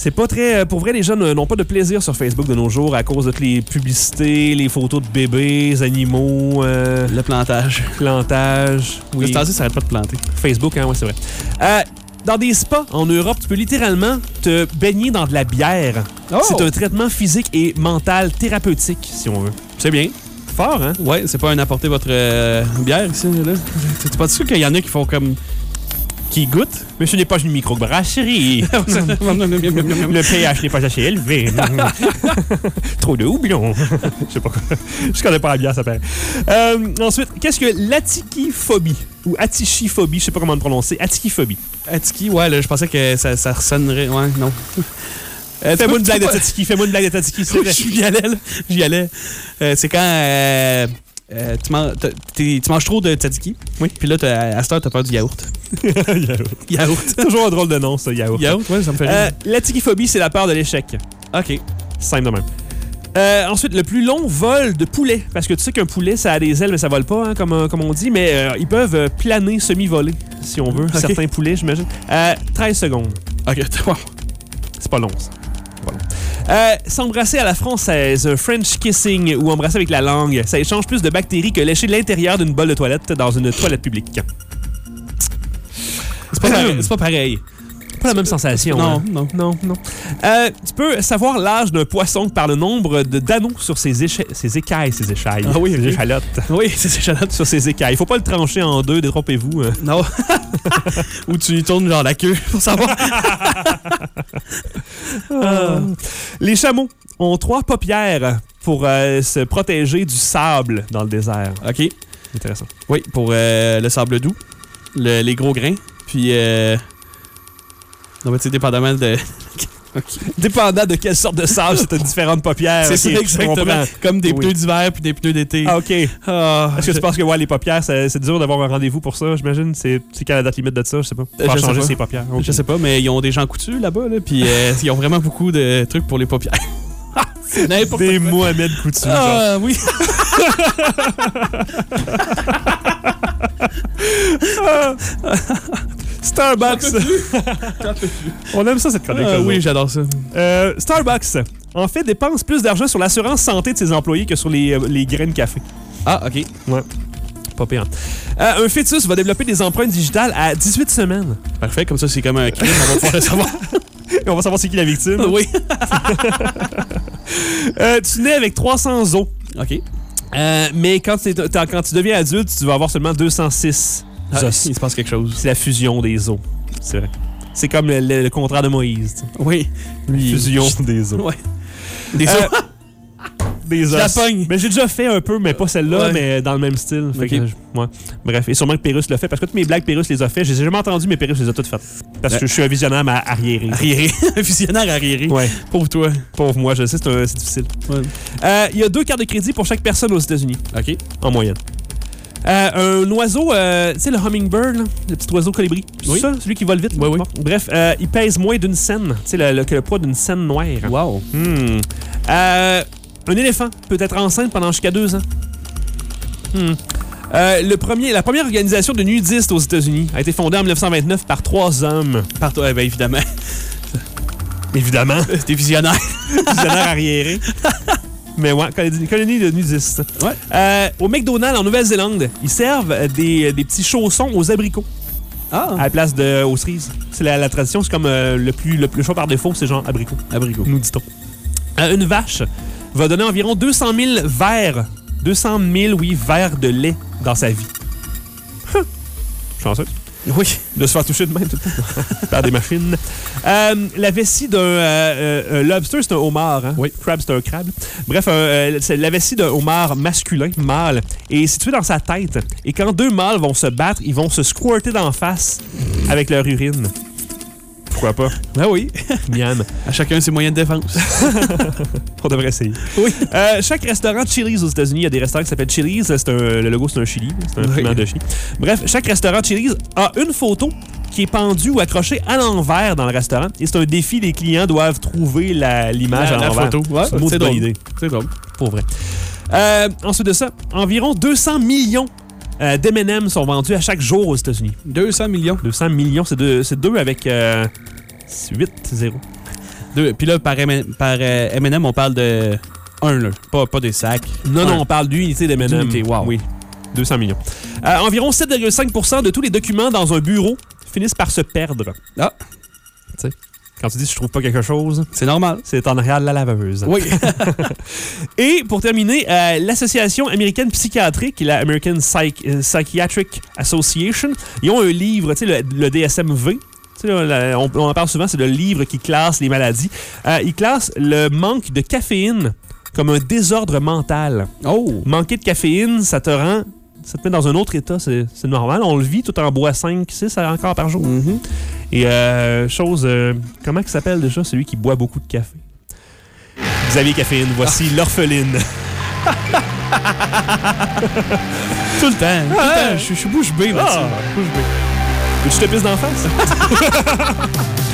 C'est pas très. euh, Pour vrai, les jeunes euh, n'ont pas de plaisir sur Facebook de nos jours à cause de toutes les publicités, les photos de bébés, animaux. euh, Le plantage. plantage. Oui. Oui. ça s'arrête pas de planter. Facebook, hein, ouais, c'est vrai. Euh, dans des spas en Europe, tu peux littéralement te baigner dans de la bière. Oh! C'est un traitement physique et mental thérapeutique, si on veut. C'est bien. Fort, hein? Ouais, c'est pas un apporter votre euh, bière ici, là. T'es pas sûr qu'il y en a qui font comme. Qui goûtent? Monsieur n'est pas une microbrasserie. Le pH n'est pas assez élevé. Trop de houblon. Je sais pas quoi. Je connais pas la bière, ça paraît. Euh, ensuite, qu'est-ce que l'atikiphobie? Ou atichiphobie, je sais pas comment le prononcer. Atikiphobie. Atiki, ouais, là, je pensais que ça, ça ressonnerait. Ouais, non. Euh, Fais-moi une blague de tatiki. Fais-moi une blague de tatiki. J'y allais. J'y allais. Euh, c'est quand euh, tu, manges trop de tzatziki. Oui. Puis là, à cette heure, t'as peur du yaourt. yaourt. Yaourt. Toujours un drôle de nom, ça, yaourt. Yaourt, ouais, ça me fait Euh, rire. L'atikiphobie, c'est la peur de l'échec. OK. Simple de même. Euh, ensuite, le plus long vol de poulet. Parce que tu sais qu'un poulet, ça a des ailes, mais ça vole pas, hein, comme, comme on dit. Mais euh, ils peuvent planer, semi-voler, si on veut. Certains poulets, j'imagine. Euh, 13 secondes. OK, wow. C'est pas long, ça. Euh, S'embrasser à la française, French kissing ou embrasser avec la langue, ça échange plus de bactéries que lécher l'intérieur d'une bolle de toilette dans une toilette publique. C'est pas, pas pareil. Pas la même sensation. Non, hein. non. Non, non. Euh, tu peux savoir l'âge d'un poisson par le nombre de d'anneaux sur ses, éche- ses écailles, ses échailles. Ah oui, ses échalotes. Oui, c'est échalote. Sur ses écailles. Faut pas le trancher en deux, détrompez-vous. hein. Non. Ou tu y tournes genre la queue pour savoir. Ah. Les chameaux ont trois paupières pour euh, se protéger du sable dans le désert. OK. Intéressant. Oui, pour euh, le sable doux, le- les gros grains, puis... Euh... Non, mais tu sais, dépendamment de... Dépendant de quelle sorte de sable, c'est une différente paupière. C'est ça, je exactement. Comme des Oui. pneus d'hiver puis des pneus d'été. Ah, OK. Ah, Est-ce que tu penses que ouais, les paupières, c'est dur d'avoir un rendez-vous pour ça, j'imagine? C'est c'est quand la date limite de ça? Je sais pas. Euh, je sais changer pas. ses paupières. Je sais pas, mais ils ont des gens coutus là-bas, là, puis euh, ils ont vraiment beaucoup de trucs pour les paupières. C'est n'importe Des quoi. Mohamed Coutu. genre. Ah, oui. Starbucks. On aime ça, cette chronique. Ah, oui, j'adore ça. Euh, Starbucks, en fait, dépense plus d'argent sur l'assurance santé de ses employés que sur les, euh, les graines de café. Ah, OK. Ouais. Pas pire. Euh, un fœtus va développer des empreintes digitales à 18 semaines. Parfait, comme ça, c'est comme un crime, on va pouvoir le savoir. Et on va savoir c'est qui la victime. oui. Euh, tu nais avec 300 os. OK. Euh, mais quand tu deviens adulte, tu vas avoir seulement 206 Ah, os. il se passe quelque chose. C'est la fusion des os. C'est vrai. C'est comme le, le- le contraire de Moïse. Oui. Lui, Fusion je- des. Ouais. Des Euh, os. Des os. Je la pogne. Mais j'ai déjà fait un peu, mais pas celle-là, Ouais. mais dans le même style. Fait Ok. que je- ouais. Bref, et sûrement que Pérus l'a fait, parce que toutes mes blagues, Pérus les a fait. Je les ai jamais entendues, mais Pérus les a toutes faites. Parce que Ouais. je suis un visionnaire mais arriéré. Arriéré. un visionnaire arriéré. Ouais. Pauvre toi. Pauvre moi, je sais, c'est difficile. Euh, Il y a deux cartes de crédit pour chaque personne aux États-Unis, OK. en moyenne. Euh, un oiseau, euh, tu sais, le hummingbird, là, le petit oiseau colibri. Oui. ça, celui qui vole vite. Oui, oui. Bon. Bref, euh, il pèse moins d'une scène. Tu sais, le, le- que le poids d'une scène noire. Wow. Hmm. Euh, un éléphant peut être enceinte pendant jusqu'à deux ans. Hmm. Euh, le premier, la première organisation de nudistes aux États-Unis a été fondée en 1929 par trois hommes. Par toi, eh ben, évidemment. Évidemment. T'es visionnaire. Visionnaire arriéré. Mais ouais, colonie, colonie de nudistes. Ouais. Euh, au McDonald's en Nouvelle-Zélande, ils servent euh, des, des petits chaussons aux abricots Ah. à la place de aux cerises. C'est la, la tradition, c'est comme euh, le plus le, le choix par défaut, c'est genre abricot. Abricot. Nous dit-on. Euh, une vache va donner environ 200 000 verres, 200 000 oui verres de lait dans sa vie. Huh. Oui. De se faire toucher de même tout le temps. par des machines. Euh, la vessie d'un euh, euh, lobster, c'est un homard. Hein? Oui. Crab, c'est un crabe. Bref, la vessie d'un homard masculin, mâle, est située dans sa tête. Et quand deux mâles vont se battre, ils vont se squirter d'en face avec leur urine. Pourquoi pas? Ah oui. Miam. À chacun ses moyens de défense. On devrait essayer. Oui. Euh, chaque restaurant Chili's aux États-Unis, il y a des restaurants qui s'appellent Chili's. C'est un- le logo, c'est un chili. C'est un Oui. piment de chili. Bref, chaque restaurant Chili's a une photo qui est pendue ou accrochée à l'envers dans le restaurant. Et c'est un défi, les clients doivent trouver la- l'image La- à la l'envers. photo. Ouais, c'est c'est bonne drôle. idée. C'est drôle. Pour vrai. Euh, ensuite de ça, environ 200 millions euh, d'M&M sont vendus à chaque jour aux États-Unis. 200 millions. 200 millions, c'est deux, c'est deux avec 8 0. Deux. Puis là, par, M- par M&M, on parle de un, là. Pas, pas des sacs. Non, Un. non, on parle d'unité d'M&M. Wow. Oui, 200 millions. Euh, environ 7,5% de tous les documents dans un bureau finissent par se perdre. Ah. Tu sais, quand tu dis je trouve pas quelque chose, C'est normal. c'est en arrière de la laveuse. Oui. Et pour terminer, euh, l'Association américaine psychiatrique la American Psych- euh, Psychiatric Association, ils ont un livre, tu sais, le, le DSM-V. Là, la- on, on en parle souvent, c'est le livre qui classe les maladies. Euh, il classe le manque de caféine comme un désordre mental. Oh! Manquer de caféine, ça te rend. Ça te met dans un autre état, c'est normal. On le vit tout en boit 5, 6 encore par jour. Mm-hmm. Et euh, chose. euh, comment il s'appelle déjà celui qui boit beaucoup de café? Xavier Caféine, voici l'orpheline. Tout le temps. Tout le temps. Je je suis bouche bée là-dessus. Ah, bouche bée. Je te pisse d'en face?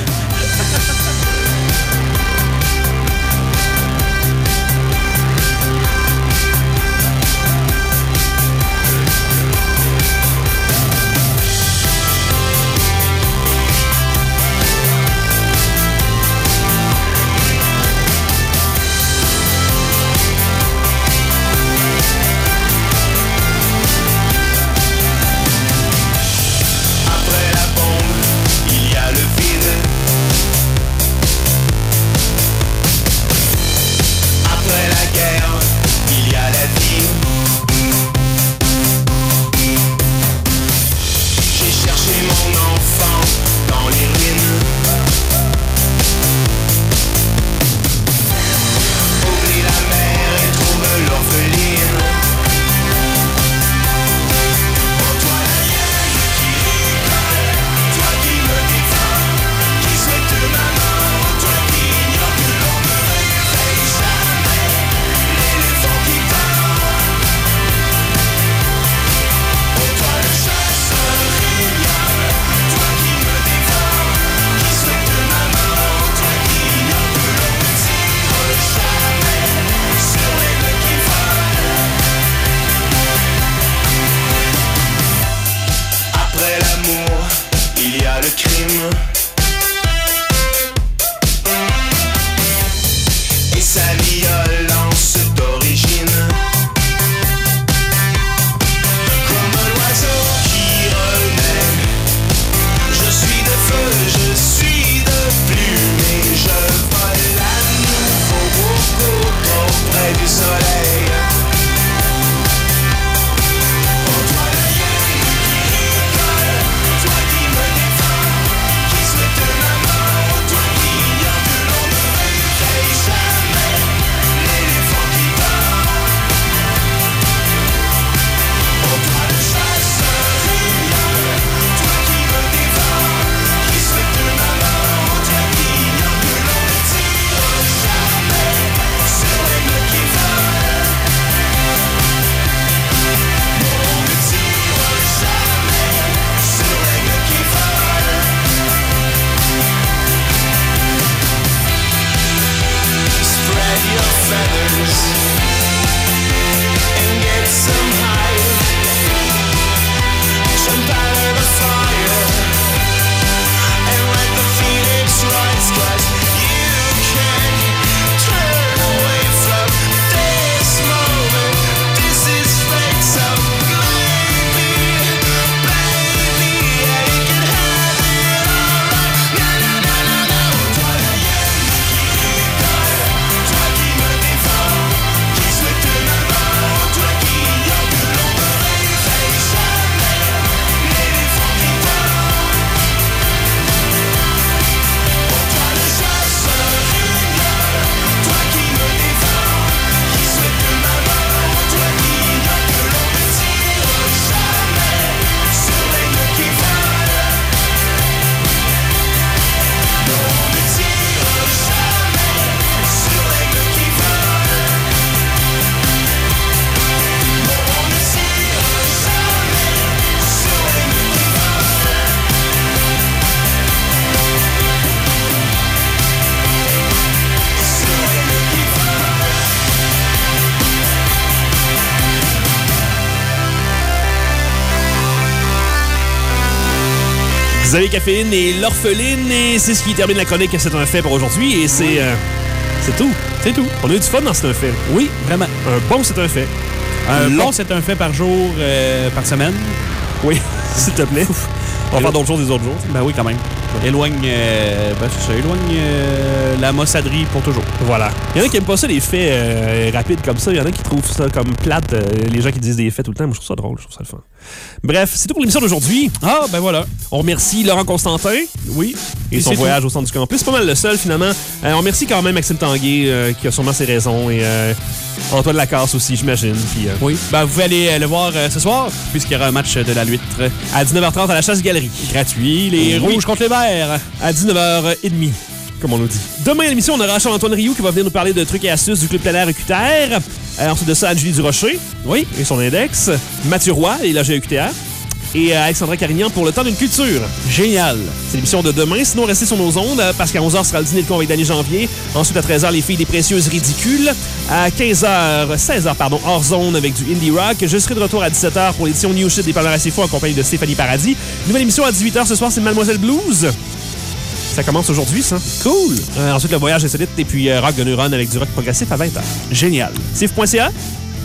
avez Caféine et l'orpheline, et c'est ce qui termine la chronique C'est un fait pour aujourd'hui, et c'est. euh, c'est tout. C'est tout. On a eu du fun dans C'est un fait. Oui, vraiment. Un bon C'est un fait. Un Long. bon, c'est un fait par jour, euh, par semaine. Oui, s'il te plaît. On va faire d'autres jours des autres jours. Ben oui, quand même. Éloigne, euh, ben ça, éloigne euh, la maussaderie pour toujours. Voilà. Il y en a qui aiment pas ça, les faits euh, rapides comme ça. Il y en a qui trouvent ça comme plate, euh, les gens qui disent des faits tout le temps. Moi, je trouve ça drôle, je trouve ça le fun. Bref, c'est tout pour l'émission d'aujourd'hui. Ah, ben voilà. On remercie Laurent Constantin. Oui. Et, Et son voyage au centre du campus. C'est pas mal le seul, finalement. Euh, on remercie quand même Maxime Tanguay, qui a sûrement ses raisons. Et euh, Antoine Lacasse aussi, j'imagine. Puis, euh, Oui. Ben, vous pouvez aller euh, le voir euh, ce soir, puisqu'il y aura un match de la lutte à 19h30 à la chasse-galerie. gratuit. Les Oui. rouges contre les verts. à 19h30, comme on nous dit. Demain à l'émission, on aura Charles-Antoine Rioux qui va venir nous parler de trucs et astuces du Club Planaire UQTR. Euh, ensuite de ça, Anne-Julie Durocher. Oui. Et son index. Mathieu Roy, et UQTR. Et euh, Alexandra Carignan pour le temps d'une culture. Génial. C'est l'émission de demain. Sinon, restez sur nos ondes euh, parce qu'à 11h sera le dîner de con avec Danny Janvier. Ensuite, à 13h, les filles des précieuses ridicules. À 15h, 16h, pardon, hors zone avec du indie rock. Je serai de retour à 17h pour l'édition New Shit des Palmarès assez faux en compagnie de Stéphanie Paradis. Nouvelle émission à 18h ce soir, c'est Mademoiselle Blues. Ça commence aujourd'hui, ça. Cool. Euh, ensuite, le voyage insolite et puis euh, rock de neurones avec du rock progressif à 20h. Génial. Sif.ca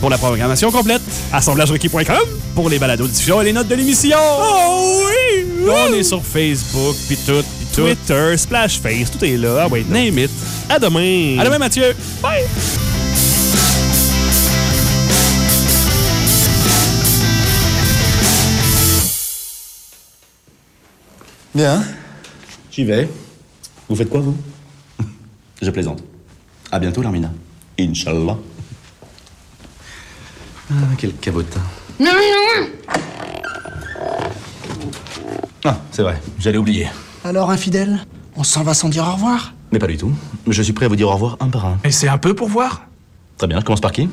Pour la programmation complète, assemblagerequis.com pour les balados diffusion et les notes de l'émission. Oh oui! On est sur Facebook, puis tout, puis tout. Twitter, Splashface, tout est là. Ah ouais, non. Name it. À demain. À demain, Mathieu. Bye. Bien. J'y vais. Vous faites quoi, vous? Je plaisante. À bientôt, Larmina. Inch'Allah. Ah, quel cabotin. Non, non Ah, c'est vrai, j'allais oublier. Alors, infidèle On s'en va sans dire au revoir? Mais pas du tout. Je suis prêt à vous dire au revoir un par un. Et c'est un peu pour voir? Très bien, je commence par qui?